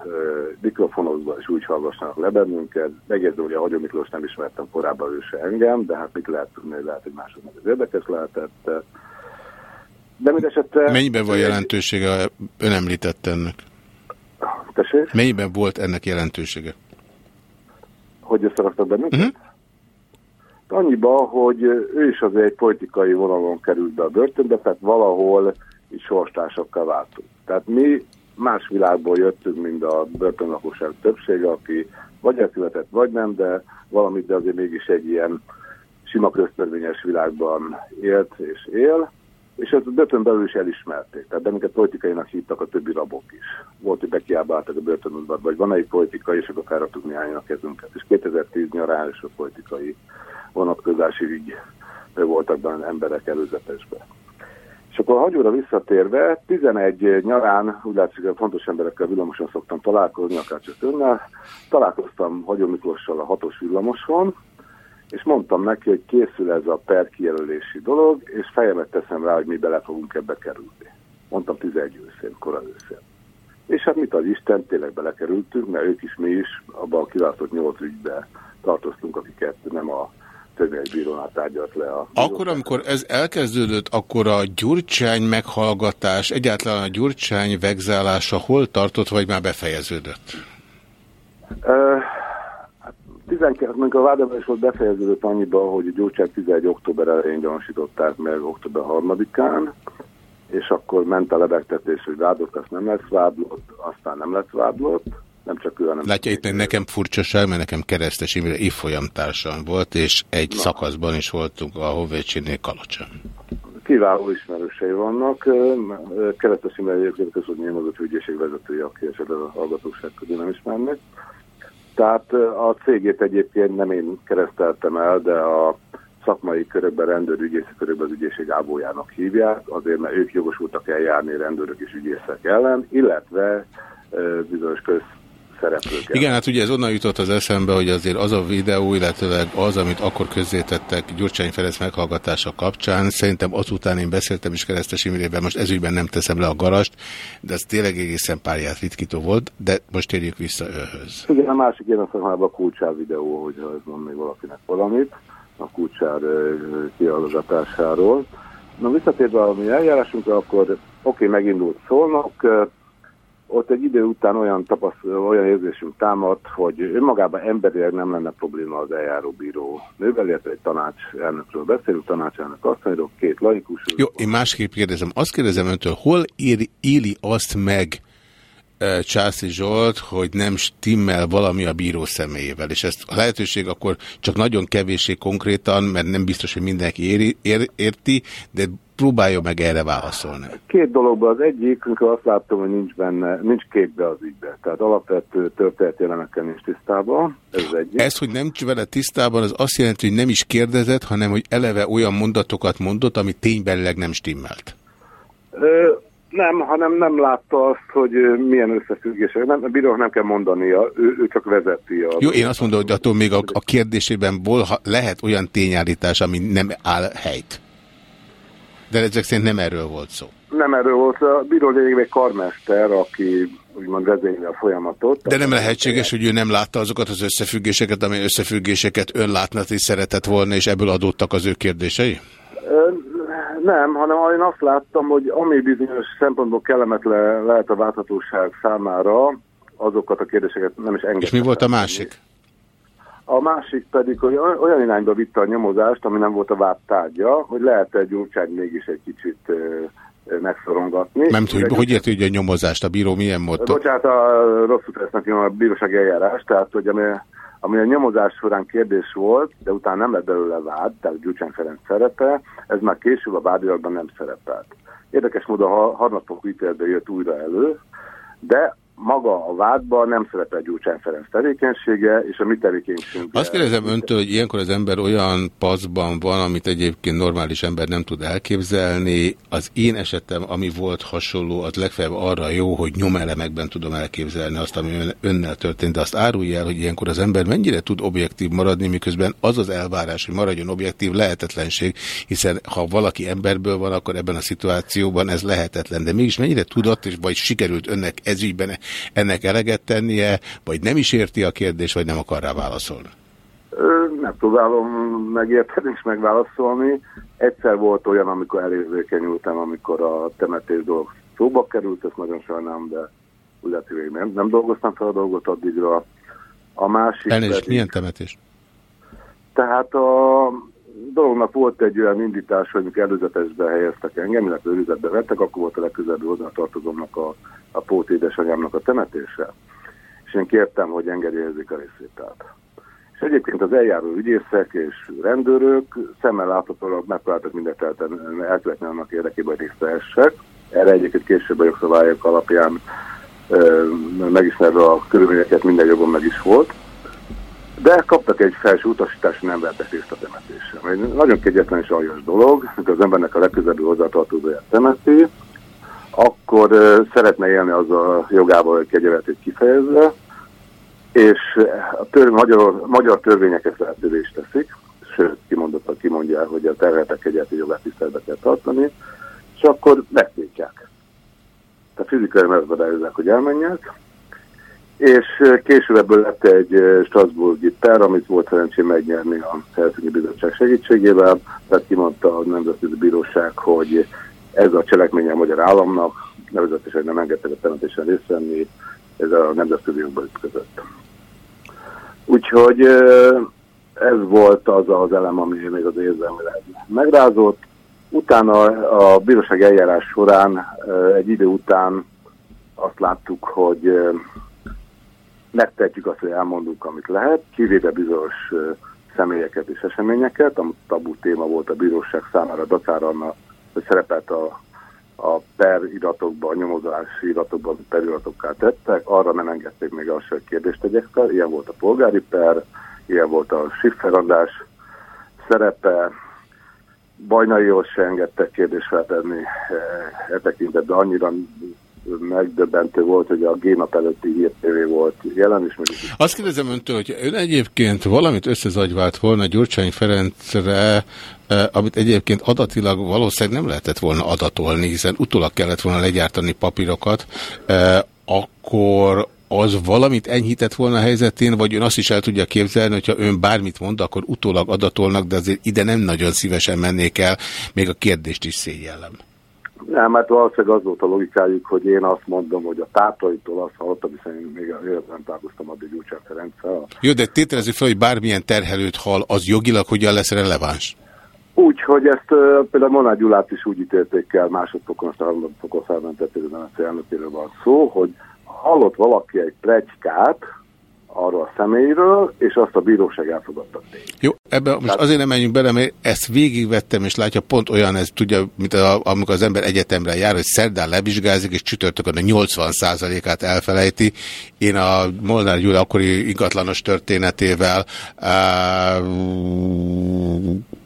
ö, mikrofonokba, és úgy hallgassanak le bennünket. Megjegyzem, hogy a Hagyó Miklós nem ismertem korábban ő se engem, de hát mit lehet tudni, lehet, hogy másoknak ez érdekes lehetett. De mindesetre... Mennyiben van jelentősége, ön említette ennek? Tessék? Mennyiben volt ennek jelentősége? Hogy összeraktak bennünket? Uh-huh. Annyiba, hogy ő is azért egy politikai vonalon került be a börtönbe, tehát valahol így sorstársakkal váltunk. Tehát mi más világból jöttünk, mint a börtönlakosság többsége, aki vagy elkövetett, vagy nem, de valamit, de azért mégis egy ilyen sima köztörvényes világban élt és él, és ezt a börtön belül is elismerték. Tehát bennünket politikainak hívtak a többi rabok is. Volt, hogy bekiábáltak a börtönudban, vagy van egy politikai, és akkor felraktuk néhányan a kezünket. És 2010 nyarán is a politikai vonatkozási ügy voltak benne emberek előzetesben. És akkor hagyóra visszatérve, 11 nyarán, úgy látszik, hogy fontos emberekkel villamoson szoktam találkozni, akár csak önnel, találkoztam Hagyó Miklóssal a hatos villamoson, és mondtam neki, hogy készül ez a per kijelölési dolog, és fejemet teszem rá, hogy mi bele fogunk ebbe kerülni. Mondtam 11 őszén, kora őszén. És hát mit az Isten, tényleg belekerültünk, mert ők is mi is abban a kiválasztott nyolc ügybe tartoztunk, akiket nem a törvénybírónál tárgyalt le a Akkor, amikor ez elkezdődött, akkor a Gyurcsány meghallgatás, egyáltalán a Gyurcsány vegzálása hol tartott, vagy már befejeződött? Uh, 12, amikor a vádemelés volt befejeződött annyiban, hogy a Gyurcsány 11. október elején gyanúsították meg október 3-án, és akkor ment a lebegtetés, hogy vádlott, azt nem lesz vádlott, aztán nem lett vádlott, nem csak ő, hanem... Látja, itt nekem furcsaság, mert nekem keresztes Imre évfolyamtársam volt, és egy Na. szakaszban is voltunk a Honvédségnél Kalocson. Kiváló ismerősei vannak. Keresztes Imre egyébként között nyilvánzott ügyészség vezetője, aki esetleg a hallgatóság közül nem ismernek. Tehát a cégét egyébként nem én kereszteltem el, de a szakmai körökben, rendőrügyészi körökben az ügyészség ábójának hívják, azért mert ők jogosultak eljárni rendőrök és ügyészek ellen, illetve bizonyos közszereplők Igen, hát ugye ez onnan jutott az eszembe, hogy azért az a videó, illetőleg az, amit akkor közzétettek Gyurcsány Ferenc meghallgatása kapcsán, szerintem azután én beszéltem is Keresztes Imrében, most ezügyben nem teszem le a garast, de ez tényleg egészen párját ritkító volt, de most térjük vissza őhöz. Igen, a másik ilyen a szakmában a kulcsár videó, hogyha ez mond még valakinek valamit, a kulcsár ö, kihallgatásáról. Na visszatérve a mi eljárásunkra, akkor oké, okay, megindult szólnak, ott egy idő után olyan, tapaszt, olyan érzésünk támadt, hogy önmagában emberileg nem lenne probléma az eljáróbíró nővel, illetve egy tanácselnökről beszélünk, tanácselnök asszonyról, két laikus. Jó, én másképp kérdezem. Azt kérdezem öntől, hol éri, éli azt meg eh, Császi Zsolt, hogy nem stimmel valami a bíró személyével, és ezt a lehetőség akkor csak nagyon kevéssé konkrétan, mert nem biztos, hogy mindenki éri, ér, érti, de próbálja meg erre válaszolni. Két dologban az egyik, amikor azt láttam, hogy nincs benne, nincs képbe az ügybe. Tehát alapvető történeti elemekkel nincs tisztában, ez az egyik. Ez, hogy nem vele tisztában, az azt jelenti, hogy nem is kérdezett, hanem hogy eleve olyan mondatokat mondott, ami ténybelileg nem stimmelt. Ö, nem, hanem nem látta azt, hogy milyen összefüggések. Nem, a bírónak nem kell mondania, ő, ő csak vezeti a... Jó, én azt mondom, hogy attól még a, a kérdésében volha, lehet olyan tényállítás, ami nem áll helyt. De ezek szerint nem erről volt szó. Nem erről volt, a bíró lényegében egy karmester, aki úgymond vezényli a folyamatot. De nem lehetséges, hogy ő nem látta azokat az összefüggéseket, amely összefüggéseket ön látnat és szeretett volna, és ebből adódtak az ő kérdései? Nem, hanem én azt láttam, hogy ami bizonyos szempontból kellemetlen lehet a válthatóság számára, azokat a kérdéseket nem is engedte. És mi volt a másik? A másik pedig, hogy oly- olyan irányba vitte a nyomozást, ami nem volt a vád tárgya, hogy lehet egy Gyurcsány mégis egy kicsit megszorongatni. Nem tudom, hogy, érti, hogy a nyomozást, a bíró milyen mondta? Bocsánat, a rosszul tesznek a bírósági eljárás, tehát hogy ami, ami a nyomozás során kérdés volt, de utána nem lett belőle vád, tehát Gyurcsány Ferenc szerepe, ez már később a vádiratban nem szerepelt. Érdekes módon a harmadfokú ítélbe jött újra elő, de maga a vádban nem szerepel Gyurcsány Ferenc tevékenysége, és a mi tevékenységünk. Azt kérdezem öntől, hogy ilyenkor az ember olyan paszban van, amit egyébként normális ember nem tud elképzelni. Az én esetem, ami volt hasonló, az legfeljebb arra jó, hogy nyomelemekben tudom elképzelni azt, ami ön- önnel történt. De azt árulja el, hogy ilyenkor az ember mennyire tud objektív maradni, miközben az az elvárás, hogy maradjon objektív, lehetetlenség, hiszen ha valaki emberből van, akkor ebben a szituációban ez lehetetlen. De mégis mennyire tudott, és vagy sikerült önnek ezügyben ennek eleget tennie, vagy nem is érti a kérdés, vagy nem akar rá válaszolni? Nem próbálom megérteni és megválaszolni. Egyszer volt olyan, amikor elérzékenyültem, amikor a temetés dolog szóba került, ezt nagyon sajnálom, de úgy lehet, hogy nem, nem dolgoztam fel a dolgot addigra. A másik Elnézést, pedig- milyen temetés? Tehát a dolognak volt egy olyan indítás, hogy amikor előzetesbe helyeztek engem, illetve előzetbe vettek, akkor volt a legközelebbi hozzátartozomnak a, a pót édesanyámnak a temetése. És én kértem, hogy engedélyezzék a részvételt. És egyébként az eljáró ügyészek és rendőrök szemmel láthatólag megpróbáltak mindent elkövetni annak érdekében, hogy részt. Erre egyébként később a jogszabályok alapján ö, megismerve a körülményeket minden jogom meg is volt. De kaptak egy felső utasítást, hogy nem vettek részt a temetésen. Egy nagyon kegyetlen és aljas dolog, amikor az embernek a legközelebbi hozzátartozóját temeti, akkor szeretne élni az a jogával, hogy kegyeletét kifejezze, és a tör, magyar, magyar törvények ezt lehetővé is teszik, sőt, kimondottan kimondják, hogy a terheltek kegyeleti jogát tiszteletbe kell tartani, és akkor megtiltják. Tehát fizikai megakadályozzák, hogy elmenjek, és később ebből lett egy ö, Strasbourgi per, amit volt szerencsém megnyerni a Helsinki Bizottság segítségével, tehát kimondta a Nemzetközi Bíróság, hogy ez a cselekménye a magyar államnak, nevezetesen nem engedtek a temetésen részt venni, ez a nemzetközi jogba ütközött. Úgyhogy ez volt az az elem, ami még az érzelmileg megrázott. Utána a bíróság eljárás során egy idő után azt láttuk, hogy megtehetjük azt, hogy elmondunk, amit lehet, kivéve bizonyos személyeket és eseményeket. A tabu téma volt a bíróság számára dacára annak, szerepelt a a per iratokban, a nyomozási iratokban per iratokká tettek, arra nem engedték még azt, hogy kérdést tegyek fel. Ilyen volt a polgári per, ilyen volt a sifferadás szerepe, Bajnaihoz se engedtek kérdést feltenni e, e tekintetben. Annyira megdöbbentő volt, hogy a génap előtti hírtévé volt jelen, és mégis Azt kérdezem öntől, hogy ön egyébként valamit összezagyvált volna Gyurcsány Ferencre, eh, amit egyébként adatilag valószínűleg nem lehetett volna adatolni, hiszen utólag kellett volna legyártani papírokat, eh, akkor az valamit enyhített volna a helyzetén, vagy ön azt is el tudja képzelni, hogyha ön bármit mond, akkor utólag adatolnak, de azért ide nem nagyon szívesen mennék el, még a kérdést is szégyellem. Nem, mert valószínűleg az volt a logikájuk, hogy én azt mondom, hogy a tátaitól azt hallottam, hiszen én még életben találkoztam addig Gyurcsán Ferenccel. Jó, de tételezzük fel, hogy bármilyen terhelőt hal, az jogilag hogyan lesz releváns? Úgy, hogy ezt például Monár Gyulát is úgy ítélték el, másodfokon, harmadfokon felmentett elnökéről van szó, hogy hallott valaki egy plegykát arról a személyről, és azt a bíróság elfogadta. Jó, ebbe most azért nem menjünk bele, mert ezt végigvettem, és látja, pont olyan ez, tudja, mint a, amikor az ember egyetemre jár, hogy szerdán levizsgázik, és csütörtökön a 80%-át elfelejti. Én a Molnár Gyula akkori ingatlanos történetével uh,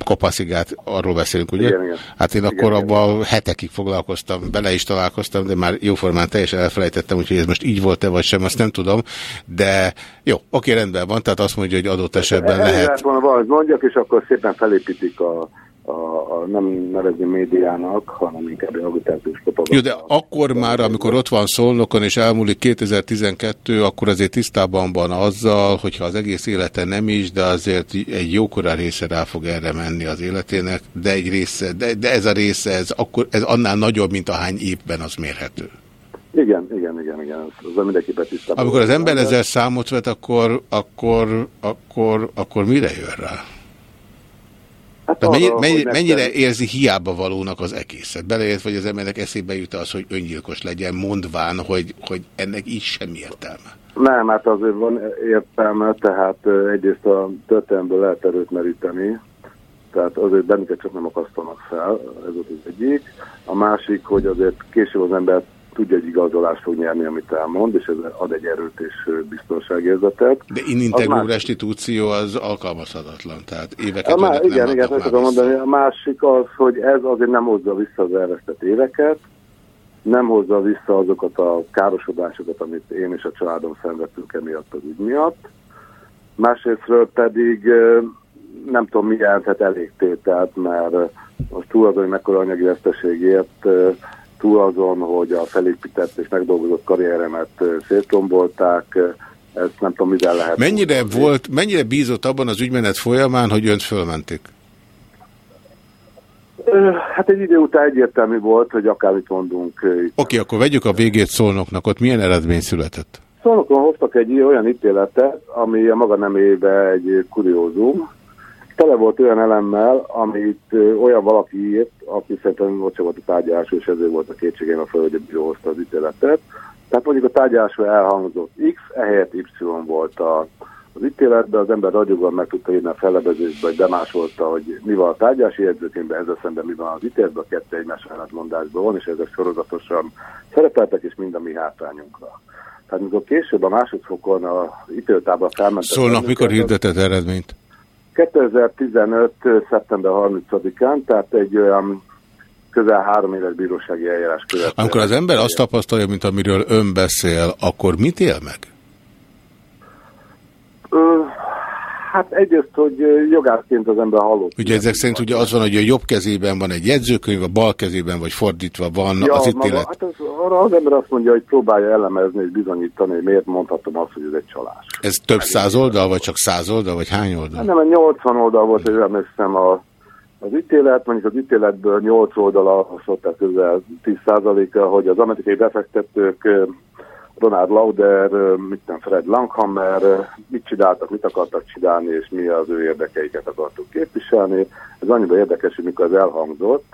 kopaszigát, arról beszélünk, ugye? Igen, igen. Hát én Igen, akkor igen. abban hetekig foglalkoztam, bele is találkoztam, de már jóformán teljesen elfelejtettem, úgyhogy ez most így volt-e vagy sem, azt nem tudom, de jó, oké, rendben van, tehát azt mondja, hogy adott esetben Lehet lehet. volna valamit mondjak, és akkor szépen felépítik a, a, a nem nevezni médiának, hanem inkább a agitációs propaganda. Jó, de akkor már, amikor ott van Szolnokon, és elmúlik 2012, akkor azért tisztában van azzal, hogyha az egész élete nem is, de azért egy jókorá része rá fog erre menni az életének, de egy része, de, de ez a része, ez, akkor, ez annál nagyobb, mint ahány évben az mérhető. Igen, igen, igen, igen, az mindenképpen tisztában. Amikor az ember ezzel számot vet, akkor, akkor, akkor, akkor mire jön rá? Hát arra, mennyi, mennyi, mennyire érzi hiába valónak az egészet? Beleért, hogy az embernek eszébe jut az, hogy öngyilkos legyen, mondván, hogy, hogy ennek így semmi értelme. Nem, hát azért van értelme, tehát egyrészt a történelmből lehet erőt meríteni, tehát azért bennünket csak nem akasztanak fel, ez az egyik. A másik, hogy azért később az ember tudja, hogy igazolást fog nyerni, amit elmond, és ez ad egy erőt és biztonságérzetet. De in integrum Az más- restitúció az alkalmazhatatlan, tehát éveket A má, igen, igen, ezt vissza. mondani. A másik az, hogy ez azért nem hozza vissza az elvesztett éveket, nem hozza vissza azokat a károsodásokat, amit én és a családom szenvedtünk emiatt az ügy miatt. Másrésztről pedig nem tudom, mi jelenthet elégtételt, mert ö, most túl azon, hogy mekkora anyagi veszteségért, túl azon, hogy a felépített és megdolgozott karrieremet szétrombolták, ezt nem tudom, mivel lehet. Mennyire volt, mennyire bízott abban az ügymenet folyamán, hogy önt fölmentik? Hát egy idő után egyértelmű volt, hogy akármit mondunk. Oké, akkor vegyük a végét szólnoknak, ott milyen eredmény született? Szolnokon hoztak egy olyan ítéletet, ami a maga nemébe egy kuriózum. Tele volt olyan elemmel, amit olyan valaki írt, aki szerintem ott sem volt a tárgyalású, és ezért volt a kétségeim a fel, hogy a bíró hozta az ítéletet. Tehát mondjuk a tárgyalásról elhangzott X, ehelyett Y volt a, az ítéletben, az ember ragyogóan meg tudta írni a fellebezésbe, hogy bemásolta, hogy mi van a tárgyalási jegyzőkönyvben, ezzel szemben mi van az ítéletben, a kettő egymás ellentmondásban van, és ezek sorozatosan szerepeltek, és mind a mi hátrányunkra. Tehát mikor később a másodfokon a ítéltában felmentek... Szólnak, mikor hirdetett eredményt? 2015. szeptember 30-án, tehát egy olyan közel három éves bírósági eljárás követően. Amikor az ember azt tapasztalja, mint amiről ön beszél, akkor mit él meg? Ö, hát egyrészt, hogy jogászként az ember hallott. Ugye ezek szerint ugye az van, hogy a jobb kezében van egy jegyzőkönyv, a bal kezében vagy fordítva van az maga, ítélet. hát az, arra az ember azt mondja, hogy próbálja elemezni és bizonyítani, hogy miért mondhatom azt, hogy ez egy csalás. Ez több száz oldal, vagy csak száz oldal, vagy hány oldal? Hát nem, egy 80 oldal volt, hogy emlékszem a, az ítélet, mondjuk az ítéletből 8 oldal az volt, tehát közel 10%-a, hogy az amerikai befektetők ö, Ronald Lauder, mit nem, Fred Langhammer, mit csináltak, mit akartak csinálni, és mi az ő érdekeiket akartuk képviselni. Ez annyiban érdekes, hogy mikor az elhangzott,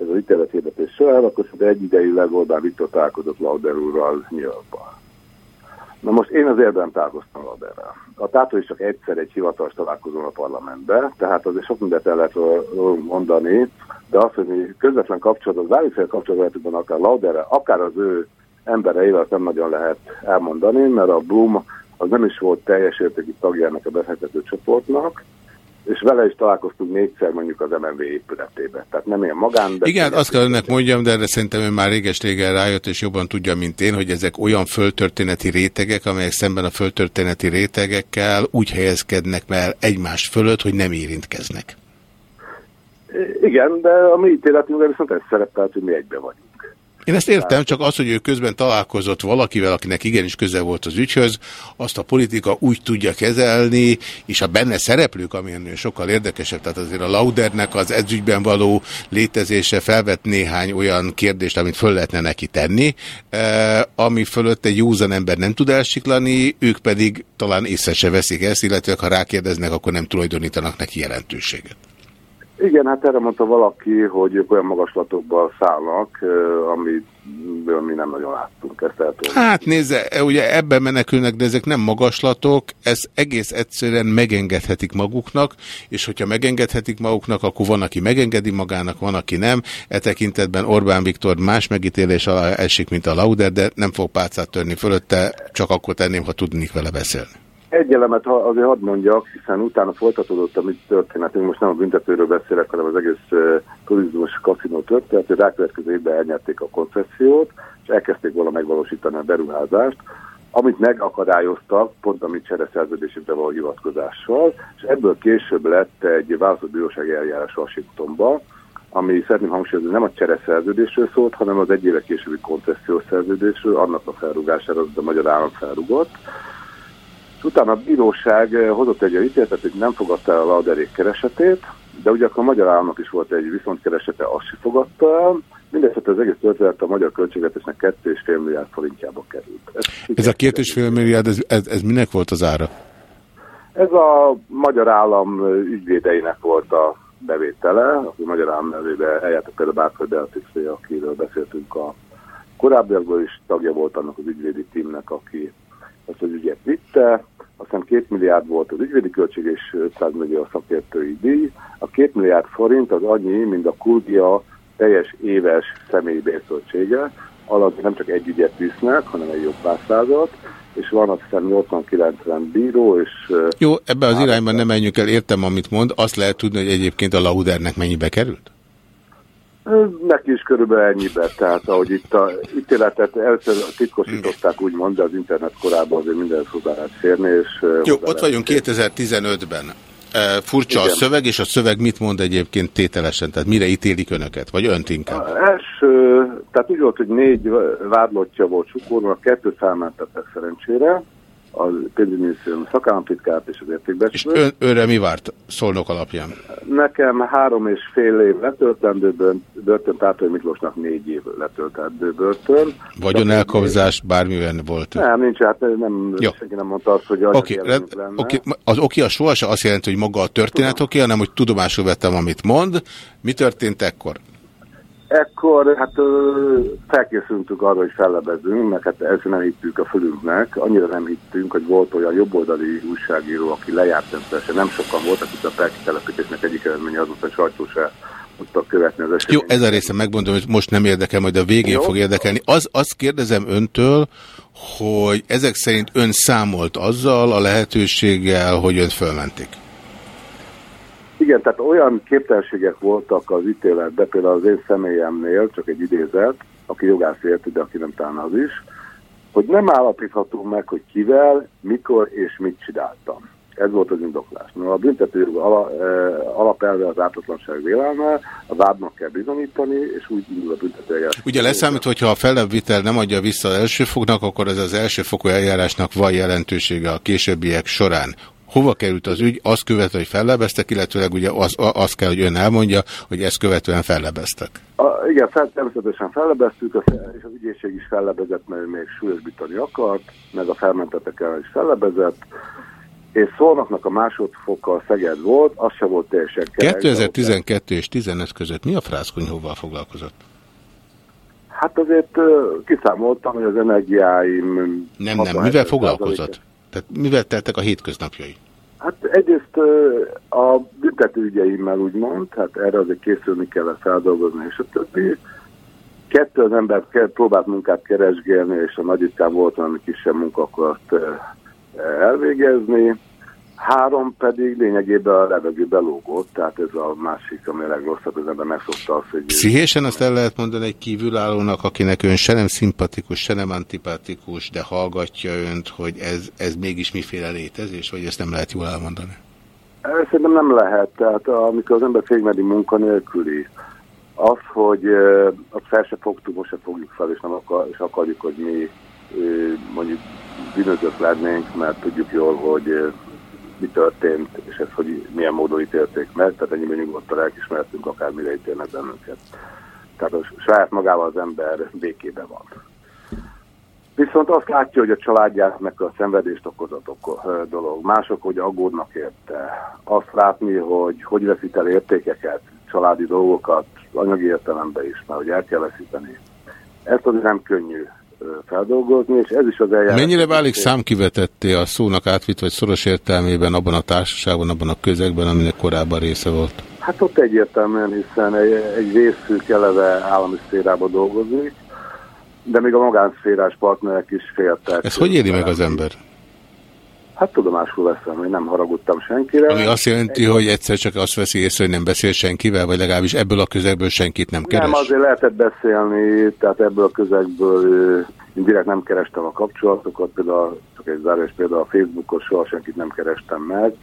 ez az ítélethirdetés során, akkor szinte egyidejűleg Orbán Viktor találkozott Lauder úrral New Yorkban. Na most én az érdem találkoztam Lauderrel. A Tátó is csak egyszer egy hivatalos találkozón a parlamentben, tehát azért sok mindent el lehet mondani, de azt, hogy mi közvetlen kapcsolatot, bármiféle kapcsolatot van akár Lauderrel, akár az ő embereivel nem nagyon lehet elmondani, mert a Bloom az nem is volt teljes értékű tagjának a befektető csoportnak, és vele is találkoztunk négyszer mondjuk az MMV épületébe. Tehát nem ilyen magán, de... Igen, azt kell önnek mondjam, de erre szerintem ön már réges-régen rájött, és jobban tudja, mint én, hogy ezek olyan földtörténeti rétegek, amelyek szemben a földtörténeti rétegekkel úgy helyezkednek el egymás fölött, hogy nem érintkeznek. Igen, de a mi ítéletünkben viszont ez szerepelt, hogy mi egybe vagyunk. Én ezt értem, csak az, hogy ő közben találkozott valakivel, akinek igenis köze volt az ügyhöz, azt a politika úgy tudja kezelni, és a benne szereplők, ami ennél sokkal érdekesebb, tehát azért a Laudernek az ezügyben való létezése felvett néhány olyan kérdést, amit föl lehetne neki tenni, eh, ami fölött egy józan ember nem tud elsiklani, ők pedig talán észre se veszik ezt, illetve ha rákérdeznek, akkor nem tulajdonítanak neki jelentőséget. Igen, hát erre mondta valaki, hogy ők olyan magaslatokba szállnak, amit mi nem nagyon láttunk ezt el tudom. Hát nézze, e, ugye ebben menekülnek, de ezek nem magaslatok, ez egész egyszerűen megengedhetik maguknak, és hogyha megengedhetik maguknak, akkor van, aki megengedi magának, van, aki nem. E tekintetben Orbán Viktor más megítélés alá esik, mint a Lauder, de nem fog pálcát törni fölötte, csak akkor tenném, ha tudnék vele beszélni. Egy elemet azért hadd mondjak, hiszen utána folytatódott a mi történetünk, most nem a büntetőről beszélek, hanem az egész turizmus kaszinó történet, hogy rákövetkező évben elnyerték a koncesziót, és elkezdték volna megvalósítani a beruházást, amit megakadályoztak, pont a mi csereszerződésükre való hivatkozással, és ebből később lett egy választott bírósági eljárás Washingtonba, ami szeretném hangsúlyozni, nem a csereszerződésről szólt, hanem az egy éve későbbi koncesziós szerződésről, annak a felrugására, amit a magyar állam felrugott. Utána a bíróság hozott egy olyan ítéletet, hogy nem fogadta el a Lauderék keresetét, de ugye akkor a magyar államnak is volt egy viszontkeresete, azt se fogadta el. Mindesetre az egész történet a magyar költségvetésnek 2,5 milliárd forintjába került. Ez, Ez a két és fél milliárd, ez, ez, ez minek volt az ára? ez a magyar állam ügyvédeinek volt a bevétele, aki magyar állam nevébe eljártak például Bárföld Beatrice, akiről beszéltünk a korábbiakból is tagja volt annak az ügyvédi tímnek, aki ezt az ügyet vitte. Aztán két milliárd volt az ügyvédi költség és 500 millió a szakértői díj. A két milliárd forint az annyi, mint a Kurdia teljes éves személybérköltsége, alatt nem csak egy ügyet visznek, hanem egy jobb pár százat, és van azt hiszem 80-90 bíró, és Jó, ebbe az irányban nem menjünk el, értem, amit mond. Azt lehet tudni, hogy egyébként a Laudernek mennyibe került? Neki is körülbelül ennyibe, tehát ahogy itt a ítéletet először titkosították úgymond, de az internet korában azért minden hozzá lehet férni, és... Jó, ott vagyunk 2015-ben. E, Furcsa a Igen. szöveg, és a szöveg mit mond egyébként tételesen? Tehát mire ítélik önöket? Vagy önt inkább? Első, tehát úgy volt, hogy négy vádlottja volt Sukornak, kettőt felmentettek szerencsére, a pénzügyminisztérium szakállamtitkárt és az És értékbecsülőt. ön, önre mi várt szolnok alapján? Nekem három és fél év letöltendő börtön, Tátai Miklósnak négy év letöltendő börtön. Vagyonelkobzás, bármilyen volt. Nem, nincs, hát nem, Jó. senki nem mondta azt, hogy anyagi okay, lenne. okay, az oki a sohasem azt jelenti, hogy maga a történet oké, hanem hogy tudomásul vettem, amit mond. Mi történt ekkor? Ekkor hát ö, felkészültünk arra, hogy fellebezünk, mert hát első nem hittük a fölünknek, annyira nem hittünk, hogy volt olyan jobboldali újságíró, aki lejárt rendszeresen, nem sokan voltak itt a Pelki telepítésnek egyik eredménye az volt, hogy sajtó se tudtak követni az Jó, ez a része megmondom, hogy most nem érdekel, majd a végén Jó. fog érdekelni. Az, azt kérdezem öntől, hogy ezek szerint ön számolt azzal a lehetőséggel, hogy önt fölmentik. Igen, tehát olyan képtelenségek voltak az ítéletben, például az én személyemnél, csak egy idézet, aki jogász érti, de aki nem talán az is, hogy nem állapítható meg, hogy kivel, mikor és mit csináltam. Ez volt az indoklás. No, a büntetőjog eh, alapelve az ártatlanság vélelme, a vádnak kell bizonyítani, és úgy indul a büntetőeljárás. Ugye leszámít, hogyha a fellebbvitel nem adja vissza az elsőfoknak, akkor ez az elsőfokú eljárásnak van jelentősége a későbbiek során. Hova került az ügy? Azt követően, hogy fellebeztek, illetőleg ugye az, az kell, hogy ön elmondja, hogy ezt követően fellebeztek. A, igen, fel, természetesen fellebeztük, és az ügyészség is fellebezett, mert ő még súlyosbítani akart, meg a felmentetekkel is fellebezett, és Szolnoknak a másodfoka Szeged volt, az se volt teljesen kerek. 2012 és 15 között mi a frászkonyhóval foglalkozott? Hát azért kiszámoltam, hogy az energiáim... Nem, nem. 67%-a Mivel foglalkozott? Tehát mivel teltek a hétköznapjai? Hát egyrészt a büntetőügyeimmel úgymond, hát erre azért készülni kellett feldolgozni, és a többi. Kettő az ember próbált munkát keresgélni, és a nagyitkán volt valami kisebb munka, akkor azt ö, elvégezni. Három pedig lényegében a levegő belógott, tehát ez a másik, ami a legrosszabb, az ember megszokta azt, hogy... Pszichésen azt el lehet mondani egy kívülállónak, akinek ön se nem szimpatikus, se nem antipatikus, de hallgatja önt, hogy ez, ez mégis miféle létezés, vagy ezt nem lehet jól elmondani? Szerintem nem lehet. Tehát amikor az ember fékmedi munkanélküli, az, hogy azt fel se fogtuk, most se fogjuk fel, és, nem akar, és akarjuk, hogy mi mondjuk bűnözők lennénk, mert tudjuk jól, hogy mi történt, és ez hogy milyen módon ítélték meg, tehát ennyiben nyugodtan elkismertünk, akármire ítélnek bennünket. Tehát a saját magával az ember békében van. Viszont azt látja, hogy a családjának a szenvedést okozatok ö, dolog. Mások, hogy aggódnak érte. Azt látni, hogy hogy veszít el értékeket, családi dolgokat, anyagi értelemben is, mert hogy el kell veszíteni. Ezt azért nem könnyű feldolgozni, és ez is az eljárás. Mennyire válik számkivetetté a szónak átvitt, vagy szoros értelmében abban a társaságban, abban a közegben, aminek korábban része volt? Hát ott egyértelműen, hiszen egy, egy részük eleve állami szférába dolgozik, de még a magánszférás partnerek is féltek. Ez hogy éli meg az ember? Hát tudomásul veszem, hogy nem haragudtam senkire. Ami azt jelenti, hogy egyszer csak azt veszi észre, hogy nem beszél senkivel, vagy legalábbis ebből a közegből senkit nem keres? Nem, azért lehetett beszélni, tehát ebből a közegből én direkt nem kerestem a kapcsolatokat, például csak egy zárás például a Facebookon soha senkit nem kerestem meg.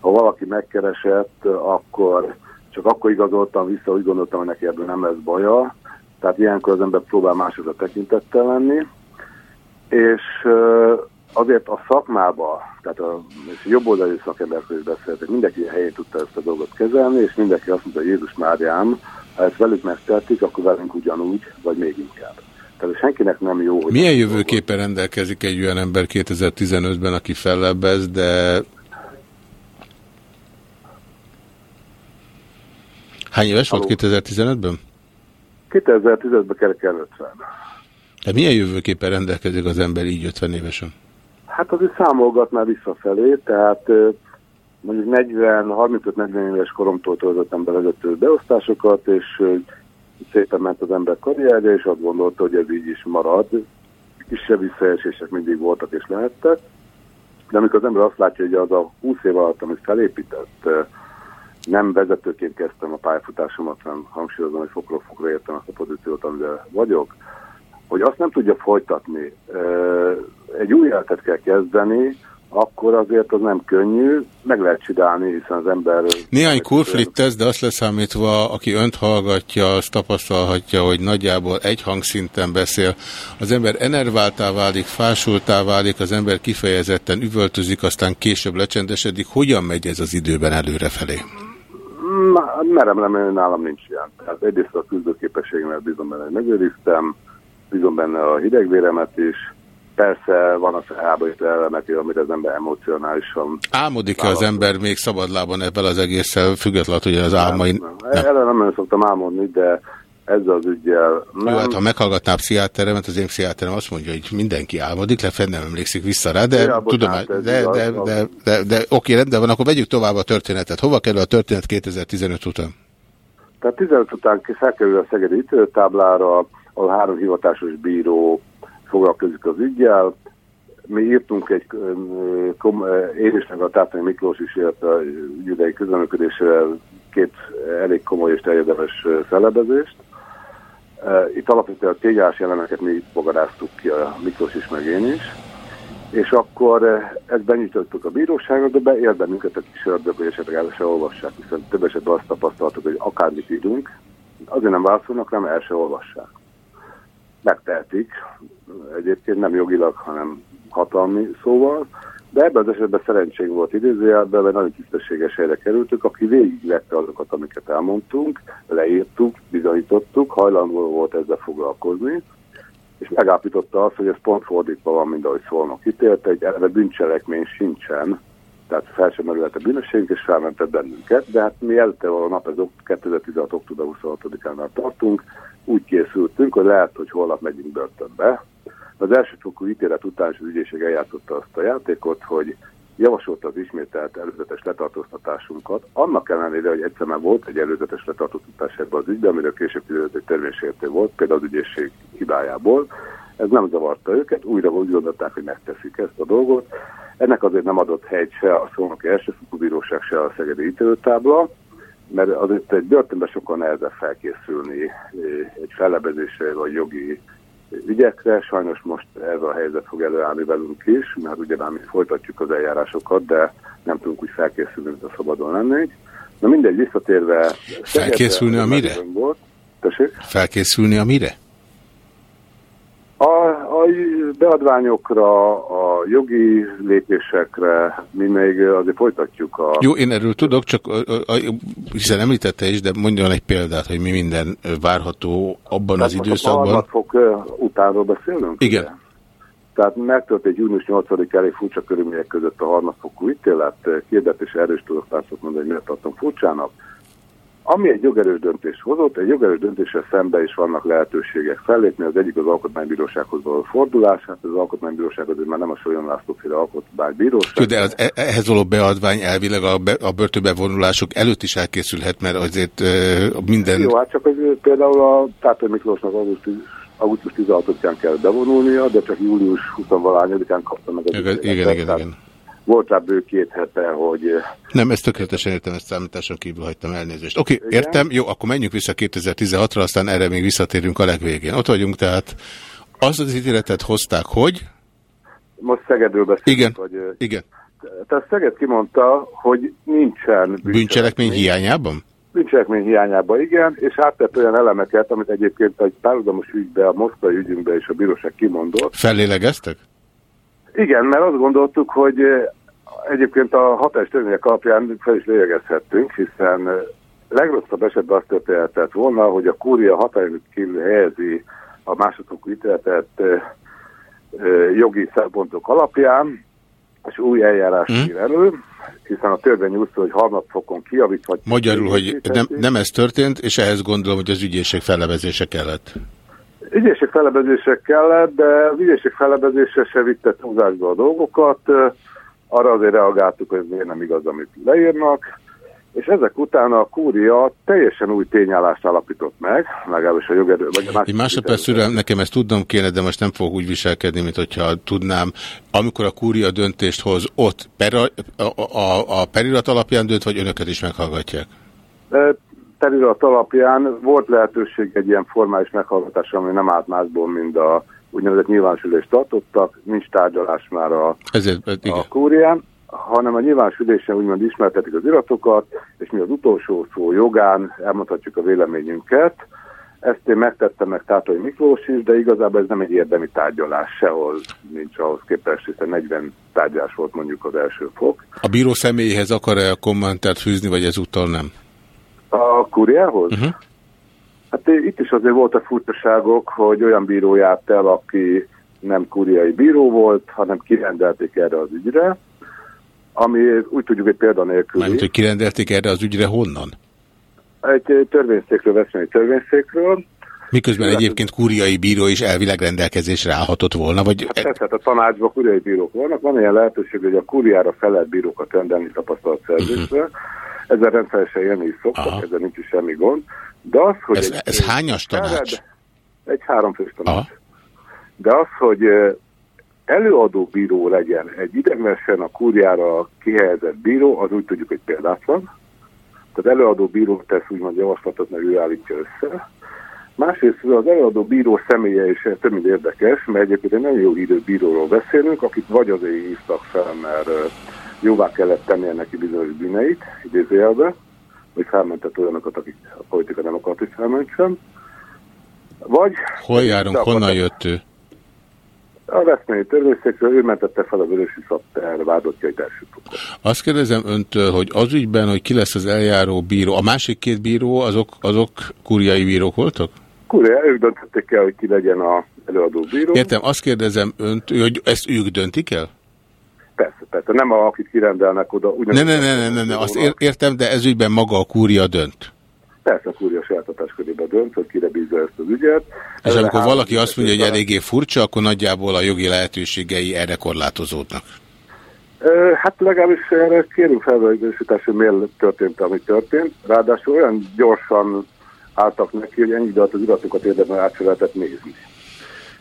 Ha valaki megkeresett, akkor csak akkor igazoltam vissza, úgy gondoltam, hogy neki ebből nem lesz baja. Tehát ilyenkor az ember próbál másodra tekintettel lenni. És azért a szakmába, tehát a és jobb oldali szakemberről is beszéltek, mindenki a helyén tudta ezt a dolgot kezelni, és mindenki azt mondta, hogy Jézus Máriám, ha ezt velük megtették, akkor velünk ugyanúgy, vagy még inkább. Tehát senkinek nem jó, hogy... Milyen jövőképpen rendelkezik egy olyan ember 2015-ben, aki fellebbez, de... Hány éves volt 2015-ben? 2010-ben kerekel 50. De milyen jövőképpen rendelkezik az ember így 50 évesen? Hát azért számolgatná visszafelé, tehát mondjuk 40, 35-40 éves koromtól töltöttem be beosztásokat, és szépen ment az ember karrierje, és azt gondolta, hogy ez így is marad. Kisebb visszaesések mindig voltak és lehettek, de amikor az ember azt látja, hogy az a 20 év alatt, amit felépített, nem vezetőként kezdtem a pályafutásomat, hanem hangsúlyozom, hogy fokról fokra értem azt a pozíciót, amiben vagyok, hogy azt nem tudja folytatni. Egy új életet kell kezdeni, akkor azért az nem könnyű, meg lehet csinálni, hiszen az ember... Néhány kulflit tesz, de azt leszámítva, aki önt hallgatja, azt tapasztalhatja, hogy nagyjából egy hangszinten beszél. Az ember enerváltá válik, fásultá válik, az ember kifejezetten üvöltözik, aztán később lecsendesedik. Hogyan megy ez az időben előrefelé? Má- Merem remélni, nálam nincs ilyen. Tehát egyrészt a küzdőképességemet bízom hogy megőriztem, bízom benne a hidegvéremet is. Persze van a felháborító elemek, amire az ember emocionálisan... Álmodik-e az ember még szabadlában ebben az egésszel, függetlenül, hogy az álmai... Nem. Erre nem szoktam álmodni, de ezzel az ügyel Jó, hát ha meghallgatná a pszichiáteremet, az én pszichiáterem azt mondja, hogy mindenki álmodik, lefelé nem emlékszik vissza rá, de Ja, tudom, ez de, de, az- de, de, de oké, rendben van, akkor vegyük tovább a történetet. Hova kerül a történet 2015 után? Tehát 15 után felkerül a Szegedi ítéltáblára, ahol három hivatásos bíró foglalkozik az ügyjel. Mi írtunk egy, én is, meg a Tátani Miklós is írt a ügyidei közleműködésre két elég komoly és terjedelmes fellebezést. Itt alapvetően a tényás elemeket mi fogadáztuk ki, a Miklós is, meg én is. És akkor ezt benyújtottuk a bíróságra, de beér bennünket a kis ördög, hogy se olvassák, hiszen több esetben azt tapasztaltuk, hogy akármit írunk, azért nem válaszolnak, hanem el se olvassák. Megtehetik, egyébként nem jogilag, hanem hatalmi szóval, de ebben az esetben szerencsénk volt idézőjelben, mert nagyon tisztességes helyre kerültük, aki végigvette azokat, amiket elmondtunk, leírtuk, bizonyítottuk, hajlandó volt ezzel foglalkozni, és megállapította azt, hogy ez pont fordítva van, mint ahogy szólnak ítélte, egy eleve bűncselekmény sincsen, tehát fel sem merülhet a bűnösségünk, és felmentett bennünket, de hát mi előtte való nap, ez ok- 2016. október 26-án tartunk, úgy készültünk, hogy lehet, hogy holnap megyünk börtönbe. Az elsőfokú ítélet után is az ügyészség eljátszotta azt a játékot, hogy javasolta az ismételt előzetes letartóztatásunkat, annak ellenére, hogy egyszer már volt egy előzetes letartóztatás ebben az ügyben, amiről később kiderült, hogy törvénysértő volt, például az ügyészség hibájából. Ez nem zavarta őket, újra úgy gondolták, hogy megteszik ezt a dolgot. Ennek azért nem adott helyt se a Szolnoki Elsőfokú Bíróság, se a Szegedi ítélőtábla, mert azért egy börtönben sokkal nehezebb felkészülni eh, egy fellebezésre vagy jogi ügyekre. Sajnos most ez a helyzet fog előállni velünk is, mert ugye mi folytatjuk az eljárásokat, de nem tudunk úgy felkészülni, mint a szabadon lennénk. Na mindegy, visszatérve... Felkészülni a mire? Volt. Felkészülni a mire? A, a beadványokra, a jogi lépésekre mi még azért folytatjuk a... Jó, én erről tudok, csak a, a, a, hiszen említette is, de mondjon egy példát, hogy mi minden várható abban az most A időszakban. harmadfok ö, utánról beszélünk? Igen. Ugye? Tehát megtörtént június 8 elég furcsa körülmények között a harmadfokú ítélet. Kérdet és erős tudok mondani, hogy miért tartom furcsának. Ami egy jogerős döntést hozott, egy jogerős döntéssel szembe is vannak lehetőségek fellépni. Az egyik az alkotmánybírósághoz való fordulás, hát az alkotmánybíróság azért már nem a Solyon László féle alkotmánybíróság. De az, e- ehhez való beadvány elvileg a, be, a börtönbevonulások előtt is elkészülhet, mert azért ö, minden... Jó, hát csak az, például a Tátor Miklósnak augusztus, augusztus 16-án kell bevonulnia, de csak július 20-valányodikán kapta meg az Igen, igen, igen, igen. Volt rá bő két hete, hogy Nem, ezt tökéletesen értem, ezt számításon kívül hagytam elnézést. Oké, okay, értem, jó, akkor menjünk vissza 2016-ra, aztán erre még visszatérünk a legvégén. Ott vagyunk, tehát az az ítéletet hozták, hogy? most Szegedről beszélünk. Igen, Hogy, igen. tehát Szeged kimondta, hogy nincsen Bűncselekmény hiányában? bűncselekmény hiányában, igen, és áttett olyan elemeket, amit egyébként egy párhuzamos ügybe, a moszkvai ügyünkbe is a bíróság kimondott. Fellélegeztek? Igen, mert azt gondoltuk, hogy egyébként a hatás törvények alapján fel is lélegezhettünk, hiszen legrosszabb esetben azt történhetett volna, hogy a kúria hatályon kívül helyezi a másodfokú ítéletet jogi szempontok alapján, és új eljárás Hm? ír elő, hiszen a törvény úgy szól, hogy harmadfokon kijavíthatjuk. Magyarul, hogy nem, nem ez történt, és ehhez gondolom, hogy az ügyészség fellebezése kellett. Ügyészség felebezések kellett, de az ügyészség felebezése se vitte túlzásba a dolgokat. Arra azért reagáltuk, hogy ez miért nem igaz, amit leírnak. És ezek után a kúria teljesen új tényállást alapított meg, legalábbis a jogerő, vagy a másik Egy másodperc szürem, nekem ezt tudnom kéne, de most nem fogok úgy viselkedni, mint hogyha tudnám. Amikor a kúria döntést hoz, ott per, a, a, a perirat alapján dönt, vagy önöket is meghallgatják? Terirat alapján volt lehetőség egy ilyen formális meghallgatásra, ami nem állt másból, mint a úgynevezett nyilvánosülést tartottak, nincs tárgyalás már a, Ezért, igen. a kúrián, hanem a nyilvánosülésen úgymond ismertetik az iratokat, és mi az utolsó szó jogán elmondhatjuk a véleményünket. Ezt én megtettem meg Tátai Miklós is, de igazából ez nem egy érdemi tárgyalás, sehol nincs ahhoz képest, hiszen 40 tárgyalás volt mondjuk az első fok. A bíró személyéhez akar-e a kommentát fűzni, vagy ezúttal nem? A kúriához? Uh -huh. Hát itt is azért voltak furcsaságok, hogy olyan bíró járt el, aki nem kúriai bíró volt, hanem kirendelték erre az ügyre, ami úgy tudjuk, hogy példanélküli. Mármint, hogy kirendelték erre az ügyre honnan? Egy törvényszékről, veszélyi törvényszékről. Miközben egyébként kúriai bíró is elvileg rendelkezésre állhatott volna, vagy... Hát persze, hát a tanácsban kúriai bírók vannak. Van ilyen lehetőség, hogy a kúriára felett bírókat rendelni tapasztalatszerzésre. Uh -huh. Ezzel rendszeresen élni is szoktak, Aha. ezzel nincs is semmi gond. De az, hogy ez, egy, ez hányas tanács? Egy háromfős tanács. Aha. De az, hogy előadó bíró legyen egy ideglenesen a kúriára kihelyezett bíró, az úgy tudjuk, hogy példátlan. Tehát előadó bíró tesz úgymond javaslatot, meg ő állítja össze. Másrészt az előadó bíró személye is több mint érdekes, mert egyébként egy nagyon jó hírő bíróról beszélünk, akit vagy azért hívtak fel, mert jóvá kellett tennie neki bizonyos bűneit, idézőjelbe, hogy felmentett olyanokat, akik a politika nem akart, hogy felmentsem. Vagy... Hol járunk, honnan jött ő? A Veszmélyi törvényszékről ő mentette fel a vörösi szapter vádottjait első fokon. Azt kérdezem öntől, hogy az ügyben, hogy ki lesz az eljáró bíró, a másik két bíró, azok, azok kúriai bírók voltak? Kúria, ők döntötték el, hogy ki legyen az előadó bíró. Értem, azt kérdezem önt, hogy ezt ők döntik el? Persze, nem a, akit kirendelnek oda. Ne, ne, ne, ne, ne, ne, azt értem, de ez ügyben maga a kúria dönt. Persze a kúria saját hatáskörébe dönt, hogy kire bízza ezt az ügyet. És amikor valaki azt mondja, hogy eléggé furcsa, akkor nagyjából a jogi lehetőségei erre korlátozódnak. Hát legalábbis erre kérünk felvegyesítást, hogy miért történt, ami történt. Ráadásul olyan gyorsan álltak neki, hogy ennyi idő alatt az iratokat érdemben át lehetett nézni.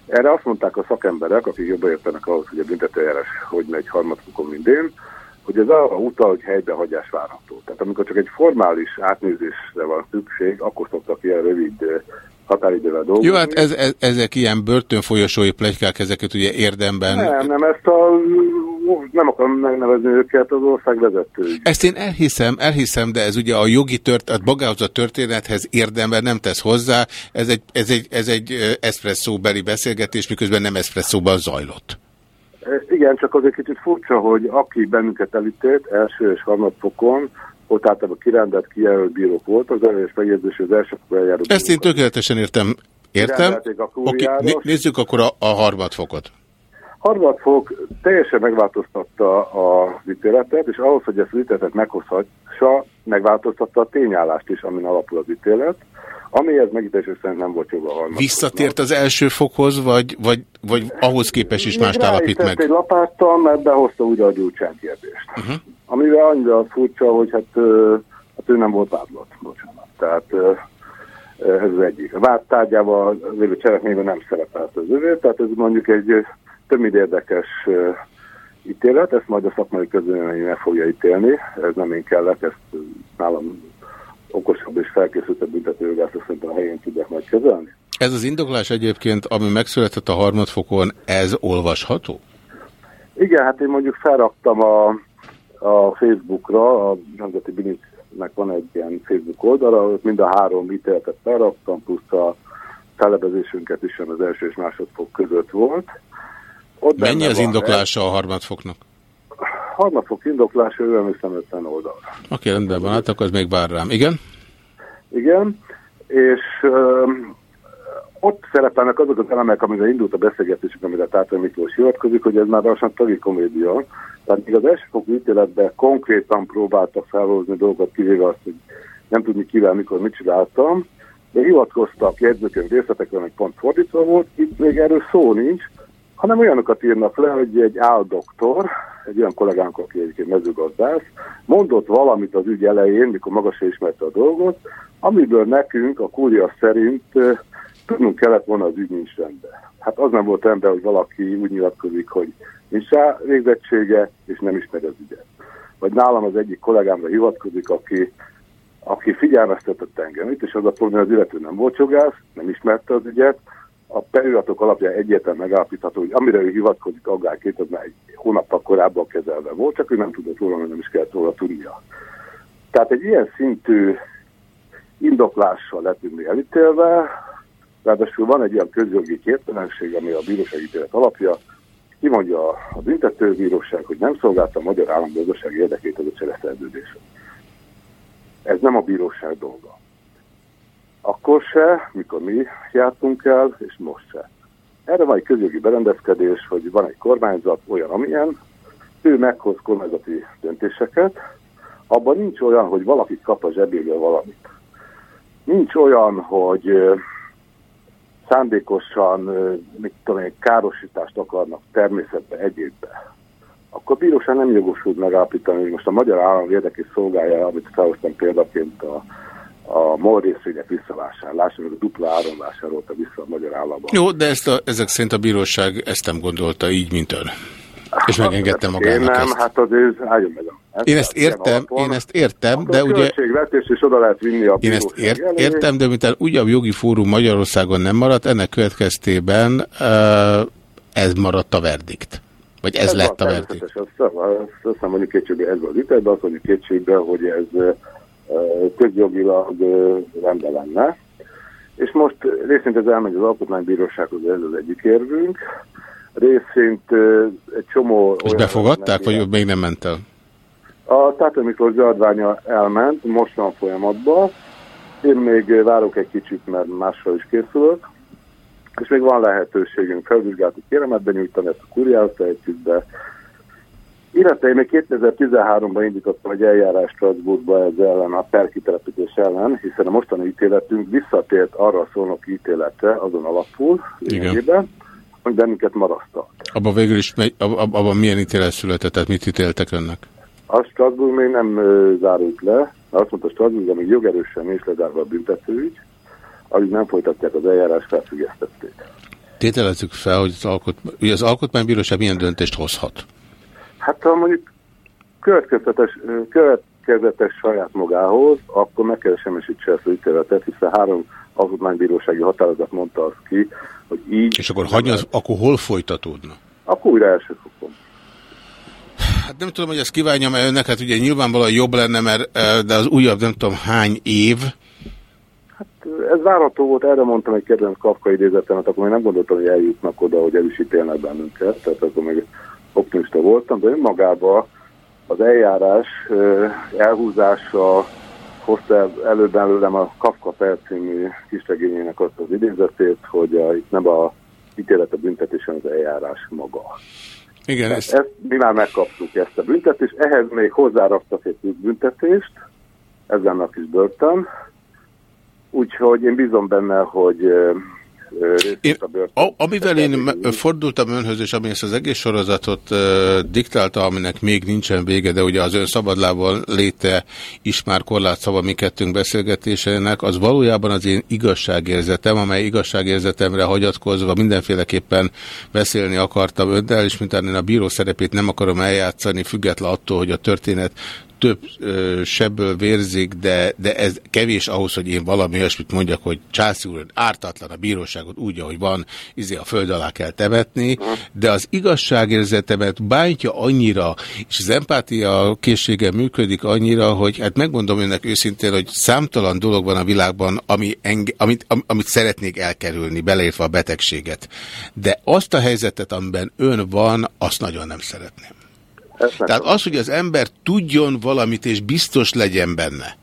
Erre azt mondták a szakemberek, akik jobban értenek ahhoz, hogy a büntetőjárás hogy megy harmadfokon, mint én, hogy ez arra utal, hogy helybehagyás várható. Tehát amikor csak egy formális átnézésre van szükség, akkor szoktak ilyen rövid határidővel dolgozni. Jó, hát ez, ez, ezek ilyen börtönfolyosói plegykák, ezeket ugye érdemben... Nem, nem, ezt a, nem akarom megnevezni őket, az ország vezetői. Ezt én elhiszem, elhiszem, de ez ugye a jogi tört, a magához a történethez érdemben nem tesz hozzá. Ez egy, ez egy, ez egy ö, eszpresszó beli beszélgetés, miközben nem eszpresszóban zajlott. Igen, csak az egy kicsit furcsa, hogy aki bennünket elítélt, első és harmadfokon, ott általában kirendelt, kijelölt bírók volt, az elős megjegyzés, az első fokon eljáró Ezt én tökéletesen értem. Értem? Oké, nézzük akkor a, a harmadfokot. Harmadfok teljesen megváltoztatta a ítéletet, és ahhoz, hogy ezt az ítéletet meghozhassa, megváltoztatta a tényállást is, amin alapul az ítélet, amihez megítélésük szerint nem volt joga a. Visszatért az első fokhoz, vagy, vagy, vagy ahhoz képest is mást is állapít meg? egy lapáttal, mert behozta újra a gyurcsán kérdést. Uh-huh. Amivel annyira furcsa, hogy hát, hát ő nem volt vádlott, bocsánat. Tehát ez az egyik. A vád tárgyával lévő cselekményben nem szerepelt az övé, tehát ez mondjuk egy több mint érdekes ítélet, ezt majd a szakmai közvélemény meg fogja ítélni, ez nem én kellek, ezt nálam okosabb és felkészültebb büntetőjogászok szerintem a helyén tudják majd kezelni. Ez az indoklás egyébként, ami megszületett a harmadfokon, ez olvasható? Igen, hát én mondjuk felraktam a, a Facebookra, a Nemzeti Bilincnek van egy ilyen Facebook oldala, ott mind a három ítéletet felraktam, plusz a felebezésünket is az első és másodfok között volt. Ott Mennyi az indoklása a harmadfoknak? Harmadfok indoklása, ő emlékszem 50 oldal. Oké, rendben van, hát akkor az még vár rám. Igen? Igen, és ö, ott szerepelnek azok az elemek, amire indult a beszélgetésük, amire Tátor Miklós hivatkozik, hogy ez már lassan tragikomédia. Tehát még az elsőfokú ítéletben konkrétan próbáltak felhozni dolgokat, kivéve azt, hogy nem tudni kivel, mikor mit csináltam, de hivatkoztak jegyzőkönyv részletekre, hogy pont fordítva volt, itt még erről szó nincs, hanem olyanokat írnak le, hogy egy áldoktor, egy olyan kollégánk, aki egyébként mezőgazdász, mondott valamit az ügy elején, mikor maga se ismerte a dolgot, amiből nekünk a kúria szerint tudnunk kellett volna az ügy nincs rendben. Hát az nem volt rendben, hogy valaki úgy nyilatkozik, hogy nincs rá végzettsége, és nem ismeri az ügyet. Vagy nálam az egyik kollégámra hivatkozik, aki, aki figyelmeztetett engem itt, és az a probléma, az illető nem volt jogász, nem ismerte az ügyet, a feliratok alapján egyértelműen megállapítható, hogy amire ő hivatkozik aggályként, az már egy hónappal korábban kezelve volt, csak ő nem tudott róla, nem is kellett róla tudnia. Tehát egy ilyen szintű indoklással lettünk mi elítélve, ráadásul van egy olyan közjogi képtelenség, ami a bírósági ítélet alapja, kimondja a, büntetőbíróság, hogy nem szolgálta a magyar állambiztonság érdekét az a cseleszerződés. Ez nem a bíróság dolga. Akkor se, mikor mi jártunk el, és most se. Erre van egy közjogi berendezkedés, hogy van egy kormányzat olyan, amilyen, ő meghoz kormányzati döntéseket, abban nincs olyan, hogy valaki kap a zsebéből valamit. Nincs olyan, hogy szándékosan, mit tudom én, károsítást akarnak természetbe, egyébbe. Akkor a bíróság nem jogosult megállapítani, hogy most a magyar állam érdekét szolgálja, amit felhoztam példaként a, a MOL részvények visszavásárlása, a dupla áron vásárolta vissza a magyar államban. Jó, de ezt a, ezek szerint a bíróság ezt nem gondolta így, mint ön. És megengedte Én magának nem, ezt. hát az ő, álljon meg. a- Én ezt ilyen értem, alapon. én ezt értem, de ugye... költségvetés is oda lehet vinni a Én ezt ért, elé. értem, de miután újabb jogi fórum Magyarországon nem maradt, ennek következtében ez maradt a verdikt. Vagy ez, lett a verdikt. Azt, azt, azt nem mondjuk kétségbe ez az ügyet, de azt mondjuk kétségbe, hogy ez közjogilag rendben lenne. És most részint ez elmegy az Alkotmánybírósághoz, ez az egyik érvünk. Részint egy csomó... Olyan befogadták, vagy még nem ment el? A Tátor Miklós zsardványa elment, most van folyamatban. Én még várok egy kicsit, mert másra is készülök. És még van lehetőségünk felvizsgálati kéremet benyújtani, ezt a kuriához tehetjük be. Illetve én még 2013-ban indítottam egy eljárás Strasbourgba ez ellen, a perkitelepítés ellen, hiszen a mostani ítéletünk visszatért arra a szónoki ítéletre azon alapul, lényegében, hogy bennünket marasztal. Abban végül is, megy- ab- ab- abban milyen ítélet született, tehát mit ítéltek önnek? A Strasbourg még nem ö, zárult le, azt mondta Strasbourg, amíg jogerősen nincs lezárva a büntetőügy, addig nem folytatják az eljárás, felfüggesztették. Tételezzük fel, hogy az, alkot... ugye az alkotmánybíróság milyen döntést hozhat. Hát ha mondjuk következetes, következetes saját magához, akkor meg kell semmisítse ezt az ítéletet, hiszen három alkotmánybírósági határozat mondta azt ki, hogy így, És akkor hagyja, az, akkor hol folytatódna? akkor újra első fokon. Hát nem tudom, hogy ezt kívánjam-e önnek, hát ugye nyilvánvalóan jobb lenne, mert de az újabb nem tudom hány év, Ez várható volt, erre mondtam egy kedvenc Kafka idézetemet, akkor még nem gondoltam, hogy eljutnak oda, hogy el is ítélnek bennünket, tehát akkor még optimista voltam, de önmagában az eljárás elhúzása hozta el- elő belőlem a Kafka per című kisregényének azt az idézetét, hogy a, itt nem a ítélet a büntetés, hanem az eljárás maga. Igen, Tehát ezt, mi már megkaptuk ezt a büntetést, ehhez még hozzáraktak egy büntetést, ez lenne a kis börtön, úgyhogy én bízom benne, hogy részt a börtön. A, amivel én fordultam önhöz, és ami ezt az egész sorozatot diktálta, aminek még nincsen vége, de ugye az ön szabadlából léte is már korlátszava mi kettőnk beszélgetésének, az valójában az én igazságérzetem, amely igazságérzetemre hagyatkozva mindenféleképpen beszélni akartam önnel, és mint én a bíró szerepét nem akarom eljátszani, független attól, hogy a történet több ö, sebből vérzik, de, de ez kevés ahhoz, hogy én valami olyasmit mondjak, hogy Császi úr ártatlan a bíróságot úgy, ahogy van, izé a föld alá kell temetni, de az igazságérzetemet bántja annyira, és az empátia készsége működik annyira, hogy hát megmondom önnek őszintén, hogy számtalan dolog van a világban, ami enge, amit, am, amit szeretnék elkerülni, beleértve a betegséget. De azt a helyzetet, amiben ön van, azt nagyon nem szeretném. Tehát az, hogy az ember tudjon valamit, és biztos legyen benne,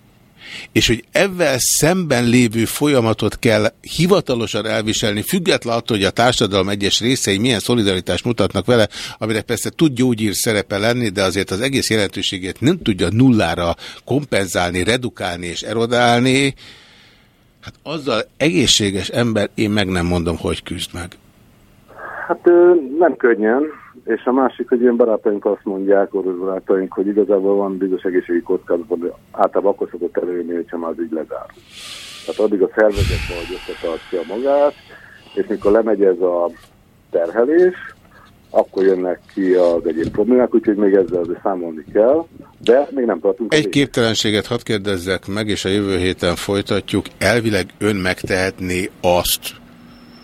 és hogy ezzel szemben lévő folyamatot kell hivatalosan elviselni, független attól, hogy a társadalom egyes részei milyen szolidaritást mutatnak vele, amire persze tud gyógyír szerepe lenni, de azért az egész jelentőségét nem tudja nullára kompenzálni, redukálni és erodálni, hát azzal egészséges ember én meg nem mondom, hogy küzd meg. Hát nem könnyen, és a másik, hogy ilyen barátaink azt mondják, orvos barátaink, hogy igazából van bizonyos egészségi kockázat, de általában akkor szokott előjönni, hogyha már az ügy lezárul. Tehát addig a szervezet valahogy összetartja magát, és mikor lemegy ez a terhelés, akkor jönnek ki az egyéb problémák, úgyhogy még ezzel azért számolni kell, de még nem tartunk. Egy képtelenséget hadd kérdezzek meg, és a jövő héten folytatjuk. Elvileg ön megtehetné azt,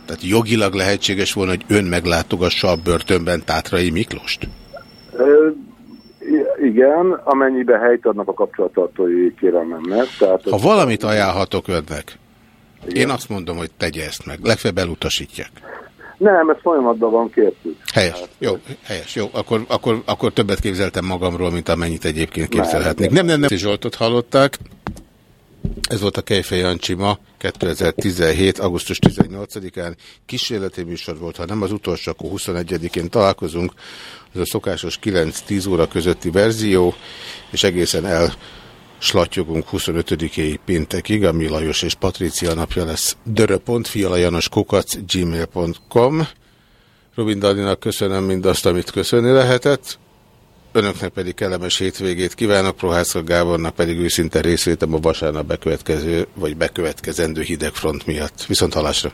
tehát jogilag lehetséges volna, hogy ön meglátogassa a börtönben Tátrai Miklóst? Ö, igen, amennyiben helyt adnak a kapcsolattartói kérelmemnek. Tehát Ha valamit ajánlhatok önnek, én azt mondom, hogy tegye ezt meg. Legfeljebb elutasítják. Nem, ez folyamatban van, kértük. Helyes. Jó, helyes. Jó, akkor, akkor, akkor többet képzeltem magamról, mint amennyit egyébként képzelhetnék. Nem, nem, nem. Zsoltot hallották. Ez volt a Kejfej Jancsi ma, 2017. augusztus 18-án. Kísérleti műsor volt, ha nem az utolsó, akkor 21-én találkozunk. Ez a szokásos 9-10 óra közötti verzió, és egészen el slatyogunk 25-i péntekig, ami Lajos és Patricia napja lesz. dörö.fialajanoskukac gmail.com Rubin Daninak köszönöm mindazt, amit köszönni lehetett. Önöknek pedig kellemes hétvégét kívánok, Prohászka Gábornak pedig őszinte részvétem a vasárnap bekövetkező, vagy bekövetkezendő hidegfront miatt. Viszont halásra!